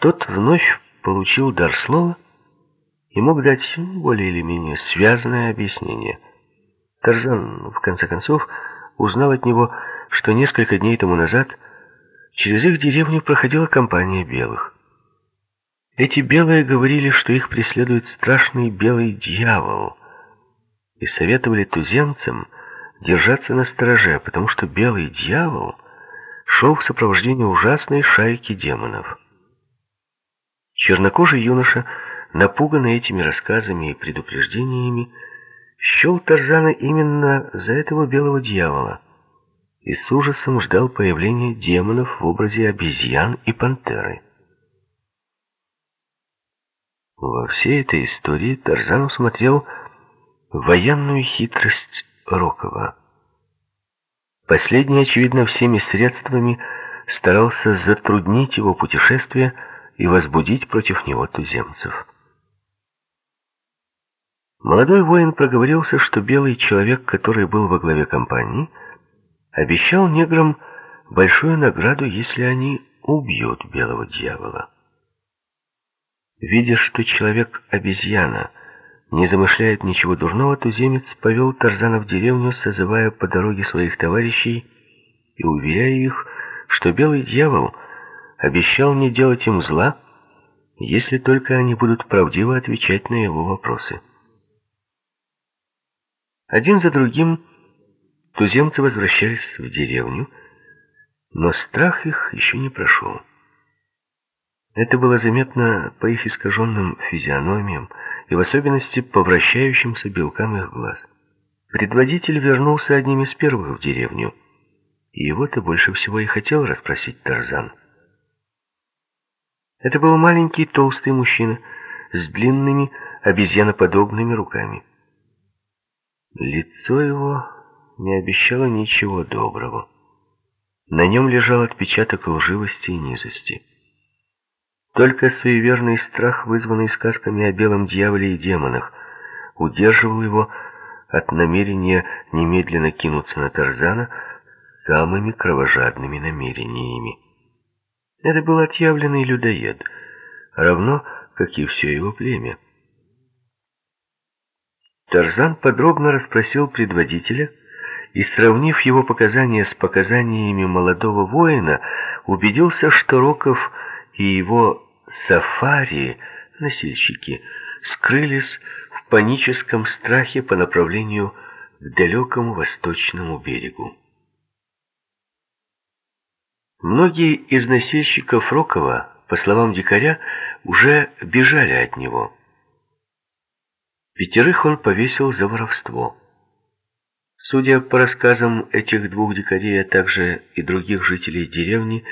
тот вновь получил дар слова и мог дать более или менее связанное объяснение – Тарзан, в конце концов, узнал от него, что несколько дней тому назад через их деревню проходила компания белых. Эти белые говорили, что их преследует страшный белый дьявол, и советовали туземцам держаться на стороже, потому что белый дьявол шел в сопровождении ужасной шайки демонов. Чернокожий юноша, напуганный этими рассказами и предупреждениями, счел Тарзана именно за этого белого дьявола и с ужасом ждал появления демонов в образе обезьян и пантеры. Во всей этой истории Тарзан усмотрел военную хитрость Рокова. Последний, очевидно, всеми средствами старался затруднить его путешествие и возбудить против него туземцев. Молодой воин проговорился, что белый человек, который был во главе компании, обещал неграм большую награду, если они убьют белого дьявола. Видя, что человек-обезьяна не замышляет ничего дурного, туземец повел Тарзана в деревню, созывая по дороге своих товарищей и уверяя их, что белый дьявол обещал не делать им зла, если только они будут правдиво отвечать на его вопросы. Один за другим туземцы возвращались в деревню, но страх их еще не прошел. Это было заметно по их искаженным физиономиям и в особенности по вращающимся белкам их глаз. Предводитель вернулся одним из первых в деревню, и его-то больше всего и хотел расспросить Тарзан. Это был маленький толстый мужчина с длинными обезьяноподобными руками. Лицо его не обещало ничего доброго. На нем лежал отпечаток лживости и низости. Только суеверный страх, вызванный сказками о белом дьяволе и демонах, удерживал его от намерения немедленно кинуться на Тарзана самыми кровожадными намерениями. Это был отъявленный людоед, равно как и все его племя. Тарзан подробно расспросил предводителя и, сравнив его показания с показаниями молодого воина, убедился, что Роков и его сафари, носильщики, скрылись в паническом страхе по направлению к далекому восточному берегу. Многие из носильщиков Рокова, по словам дикаря, уже бежали от него. Пятерых он повесил за воровство. Судя по рассказам этих двух дикарей, а также и других жителей деревни,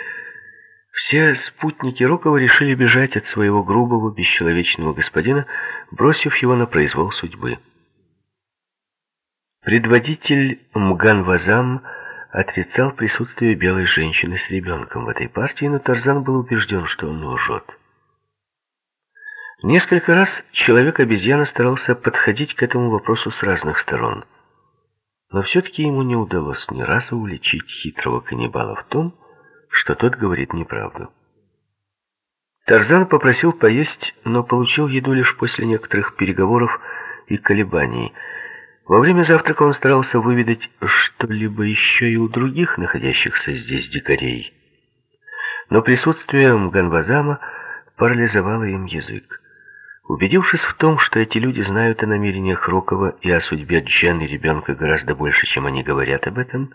все спутники Рокова решили бежать от своего грубого, бесчеловечного господина, бросив его на произвол судьбы. Предводитель Мган-Вазам отрицал присутствие белой женщины с ребенком в этой партии, но Тарзан был убежден, что он лжет. Несколько раз человек-обезьяна старался подходить к этому вопросу с разных сторон. Но все-таки ему не удалось ни разу уличить хитрого каннибала в том, что тот говорит неправду. Тарзан попросил поесть, но получил еду лишь после некоторых переговоров и колебаний. Во время завтрака он старался выведать что-либо еще и у других находящихся здесь дикарей. Но присутствие Мганвазама парализовало им язык. Убедившись в том, что эти люди знают о намерениях Рокова и о судьбе Джен и ребенка гораздо больше, чем они говорят об этом,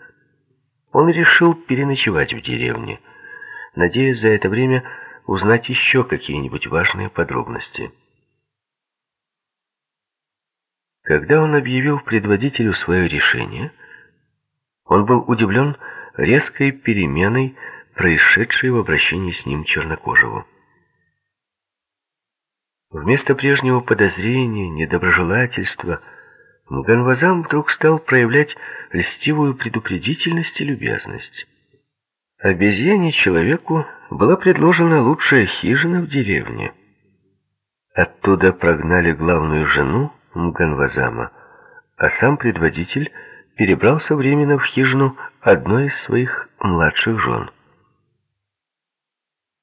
он решил переночевать в деревне, надеясь за это время узнать еще какие-нибудь важные подробности. Когда он объявил предводителю свое решение, он был удивлен резкой переменой, происшедшей в обращении с ним Чернокожего. Вместо прежнего подозрения, недоброжелательства, Мганвазам вдруг стал проявлять льстивую предупредительность и любезность. Обезьяне человеку была предложена лучшая хижина в деревне. Оттуда прогнали главную жену Мганвазама, а сам предводитель перебрался временно в хижину одной из своих младших жен.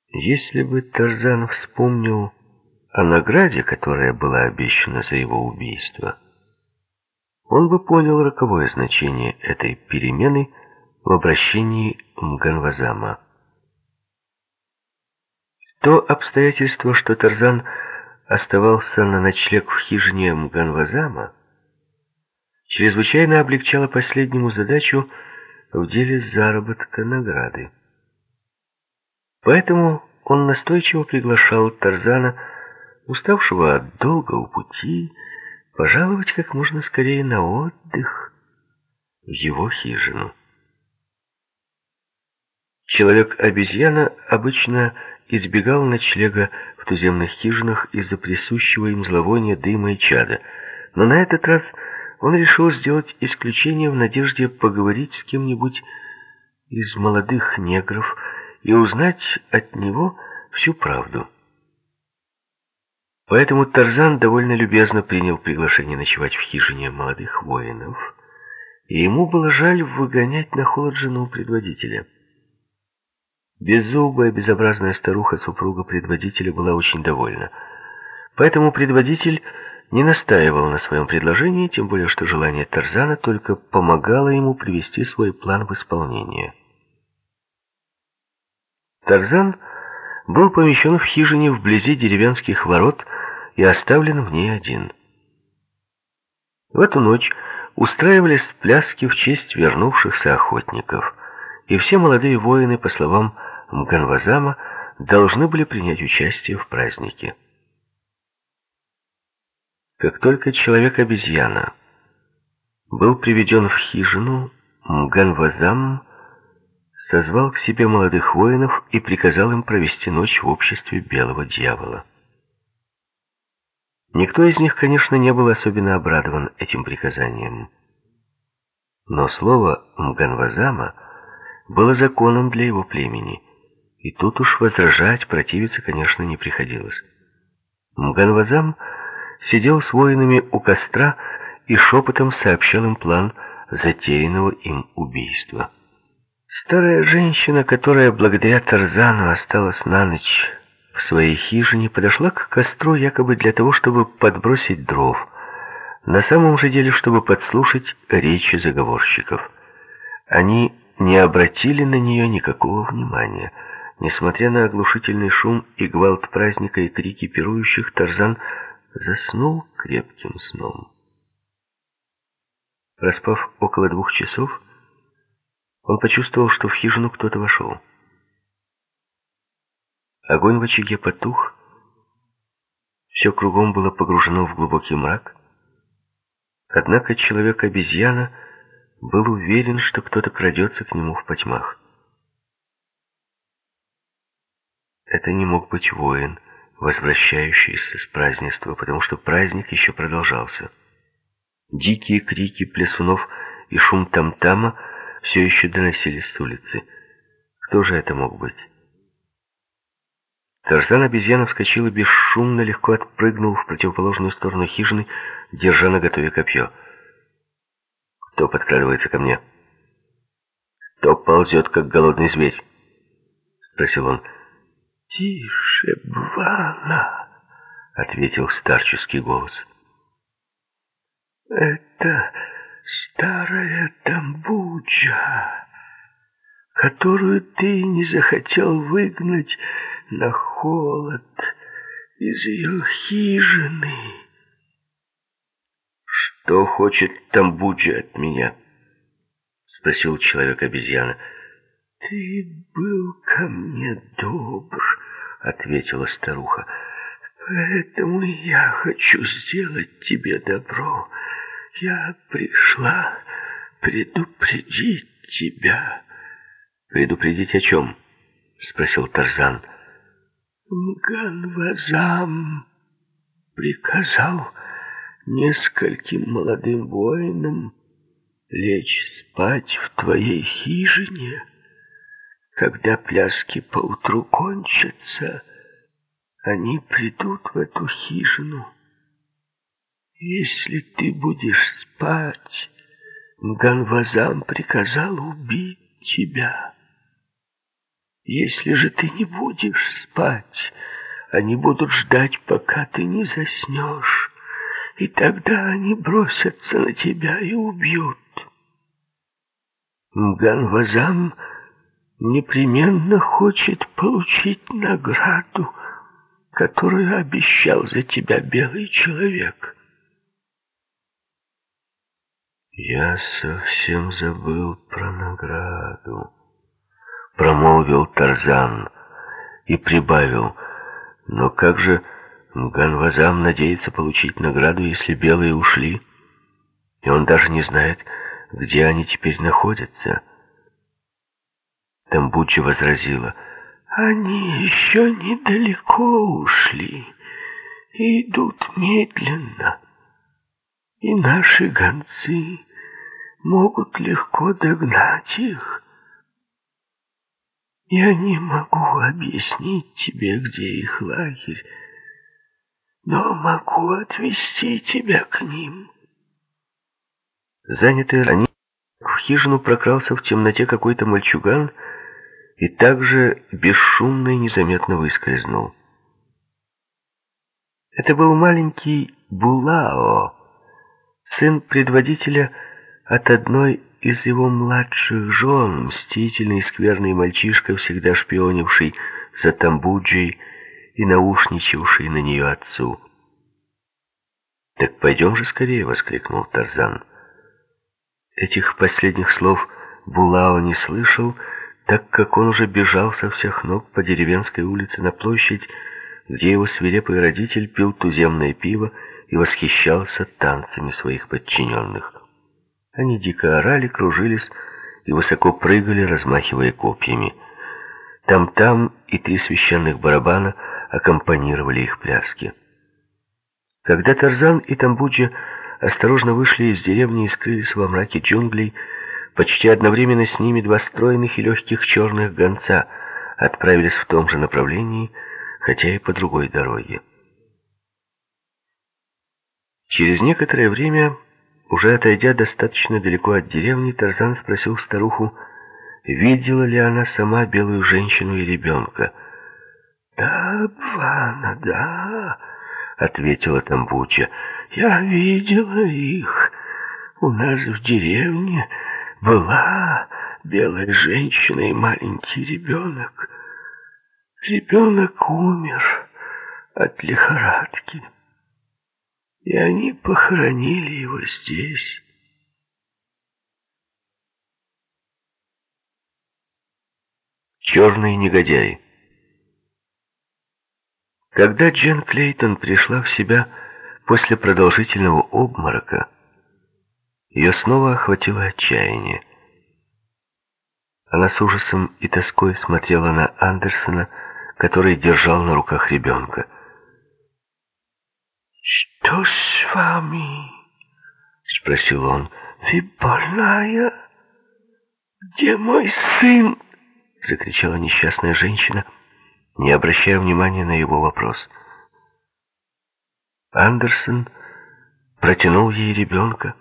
Если бы Тарзан вспомнил о награде, которая была обещана за его убийство, он бы понял роковое значение этой перемены в обращении Мганвазама. То обстоятельство, что Тарзан оставался на ночлег в хижине Мганвазама, чрезвычайно облегчало последнему задачу в деле заработка награды. Поэтому он настойчиво приглашал Тарзана уставшего от долгого пути, пожаловать как можно скорее на отдых в его хижину. Человек-обезьяна обычно избегал ночлега в туземных хижинах из-за присущего им зловония дыма и чада, но на этот раз он решил сделать исключение в надежде поговорить с кем-нибудь из молодых негров и узнать от него всю правду. Поэтому Тарзан довольно любезно принял приглашение ночевать в хижине молодых воинов, и ему было жаль выгонять на холод жену предводителя. Беззубая, безобразная старуха, супруга предводителя, была очень довольна. Поэтому предводитель не настаивал на своем предложении, тем более что желание Тарзана только помогало ему привести свой план в исполнение. Тарзан был помещен в хижине вблизи деревенских ворот и оставлен в ней один. В эту ночь устраивались пляски в честь вернувшихся охотников, и все молодые воины, по словам Мганвазама, должны были принять участие в празднике. Как только человек-обезьяна был приведен в хижину, Мганвазам созвал к себе молодых воинов и приказал им провести ночь в обществе белого дьявола. Никто из них, конечно, не был особенно обрадован этим приказанием. Но слово Мганвазама было законом для его племени, и тут уж возражать, противиться, конечно, не приходилось. Мганвазам сидел с воинами у костра и шепотом сообщал им план затеянного им убийства. Старая женщина, которая благодаря Тарзану осталась на ночь в своей хижине, подошла к костру якобы для того, чтобы подбросить дров. На самом же деле, чтобы подслушать речи заговорщиков. Они не обратили на нее никакого внимания. Несмотря на оглушительный шум и гвалт праздника и крики пирующих, Тарзан заснул крепким сном. Проспав около двух часов, он почувствовал, что в хижину кто-то вошел. Огонь в очаге потух, все кругом было погружено в глубокий мрак, однако человек-обезьяна был уверен, что кто-то крадется к нему в потьмах. Это не мог быть воин, возвращающийся с празднества, потому что праздник еще продолжался. Дикие крики плясунов и шум там-тама все еще доносились с улицы. Кто же это мог быть? Тарзан обезьяна вскочил и бесшумно легко отпрыгнул в противоположную сторону хижины, держа на готове копье. Кто подкрадывается ко мне? Кто ползет, как голодный зверь? Спросил он. «Тише, Бвана!» — ответил старческий голос. «Это старая Тамбуджа, которую ты не захотел выгнать на холод из ее хижины». «Что хочет Тамбуджа от меня?» — спросил человек-обезьяна. «Ты был ко мне добр», — ответила старуха. «Поэтому я хочу сделать тебе добро. Я пришла предупредить тебя». «Предупредить о чем?» — спросил Тарзан. «Ганвазам приказал нескольким молодым воинам лечь спать в твоей хижине». Когда пляски поутру кончатся, они придут в эту хижину. Если ты будешь спать, Ганвазам приказал убить тебя. Если же ты не будешь спать, они будут ждать, пока ты не заснешь, и тогда они бросятся на тебя и убьют. Ганвазам непременно хочет получить награду, которую обещал за тебя белый человек. Я совсем забыл про награду, промолвил Тарзан и прибавил, но как же Ганвазам надеется получить награду, если белые ушли, и он даже не знает, где они теперь находятся. Тамбучи возразила. «Они еще недалеко ушли и идут медленно, и наши гонцы могут легко догнать их. Я не могу объяснить тебе, где их лагерь, но могу отвести тебя к ним». Занятые они в хижину прокрался в темноте какой-то мальчуган, и также бесшумно и незаметно выскользнул. Это был маленький Булао, сын предводителя от одной из его младших жен, мстительный скверный мальчишка, всегда шпионивший за Тамбуджей и наушничавший на нее отцу. «Так пойдем же скорее!» — воскликнул Тарзан. Этих последних слов Булао не слышал, так как он уже бежал со всех ног по деревенской улице на площадь, где его свирепый родитель пил туземное пиво и восхищался танцами своих подчиненных. Они дико орали, кружились и высоко прыгали, размахивая копьями. Там-там и три священных барабана аккомпанировали их пляски. Когда Тарзан и Тамбуджа осторожно вышли из деревни и скрылись во мраке джунглей, Почти одновременно с ними два стройных и легких черных гонца отправились в том же направлении, хотя и по другой дороге. Через некоторое время, уже отойдя достаточно далеко от деревни, Тарзан спросил старуху, видела ли она сама белую женщину и ребенка. «Да, Бвана, да», — ответила Тамбуча, — «я видела их. У нас в деревне была белая женщина и маленький ребенок. Ребенок умер от лихорадки, и они похоронили его здесь». Черный негодяй. Когда Джен Клейтон пришла в себя после продолжительного обморока, ее снова охватило отчаяние. Она с ужасом и тоской смотрела на Андерсона, который держал на руках ребенка. «Что с вами?» — спросил он. «Вы больная? Где мой сын?» — закричала несчастная женщина, не обращая внимания на его вопрос. Андерсон протянул ей ребенка,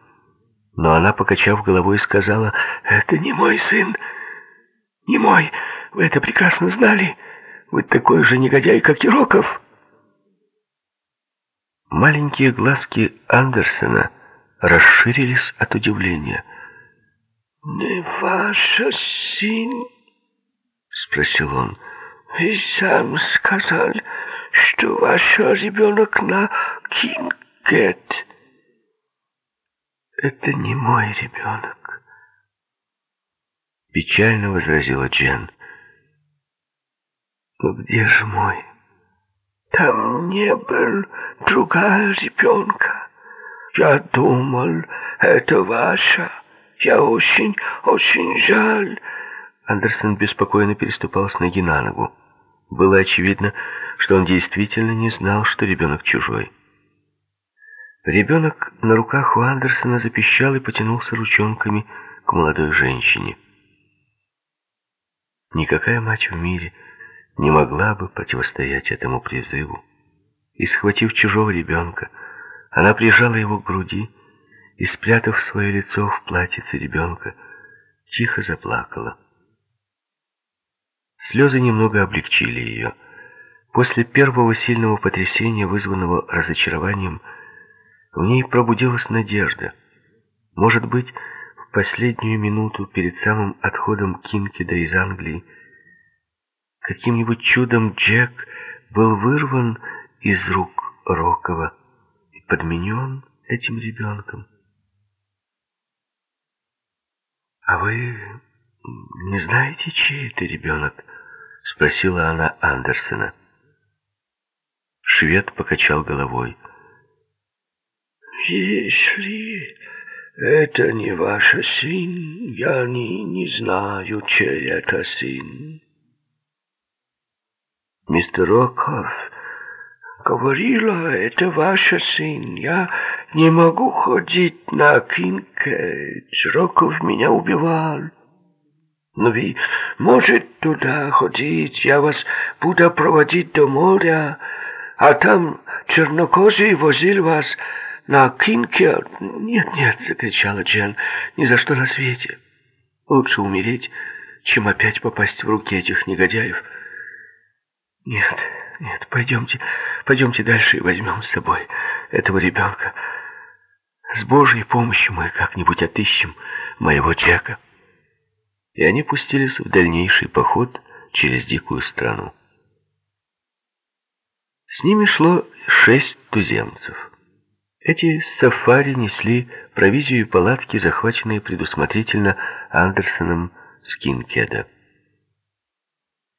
но она, покачав головой, сказала, «Это не мой сын, не мой, вы это прекрасно знали, вы такой же негодяй, как и Роков». Маленькие глазки Андерсона расширились от удивления. «Не ваш сын?» спросил он. «Вы сам сказал, что ваш ребенок на Кингет». «Это не мой ребенок», — печально возразила Джен. «Но где же мой?» «Там не был другая ребенка. Я думал, это ваша. Я очень, очень жаль». Андерсон беспокойно переступал с ноги на ногу. Было очевидно, что он действительно не знал, что ребенок чужой. Ребенок на руках у Андерсона запищал и потянулся ручонками к молодой женщине. Никакая мать в мире не могла бы противостоять этому призыву. И, схватив чужого ребенка, она прижала его к груди и, спрятав свое лицо в платьице ребенка, тихо заплакала. Слезы немного облегчили ее. После первого сильного потрясения, вызванного разочарованием, в ней пробудилась надежда. Может быть, в последнюю минуту перед самым отходом Кинкеда из Англии каким-нибудь чудом Джек был вырван из рук Рокова и подменен этим ребенком. «А вы не знаете, чей это ребенок?» — спросила она Андерсона. Швед покачал головой. «Если это не ваш сын, я не, не знаю, чей это сын». «Мистер Роков говорила, это ваш сын. Я не могу ходить на Кинкет. Роков меня убивал». Но вы можете туда ходить, я вас буду проводить до моря, а там чернокожий возил вас на кинке. Нет, нет, закричала Джен, ни за что на свете. Лучше умереть, чем опять попасть в руки этих негодяев. Нет, нет, пойдемте, пойдемте дальше и возьмем с собой этого ребенка. С Божьей помощью мы как-нибудь отыщем моего Джека и они пустились в дальнейший поход через дикую страну. С ними шло шесть туземцев. Эти сафари несли провизию и палатки, захваченные предусмотрительно Андерсоном с Кинкеда.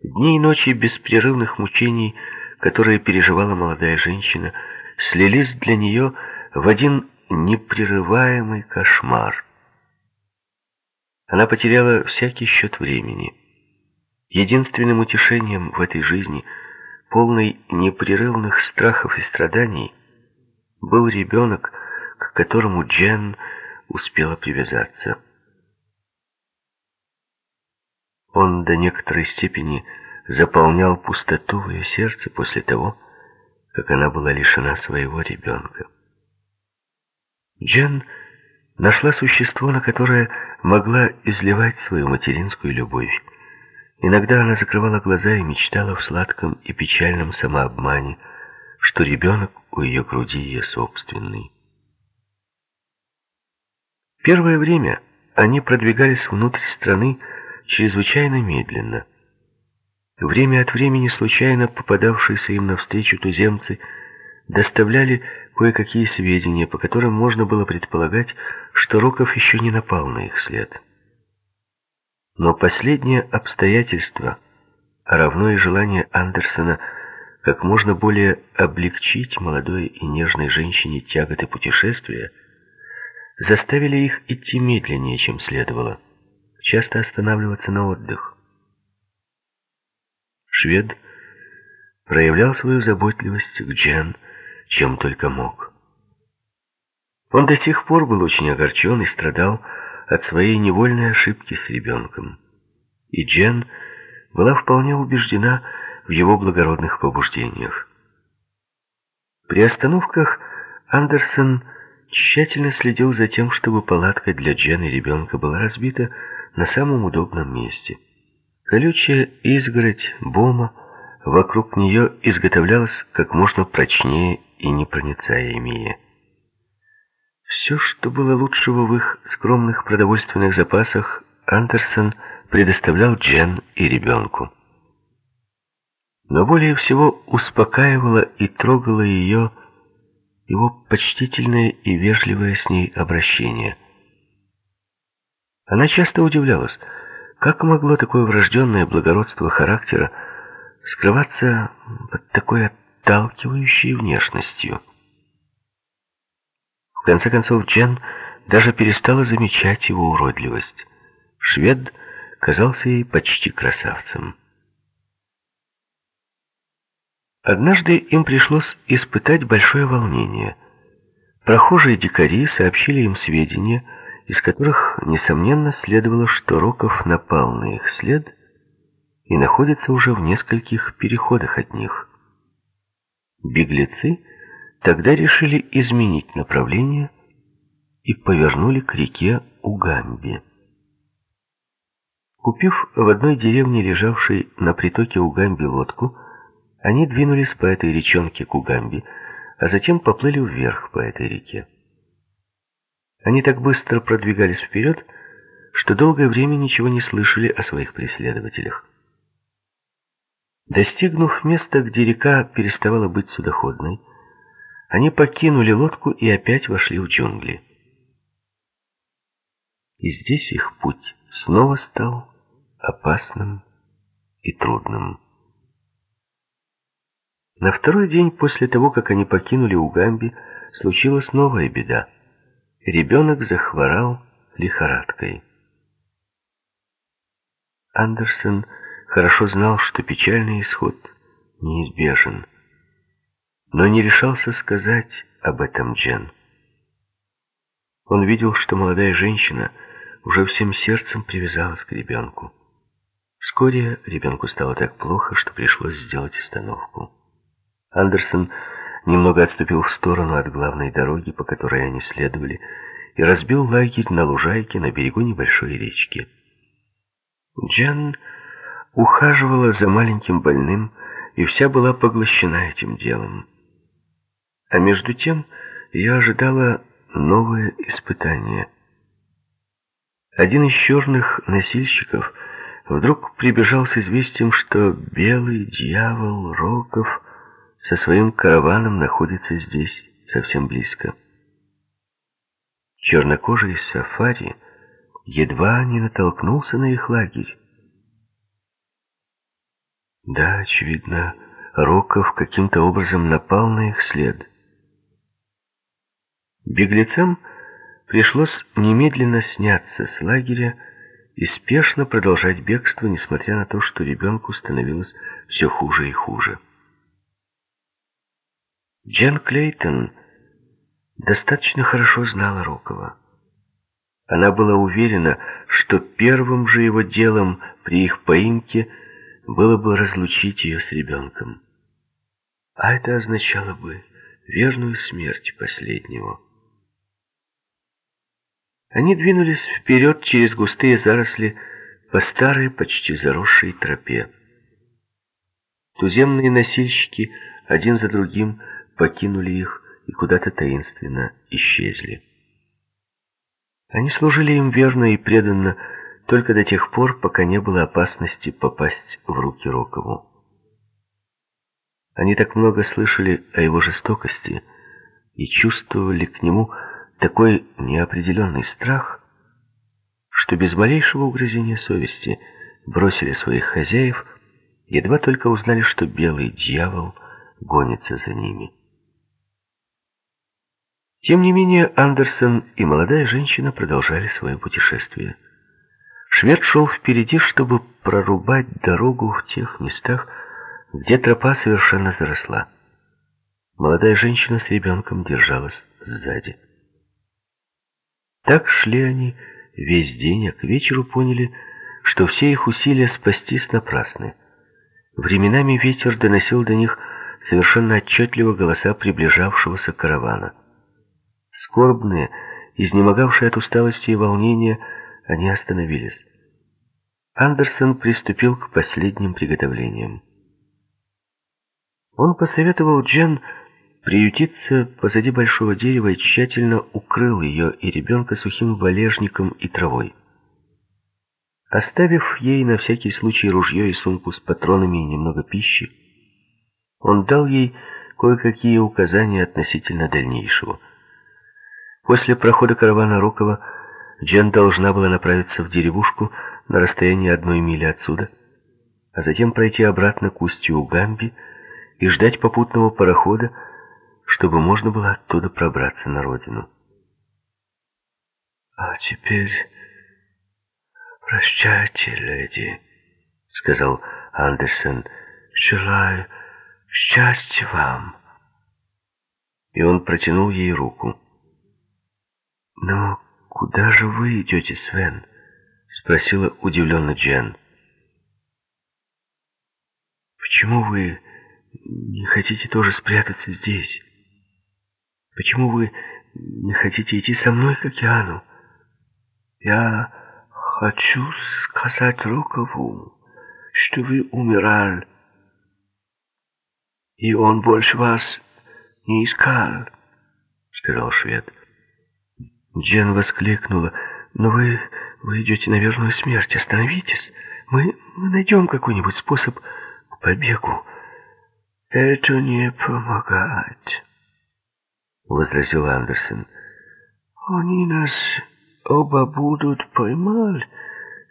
Дни и ночи беспрерывных мучений, которые переживала молодая женщина, слились для нее в один непрерываемый кошмар. Она потеряла всякий счет времени. Единственным утешением в этой жизни, полной непрерывных страхов и страданий, был ребенок, к которому Джен успела привязаться. Он до некоторой степени заполнял пустоту в ее сердце после того, как она была лишена своего ребенка. Джен нашла существо, на которое могла изливать свою материнскую любовь. Иногда она закрывала глаза и мечтала в сладком и печальном самообмане, что ребенок у ее груди ее собственный. Первое время они продвигались внутрь страны чрезвычайно медленно. Время от времени случайно попадавшиеся им навстречу туземцы доставляли кое-какие сведения, по которым можно было предполагать, что Роков еще не напал на их след. Но последнее обстоятельство, а равно и желание Андерсона как можно более облегчить молодой и нежной женщине тяготы путешествия, заставили их идти медленнее, чем следовало, часто останавливаться на отдых. Швед проявлял свою заботливость к Джен, чем только мог. Он до сих пор был очень огорчен и страдал от своей невольной ошибки с ребенком. И Джен была вполне убеждена в его благородных побуждениях. При остановках Андерсон тщательно следил за тем, чтобы палатка для Джен и ребенка была разбита на самом удобном месте. Колючая изгородь бома вокруг нее изготовлялась как можно прочнее и непроницаемее. Все, что было лучшего в их скромных продовольственных запасах, Андерсон предоставлял Джен и ребенку. Но более всего успокаивало и трогало ее его почтительное и вежливое с ней обращение. Она часто удивлялась, как могло такое врожденное благородство характера скрываться под такой отталкивающей внешностью. В конце концов, Джен даже перестала замечать его уродливость. Швед казался ей почти красавцем. Однажды им пришлось испытать большое волнение. Прохожие дикари сообщили им сведения, из которых, несомненно, следовало, что Роков напал на их след и находится уже в нескольких переходах от них. Беглецы тогда решили изменить направление и повернули к реке Угамби. Купив в одной деревне, лежавшей на притоке Угамби, лодку, они двинулись по этой речонке к Угамби, а затем поплыли вверх по этой реке. Они так быстро продвигались вперед, что долгое время ничего не слышали о своих преследователях. Достигнув места, где река переставала быть судоходной, они покинули лодку и опять вошли в джунгли. И здесь их путь снова стал опасным и трудным. На второй день после того, как они покинули Угамби, случилась новая беда. Ребенок захворал лихорадкой. Андерсон хорошо знал, что печальный исход неизбежен, но не решался сказать об этом Джен. Он видел, что молодая женщина уже всем сердцем привязалась к ребенку. Вскоре ребенку стало так плохо, что пришлось сделать остановку. Андерсон немного отступил в сторону от главной дороги, по которой они следовали, и разбил лагерь на лужайке на берегу небольшой речки. Джен ухаживала за маленьким больным и вся была поглощена этим делом. А между тем ее ожидало новое испытание. Один из черных носильщиков вдруг прибежал с известием, что белый дьявол Роков со своим караваном находится здесь, совсем близко. Чернокожий сафари едва не натолкнулся на их лагерь. Да, очевидно, Роков каким-то образом напал на их след. Беглецам пришлось немедленно сняться с лагеря и спешно продолжать бегство, несмотря на то, что ребенку становилось все хуже и хуже. Джен Клейтон достаточно хорошо знала Рокова. Она была уверена, что первым же его делом при их поимке – было бы разлучить ее с ребенком. А это означало бы верную смерть последнего. Они двинулись вперед через густые заросли по старой, почти заросшей тропе. Туземные носильщики один за другим покинули их и куда-то таинственно исчезли. Они служили им верно и преданно только до тех пор, пока не было опасности попасть в руки Рокову. Они так много слышали о его жестокости и чувствовали к нему такой неопределенный страх, что без малейшего угрызения совести бросили своих хозяев, едва только узнали, что белый дьявол гонится за ними. Тем не менее, Андерсон и молодая женщина продолжали свое путешествие. Швед шел впереди, чтобы прорубать дорогу в тех местах, где тропа совершенно заросла. Молодая женщина с ребенком держалась сзади. Так шли они весь день, а к вечеру поняли, что все их усилия спастись напрасны. Временами ветер доносил до них совершенно отчетливо голоса приближавшегося каравана. Скорбные, изнемогавшие от усталости и волнения, они остановились. Андерсон приступил к последним приготовлениям. Он посоветовал Джен приютиться позади большого дерева и тщательно укрыл ее и ребенка сухим валежником и травой. Оставив ей на всякий случай ружье и сумку с патронами и немного пищи, он дал ей кое-какие указания относительно дальнейшего. После прохода каравана Рокова Джен должна была направиться в деревушку на расстоянии одной мили отсюда, а затем пройти обратно к устью Гамби и ждать попутного парохода, чтобы можно было оттуда пробраться на родину. «А теперь прощайте, леди», — сказал Андерсон. «Желаю счастья вам». И он протянул ей руку. «Но куда же вы идете, Свен?» — спросила удивленно Джен. «Почему вы не хотите тоже спрятаться здесь?» Почему вы не хотите идти со мной к океану? Я хочу сказать Рокову, что вы умирали, и он больше вас не искал, сказал швед. Джен воскликнула. «Но вы, вы идете на верную смерть. Остановитесь. Мы, мы найдем какой-нибудь способ к побегу». «Это не помогать», — возразил Андерсон. «Они нас оба будут поймать,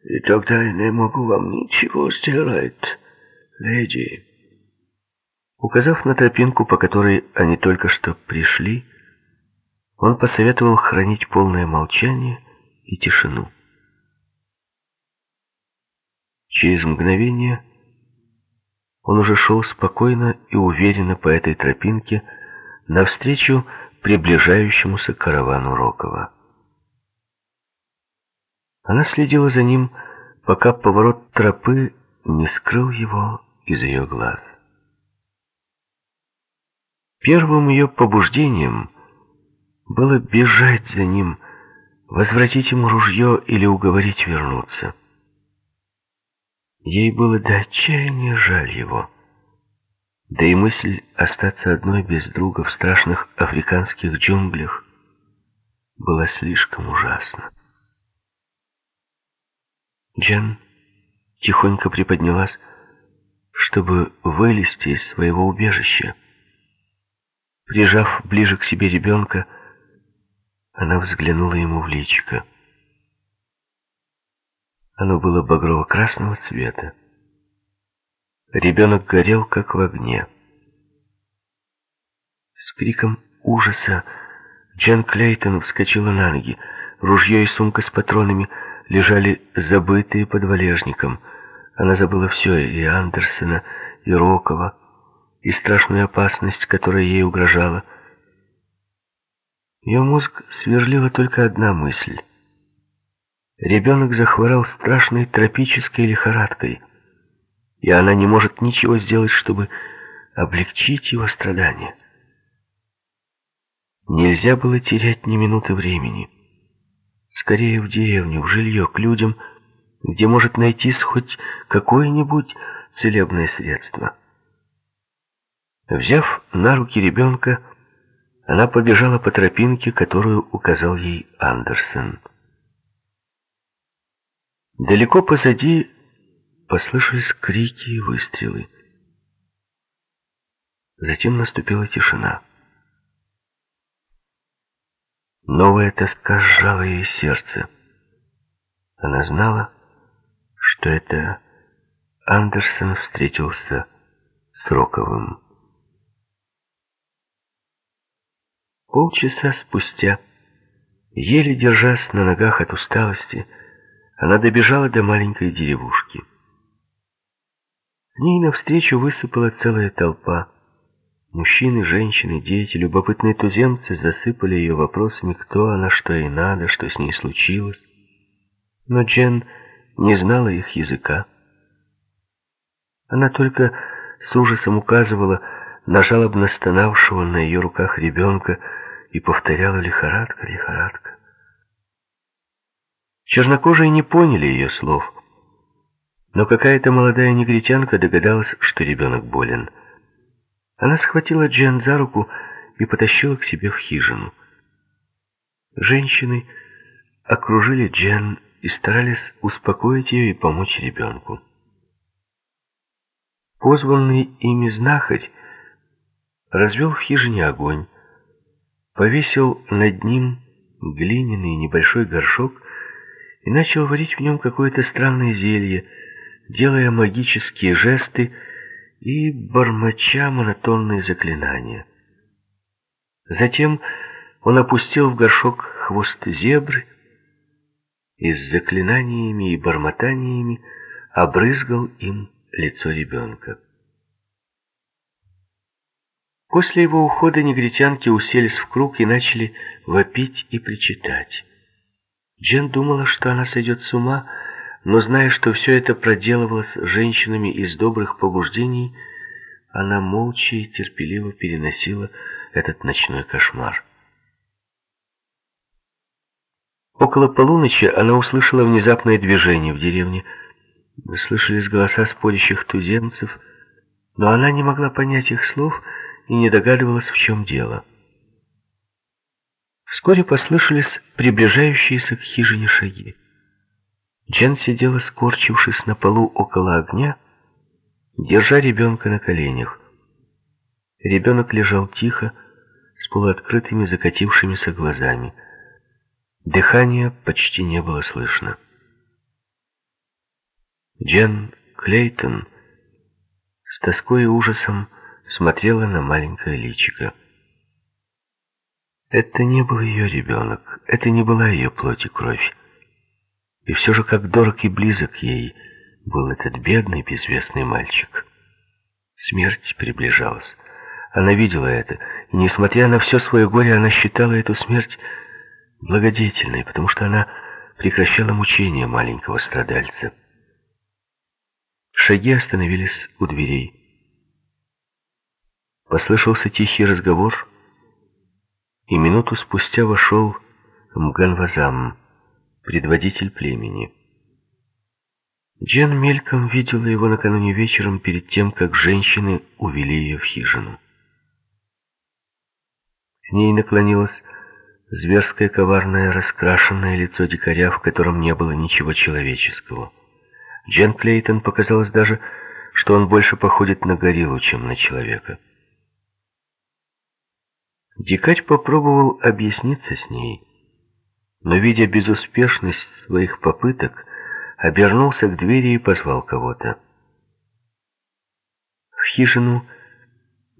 и тогда я не могу вам ничего сделать, леди». Указав на тропинку, по которой они только что пришли, он посоветовал хранить полное молчание и тишину. Через мгновение он уже шел спокойно и уверенно по этой тропинке навстречу приближающемуся каравану Рокова. Она следила за ним, пока поворот тропы не скрыл его из ее глаз. Первым ее побуждением было бежать за ним, возвратить ему ружье или уговорить вернуться. Ей было до отчаяния жаль его. Да и мысль остаться одной без друга в страшных африканских джунглях была слишком ужасна. Джен тихонько приподнялась, чтобы вылезти из своего убежища. Прижав ближе к себе ребенка, она взглянула ему в личико. Оно было багрово-красного цвета. Ребенок горел, как в огне. С криком ужаса Джен Клейтон вскочила на ноги. Ружье и сумка с патронами лежали забытые под валежником. Она забыла все, и Андерсона, и Рокова, и страшную опасность, которая ей угрожала. Ее мозг сверлила только одна мысль. Ребенок захворал страшной тропической лихорадкой — и она не может ничего сделать, чтобы облегчить его страдания. Нельзя было терять ни минуты времени. Скорее в деревню, в жилье, к людям, где может найтись хоть какое-нибудь целебное средство. Взяв на руки ребенка, она побежала по тропинке, которую указал ей Андерсон. Далеко позади послышались крики и выстрелы. Затем наступила тишина. Новая тоска сжала ей сердце. Она знала, что это Андерсон встретился с Роковым. Полчаса спустя, еле держась на ногах от усталости, она добежала до маленькой деревушки. К ней навстречу высыпала целая толпа. Мужчины, женщины, дети, любопытные туземцы засыпали ее вопросами, кто она, что ей надо, что с ней случилось. Но Джен не знала их языка. Она только с ужасом указывала на жалобно стонавшего на ее руках ребенка и повторяла «лихорадка, лихорадка». Чернокожие не поняли ее слов, но какая-то молодая негритянка догадалась, что ребенок болен – она схватила Джен за руку и потащила к себе в хижину. Женщины окружили Джен и старались успокоить ее и помочь ребенку. Позванный ими знахарь развел в хижине огонь, повесил над ним глиняный небольшой горшок и начал варить в нем какое-то странное зелье, делая магические жесты, и бормоча монотонные заклинания. Затем он опустил в горшок хвост зебры и с заклинаниями и бормотаниями обрызгал им лицо ребенка. После его ухода негритянки уселись в круг и начали вопить и причитать. Джен думала, что она сойдет с ума, но зная, что все это проделывалось женщинами из добрых побуждений, она молча и терпеливо переносила этот ночной кошмар. Около полуночи она услышала внезапное движение в деревне. Слышались голоса спорящих туземцев, но она не могла понять их слов и не догадывалась, в чем дело. Вскоре послышались приближающиеся к хижине шаги. Джен сидела, скорчившись на полу около огня, держа ребенка на коленях. Ребенок лежал тихо, с полуоткрытыми закатившимися глазами. Дыхания почти не было слышно. Джен Клейтон с тоской и ужасом смотрела на маленькое личико. Это не был ее ребенок, это не была ее плоть и кровь. И все же как дорог и близок ей был этот бедный, безвестный мальчик. Смерть приближалась. Она видела это, и, несмотря на все свое горе, она считала эту смерть благодетельной, потому что она прекращала мучения маленького страдальца. Шаги остановились у дверей. Послышался тихий разговор, и минуту спустя вошел Мганвазам предводитель племени. Джен мельком видела его накануне вечером перед тем, как женщины увели ее в хижину. К ней наклонилось зверское коварное раскрашенное лицо дикаря, в котором не было ничего человеческого. Джен Клейтон показалось даже, что он больше походит на гориллу, чем на человека. Дикарь попробовал объясниться с ней, но, видя безуспешность своих попыток, обернулся к двери и позвал кого-то. В хижину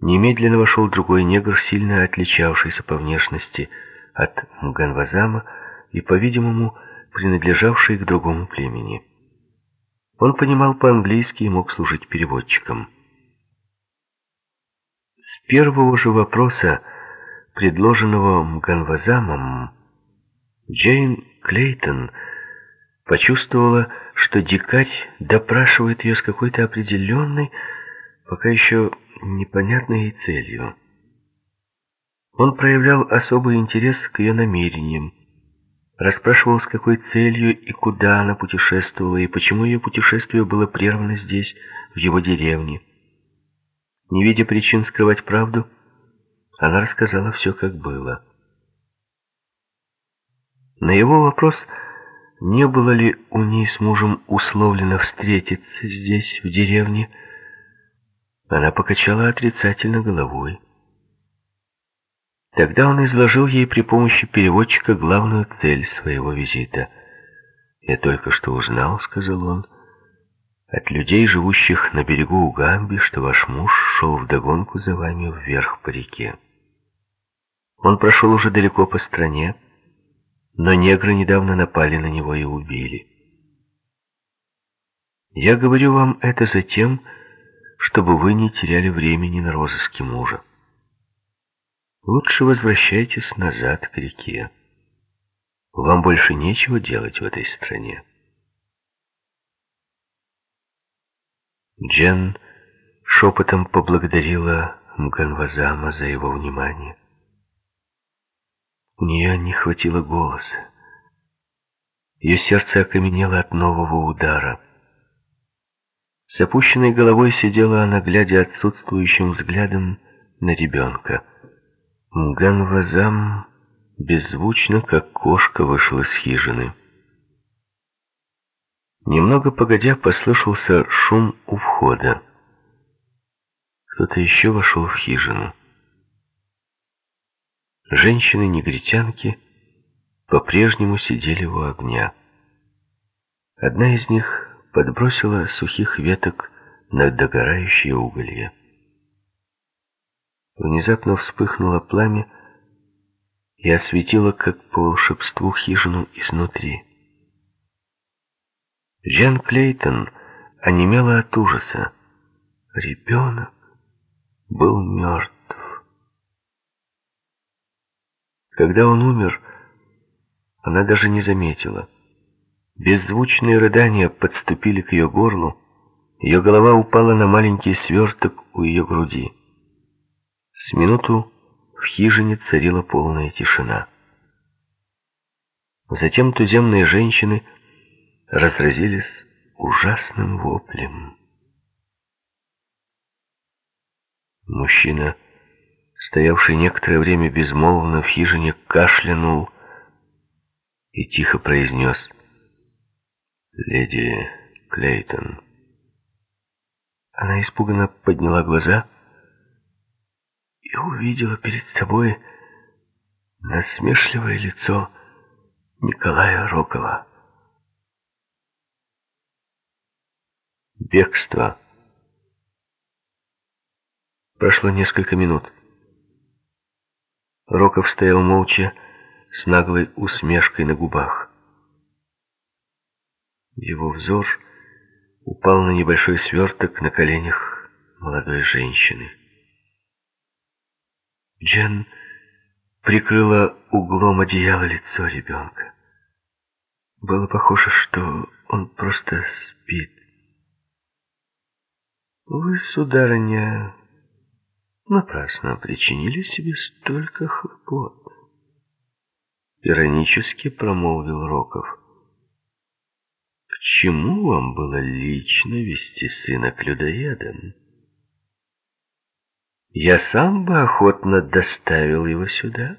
немедленно вошел другой негр, сильно отличавшийся по внешности от Мганвазама и, по-видимому, принадлежавший к другому племени. Он понимал по-английски и мог служить переводчиком. С первого же вопроса, предложенного Мганвазамом, Джейн Клейтон почувствовала, что дикарь допрашивает ее с какой-то определенной, пока еще непонятной ей целью. Он проявлял особый интерес к ее намерениям, Расспрашивал, с какой целью и куда она путешествовала, и почему ее путешествие было прервано здесь, в его деревне. Не видя причин скрывать правду, она рассказала все, как было. На его вопрос, не было ли у ней с мужем условлено встретиться здесь, в деревне, она покачала отрицательно головой. Тогда он изложил ей при помощи переводчика главную цель своего визита. «Я только что узнал», — сказал он, — «от людей, живущих на берегу Угамби, что ваш муж шел вдогонку за вами вверх по реке. Он прошел уже далеко по стране, но негры недавно напали на него и убили. Я говорю вам это за тем, чтобы вы не теряли времени на розыске мужа. Лучше возвращайтесь назад к реке. Вам больше нечего делать в этой стране. Джен шепотом поблагодарила Мганвазама за его внимание. У нее не хватило голоса. Ее сердце окаменело от нового удара. С опущенной головой сидела она, глядя отсутствующим взглядом на ребенка. Мганвазам беззвучно, как кошка, вышел из хижины. Немного погодя послышался шум у входа. Кто-то еще вошел в хижину. Женщины-негритянки по-прежнему сидели у огня. Одна из них подбросила сухих веток на догорающие уголья. Внезапно вспыхнуло пламя и осветило, как по волшебству, хижину изнутри. Джен Клейтон онемела от ужаса. Ребенок был мертв. Когда он умер, она даже не заметила. Беззвучные рыдания подступили к ее горлу, ее голова упала на маленький сверток у ее груди. С минуту в хижине царила полная тишина. Затем туземные женщины разразились ужасным воплем. Мужчина, стоявший некоторое время безмолвно в хижине, кашлянул и тихо произнес — леди Клейтон. Она испуганно подняла глаза и увидела перед собой насмешливое лицо Николая Рокова. Бегство. Прошло несколько минут. Роков стоял молча, с наглой усмешкой на губах. Его взор упал на небольшой сверток на коленях молодой женщины. Джен прикрыла углом одеяла лицо ребенка. Было похоже, что он просто спит. Вы, сударыня, напрасно причинили себе столько хлопот. Иронически промолвил Роков чему вам было лично вести сына к людоедам? Я сам бы охотно доставил его сюда.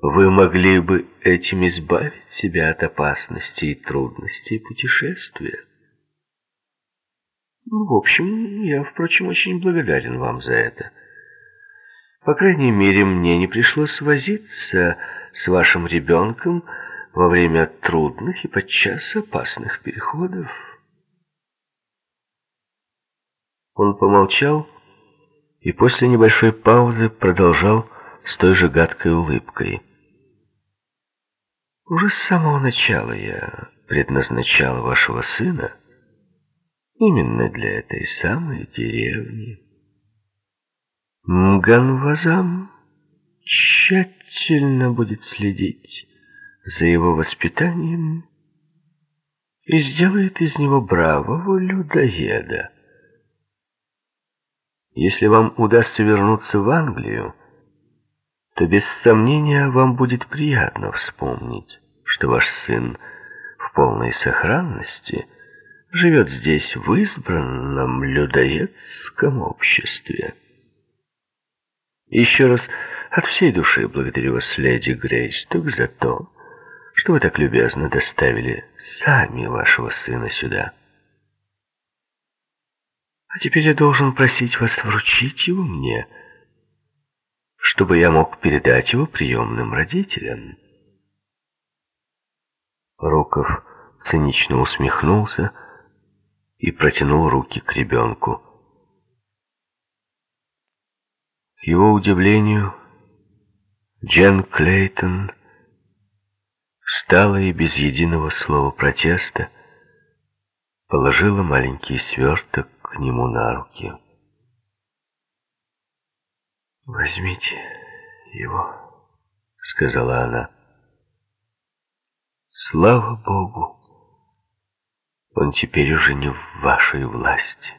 Вы могли бы этим избавить себя от опасностей и трудностей путешествия. Ну, в общем, я, впрочем, очень благодарен вам за это. По крайней мере, мне не пришлось возиться с вашим ребенком, во время трудных и подчас опасных переходов. Он помолчал и после небольшой паузы продолжал с той же гадкой улыбкой. «Уже с самого начала я предназначал вашего сына именно для этой самой деревни. Мганвазам тщательно будет следить за его воспитанием и сделает из него бравого людоеда. Если вам удастся вернуться в Англию, то без сомнения вам будет приятно вспомнить, что ваш сын в полной сохранности живет здесь в избранном людоедском обществе. Еще раз от всей души благодарю вас, леди Грейсток, за то, что вы так любезно доставили сами вашего сына сюда. А теперь я должен просить вас вручить его мне, чтобы я мог передать его приемным родителям. Роков цинично усмехнулся и протянул руки к ребенку. К его удивлению, Джен Клейтон встала и без единого слова протеста положила маленький сверток к нему на руки. «Возьмите его», — сказала она. «Слава Богу, он теперь уже не в вашей власти».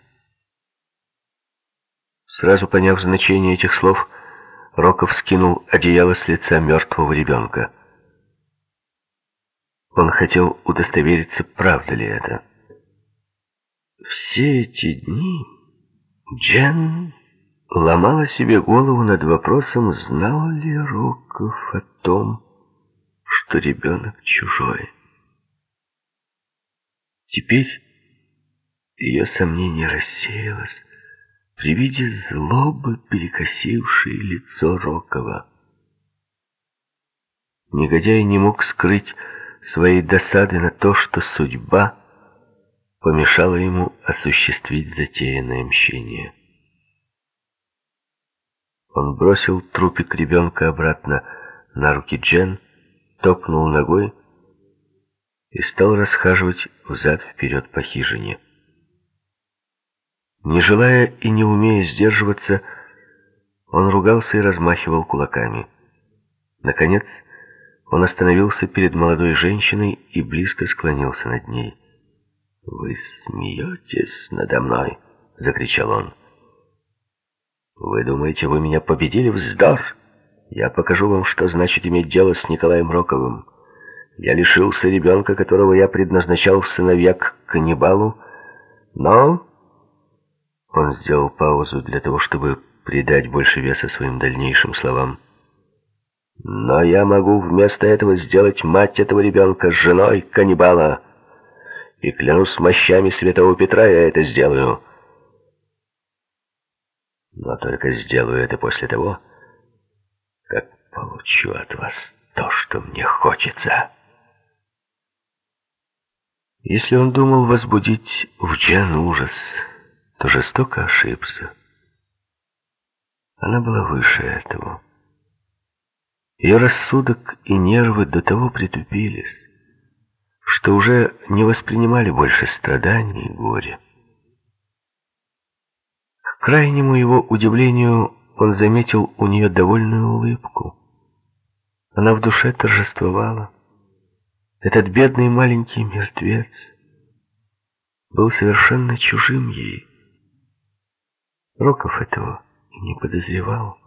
Сразу поняв значение этих слов, Роков скинул одеяло с лица мертвого ребенка. Он хотел удостовериться, правда ли это. Все эти дни Джен ломала себе голову над вопросом, знал ли Роков о том, что ребенок чужой. Теперь ее сомнение рассеялось при виде злобы, перекосившей лицо Рокова. Негодяй не мог скрыть своей досады на то, что судьба помешала ему осуществить затеянное мщение. Он бросил трупик ребенка обратно на руки Джен, топнул ногой и стал расхаживать взад-вперед по хижине. Не желая и не умея сдерживаться, он ругался и размахивал кулаками. Наконец, он остановился перед молодой женщиной и близко склонился над ней. «Вы смеетесь надо мной?» — закричал он. «Вы думаете, вы меня победили? Вздор! Я покажу вам, что значит иметь дело с Николаем Роковым. Я лишился ребенка, которого я предназначал в сыновья к каннибалу, но он сделал паузу для того, чтобы придать больше веса своим дальнейшим словам. «Но я могу вместо этого сделать мать этого ребенка женой каннибала. И клянусь мощами святого Петра, я это сделаю. Но только сделаю это после того, как получу от вас то, что мне хочется». Если он думал возбудить в Джен ужас то жестоко ошибся. Она была выше этого. Ее рассудок и нервы до того притупились, что уже не воспринимали больше страданий и горя. К крайнему его удивлению он заметил у нее довольную улыбку. Она в душе торжествовала. Этот бедный маленький мертвец был совершенно чужим ей. Роков этого не подозревал.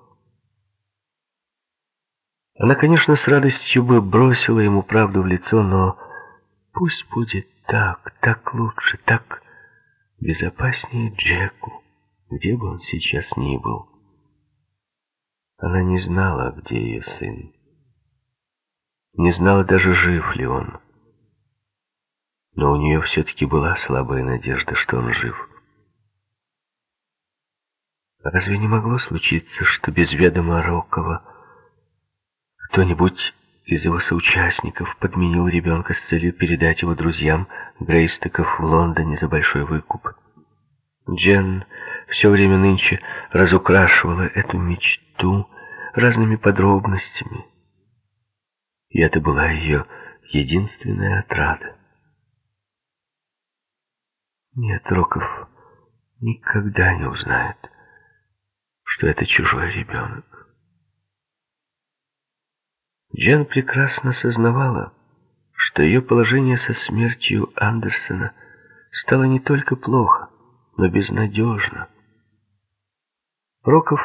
Она, конечно, с радостью бы бросила ему правду в лицо, но пусть будет так, так лучше, так безопаснее Джеку, где бы он сейчас ни был. Она не знала, где ее сын. Не знала даже, жив ли он. Но у нее все-таки была слабая надежда, что он жив. Разве не могло случиться, что без ведома Рокова кто-нибудь из его соучастников подменил ребенка с целью передать его друзьям Грейстеков в Лондоне за большой выкуп? Джен все время нынче разукрашивала эту мечту разными подробностями. И это была ее единственная отрада. Нет, Роков никогда не узнает, что это чужой ребенок. Джен прекрасно сознавала, что ее положение со смертью Андерсона стало не только плохо, но безнадежно. Роков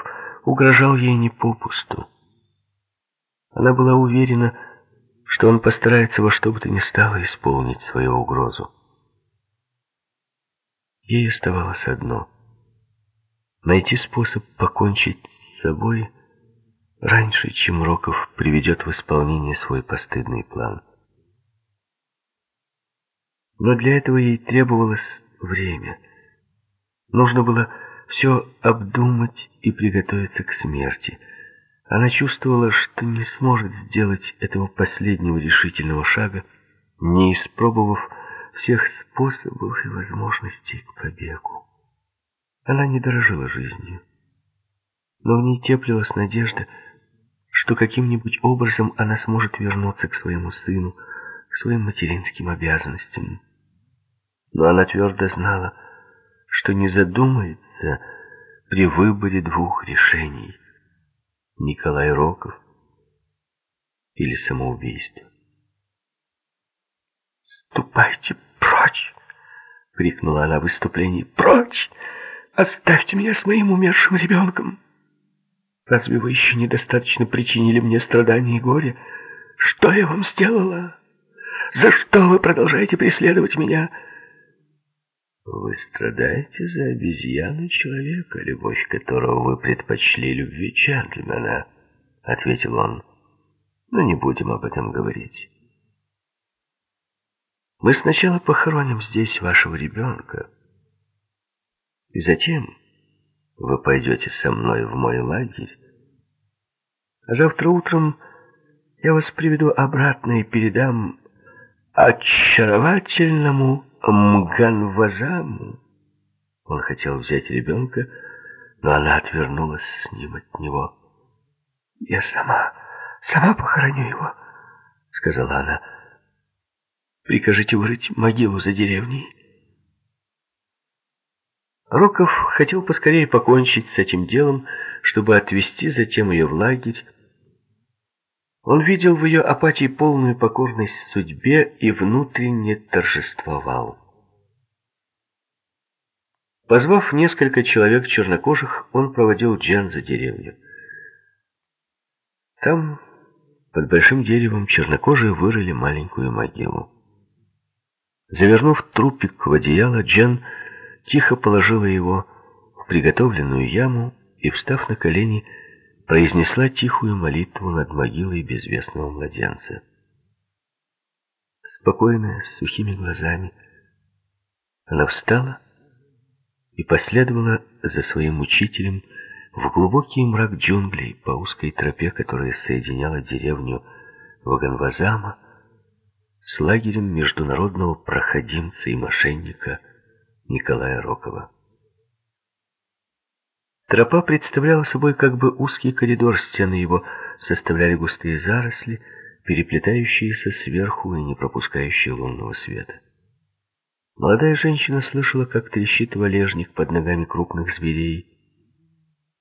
угрожал ей не попусту. Она была уверена, что он постарается во что бы то ни стало исполнить свою угрозу. Ей оставалось одно — найти способ покончить с собой раньше, чем Роков приведет в исполнение свой постыдный план. Но для этого ей требовалось время. Нужно было все обдумать и приготовиться к смерти. Она чувствовала, что не сможет сделать этого последнего решительного шага, не испробовав всех способов и возможностей к побегу. Она не дорожила жизнью, но в ней теплилась надежда, что каким-нибудь образом она сможет вернуться к своему сыну, к своим материнским обязанностям. Но она твердо знала, что не задумается при выборе двух решений — Николай Роков или самоубийство. «Ступайте прочь!» — крикнула она в выступлении. «Прочь! Оставьте меня с моим умершим ребенком! Разве вы еще недостаточно причинили мне страдания и горе? Что я вам сделала? За что вы продолжаете преследовать меня?» Вы страдаете за обезьяну человека, любовь которого вы предпочли любви джентльмена, ответил он. Но не будем об этом говорить. Мы сначала похороним здесь вашего ребенка, и затем вы пойдете со мной в мой лагерь, а завтра утром я вас приведу обратно и передам очаровательному Мганвазаму. Он хотел взять ребенка, но она отвернулась с ним от него. «Я сама, сама похороню его», — сказала она. «Прикажите вырыть могилу за деревней». Роков хотел поскорее покончить с этим делом, чтобы отвезти затем ее в лагерь, он видел в ее апатии полную покорность судьбе и внутренне торжествовал. Позвав несколько человек чернокожих, он проводил Джан за деревню. Там, под большим деревом, чернокожие вырыли маленькую могилу. Завернув трупик в одеяло, Джан тихо положила его в приготовленную яму и, встав на колени, произнесла тихую молитву над могилой безвестного младенца. Спокойная, с сухими глазами, она встала и последовала за своим учителем в глубокий мрак джунглей по узкой тропе, которая соединяла деревню Ваганвазама с лагерем международного проходимца и мошенника Николая Рокова. Тропа представляла собой как бы узкий коридор, стены его составляли густые заросли, переплетающиеся сверху и не пропускающие лунного света. Молодая женщина слышала, как трещит валежник под ногами крупных зверей.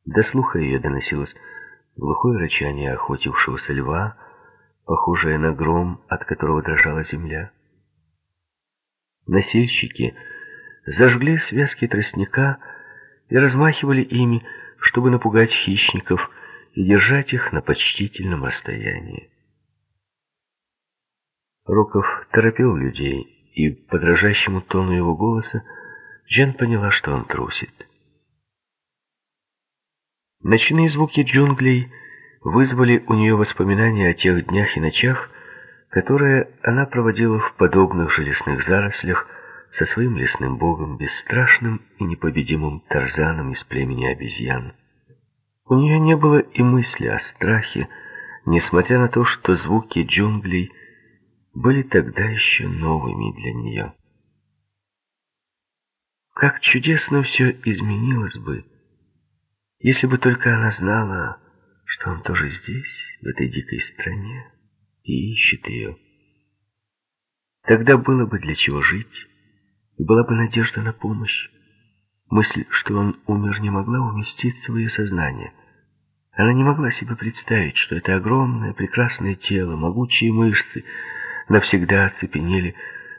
До слуха ее доносилось глухое рычание охотившегося льва, похожее на гром, от которого дрожала земля. Насильщики зажгли связки тростника, и размахивали ими, чтобы напугать хищников и держать их на почтительном расстоянии. Роков торопил людей, и по дрожащему тону его голоса Джен поняла, что он трусит. Ночные звуки джунглей вызвали у нее воспоминания о тех днях и ночах, которые она проводила в подобных же лесных зарослях, со своим лесным богом, бесстрашным и непобедимым Тарзаном из племени обезьян. У нее не было и мысли о страхе, несмотря на то, что звуки джунглей были тогда еще новыми для нее. Как чудесно все изменилось бы, если бы только она знала, что он тоже здесь, в этой дикой стране, и ищет ее. Тогда было бы для чего жить, и была бы надежда на помощь. Мысль, что он умер, не могла уместиться в ее сознание. Она не могла себе представить, что это огромное, прекрасное тело, могучие мышцы навсегда оцепенели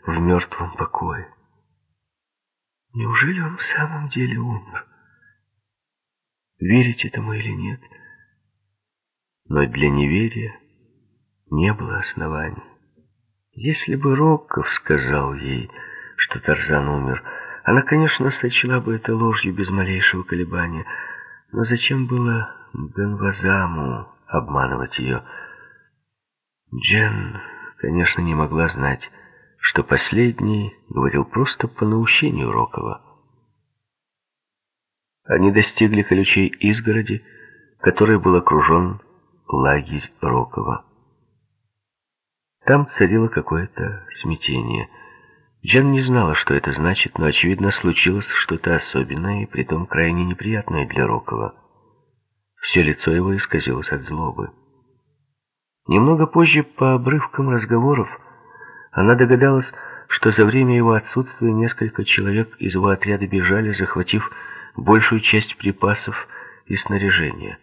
в мертвом покое. Неужели он в самом деле умер? Верить этому или нет? Но для неверия не было оснований. Если бы Рокков сказал ей, что Тарзан умер, она, конечно, сочла бы это ложью без малейшего колебания, но зачем было Бенвазаму обманывать ее? Джен, конечно, не могла знать, что последний говорил просто по наущению Рокова. Они достигли колючей изгороди, которой был окружен лагерь Рокова. Там царило какое-то смятение. Джен не знала, что это значит, но, очевидно, случилось что-то особенное и притом крайне неприятное для Рокова. Все лицо его исказилось от злобы. Немного позже, по обрывкам разговоров, она догадалась, что за время его отсутствия несколько человек из его отряда бежали, захватив большую часть припасов и снаряжения.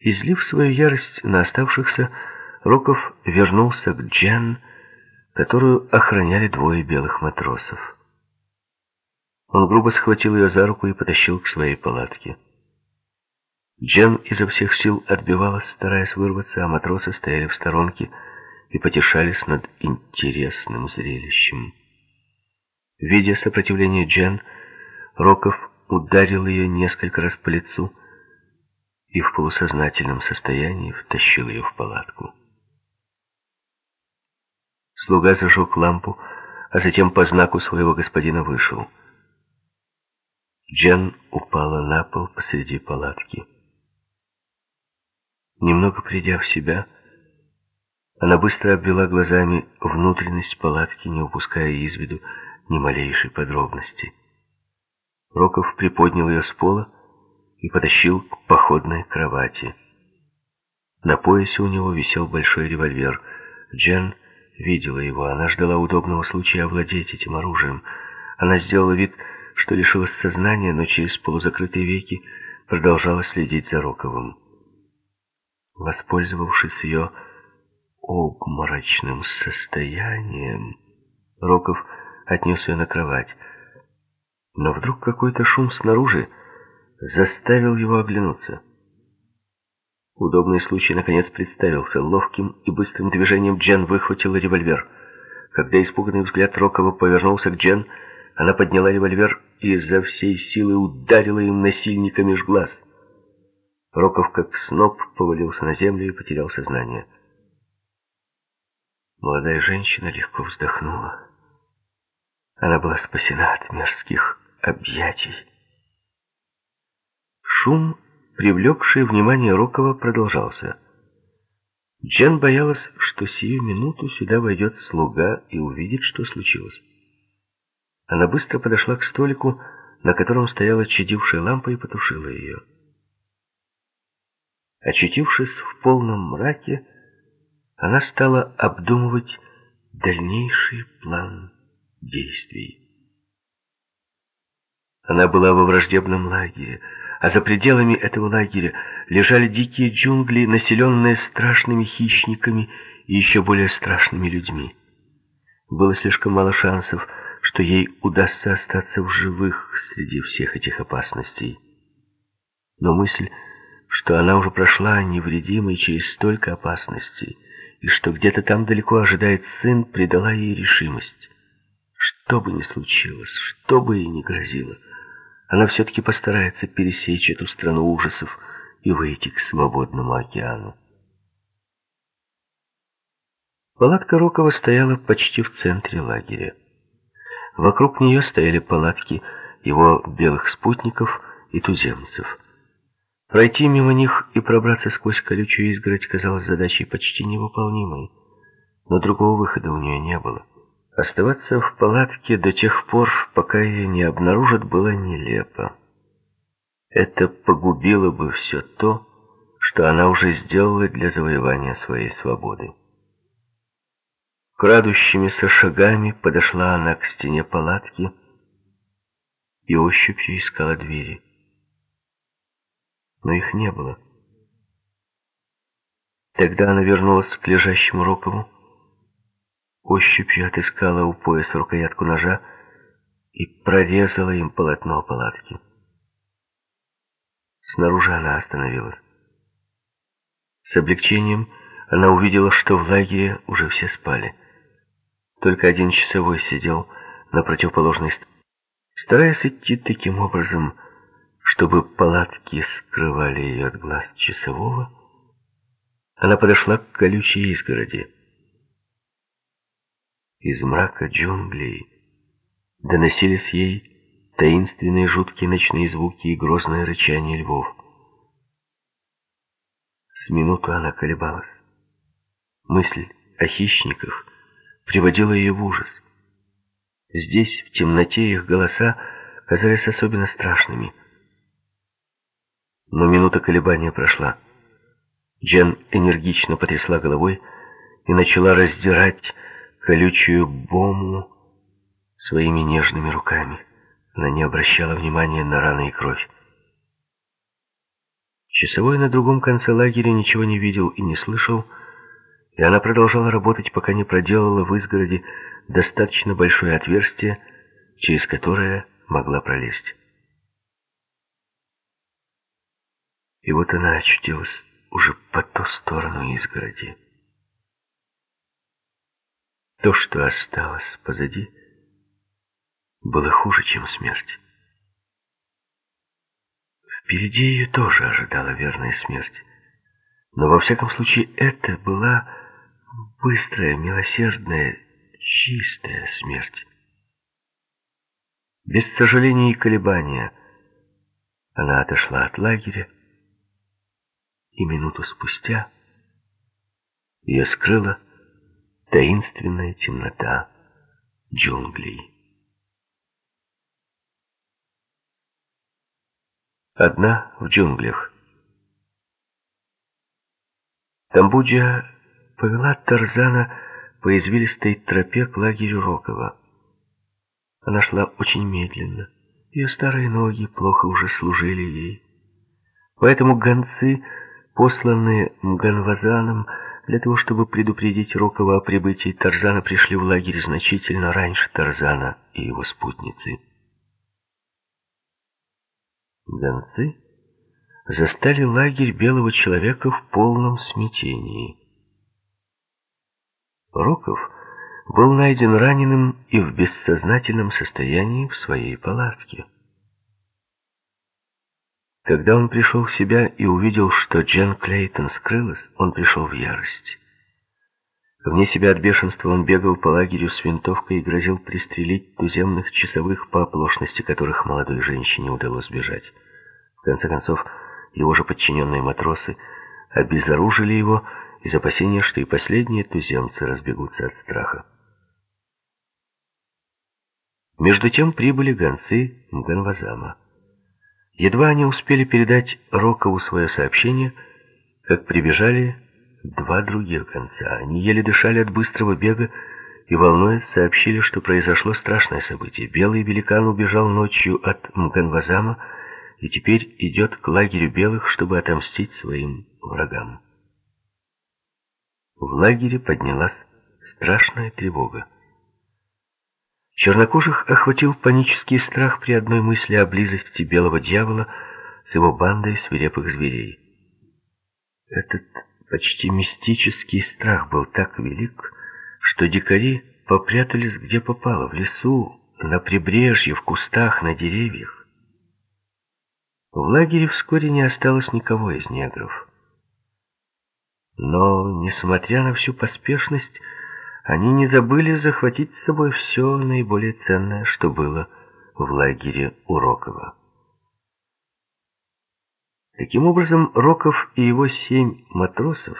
Излив свою ярость на оставшихся, Роков вернулся к Джен, которую охраняли двое белых матросов. Он грубо схватил ее за руку и потащил к своей палатке. Джен изо всех сил отбивалась, стараясь вырваться, а матросы стояли в сторонке и потешались над интересным зрелищем. Видя сопротивление Джен, Роков ударил ее несколько раз по лицу и в полусознательном состоянии втащил ее в палатку. Слуга зажег лампу, а затем по знаку своего господина вышел. Джен упала на пол посреди палатки. Немного придя в себя, она быстро обвела глазами внутренность палатки, не упуская из виду ни малейшей подробности. Роков приподнял ее с пола и потащил к походной кровати. На поясе у него висел большой револьвер. Джен видела его. Она ждала удобного случая овладеть этим оружием. Она сделала вид, что лишилась сознания, но через полузакрытые веки продолжала следить за Роковым. Воспользовавшись ее обморочным состоянием, Роков отнес ее на кровать. Но вдруг какой-то шум снаружи заставил его оглянуться. Удобный случай наконец представился. Ловким и быстрым движением Джен выхватила револьвер. Когда испуганный взгляд Рокова повернулся к Джен, она подняла револьвер и изо всей силы ударила им насильника меж глаз — Роков, как сноп, повалился на землю и потерял сознание. Молодая женщина легко вздохнула. Она была спасена от мерзких объятий. Шум, привлекший внимание Рокова, продолжался. Джен боялась, что сию минуту сюда войдет слуга и увидит, что случилось. Она быстро подошла к столику, на котором стояла чадившая лампа, и потушила ее. Очутившись в полном мраке, она стала обдумывать дальнейший план действий. Она была во враждебном лагере, а за пределами этого лагеря лежали дикие джунгли, населенные страшными хищниками и еще более страшными людьми. Было слишком мало шансов, что ей удастся остаться в живых среди всех этих опасностей. Но мысль что она уже прошла невредимой через столько опасностей, и что где-то там далеко ожидает сын, придала ей решимость. Что бы ни случилось, что бы ей ни грозило, она все-таки постарается пересечь эту страну ужасов и выйти к свободному океану. Палатка Рокова стояла почти в центре лагеря. Вокруг нее стояли палатки его белых спутников и туземцев – Пройти мимо них и пробраться сквозь колючую изгородь казалось задачей почти невыполнимой, но другого выхода у нее не было. Оставаться в палатке до тех пор, пока ее не обнаружат, было нелепо. Это погубило бы все то, что она уже сделала для завоевания своей свободы. Крадущимися шагами подошла она к стене палатки и ощупью искала двери но их не было. Тогда она вернулась к лежащему Рокову, ощупью отыскала у пояса рукоятку ножа и прорезала им полотно палатки. Снаружи она остановилась. С облегчением она увидела, что в лагере уже все спали. Только один часовой сидел на противоположной стороне. Стараясь идти таким образом, чтобы палатки скрывали ее от глаз часового, она подошла к колючей изгороди. Из мрака джунглей доносились ей таинственные жуткие ночные звуки и грозное рычание львов. С минуту она колебалась. Мысль о хищниках приводила ее в ужас. Здесь, в темноте, их голоса казались особенно страшными. Но минута колебания прошла. Джен энергично потрясла головой и начала раздирать колючую бому своими нежными руками. Она не обращала внимания на раны и кровь. Часовой на другом конце лагеря ничего не видел и не слышал, и она продолжала работать, пока не проделала в изгороди достаточно большое отверстие, через которое могла пролезть. И вот она очутилась уже по ту сторону изгороди. То, что осталось позади, было хуже, чем смерть. Впереди ее тоже ожидала верная смерть. Но во всяком случае это была быстрая, милосердная, чистая смерть. Без сожаления и колебания она отошла от лагеря, и минуту спустя ее скрыла таинственная темнота джунглей. Одна в джунглях. Тамбуджа повела Тарзана по извилистой тропе к лагерю Рокова. Она шла очень медленно. Ее старые ноги плохо уже служили ей. Поэтому гонцы, посланные Мганвазаном, для того, чтобы предупредить Рокова о прибытии Тарзана, пришли в лагерь значительно раньше Тарзана и его спутницы. Гонцы застали лагерь белого человека в полном смятении. Роков был найден раненым и в бессознательном состоянии в своей палатке. Когда он пришел в себя и увидел, что Джен Клейтон скрылась, он пришел в ярость. Вне себя от бешенства он бегал по лагерю с винтовкой и грозил пристрелить туземных часовых, по оплошности которых молодой женщине удалось бежать. В конце концов, его же подчиненные матросы обезоружили его из опасения, что и последние туземцы разбегутся от страха. Между тем прибыли гонцы Мганвазама. Едва они успели передать Рокову свое сообщение, как прибежали два других гонца. Они еле дышали от быстрого бега и, волнуясь, сообщили, что произошло страшное событие. Белый великан убежал ночью от Мганвазама и теперь идет к лагерю белых, чтобы отомстить своим врагам. В лагере поднялась страшная тревога. Чернокожих охватил панический страх при одной мысли о близости белого дьявола с его бандой свирепых зверей. Этот почти мистический страх был так велик, что дикари попрятались где попало, в лесу, на прибрежье, в кустах, на деревьях. В лагере вскоре не осталось никого из негров. Но, несмотря на всю поспешность, они не забыли захватить с собой все наиболее ценное, что было в лагере у Рокова. Таким образом, Роков и его семь матросов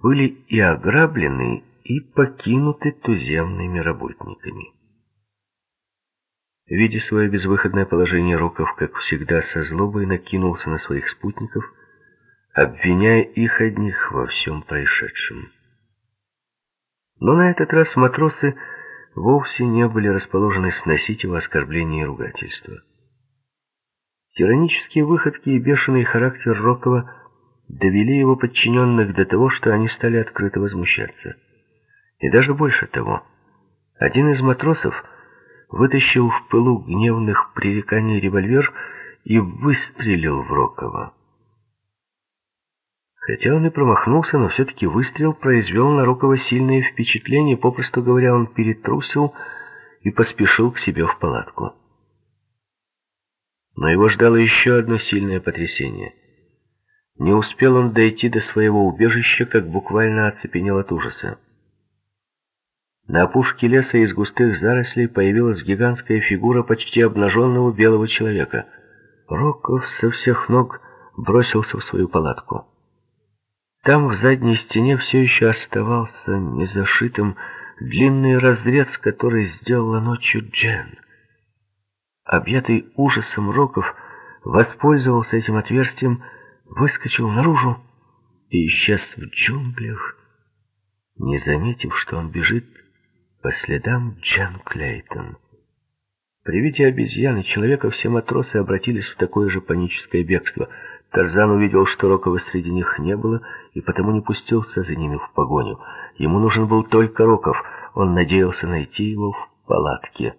были и ограблены, и покинуты туземными работниками. Видя свое безвыходное положение, Роков, как всегда, со злобой накинулся на своих спутников – обвиняя их одних во всем происшедшем. Но на этот раз матросы вовсе не были расположены сносить его оскорбления и ругательства. Тиранические выходки и бешеный характер Рокова довели его подчиненных до того, что они стали открыто возмущаться. И даже больше того. Один из матросов вытащил в пылу гневных пререканий револьвер и выстрелил в Рокова. Хотя он и промахнулся, но все-таки выстрел произвел на Рокова сильное впечатление, попросту говоря, он перетрусил и поспешил к себе в палатку. Но его ждало еще одно сильное потрясение. Не успел он дойти до своего убежища, как буквально оцепенел от ужаса. На опушке леса из густых зарослей появилась гигантская фигура почти обнаженного белого человека. Роков со всех ног бросился в свою палатку. Там в задней стене все еще оставался незашитым длинный разрез, который сделала ночью Джен. Объятый ужасом Роков воспользовался этим отверстием, выскочил наружу и исчез в джунглях, не заметив, что он бежит по следам Джен Клейтон. При виде обезьяны человека все матросы обратились в такое же паническое бегство. Тарзан увидел, что Рокова среди них не было, и потому не пустился за ними в погоню. Ему нужен был только Роков. Он надеялся найти его в палатке.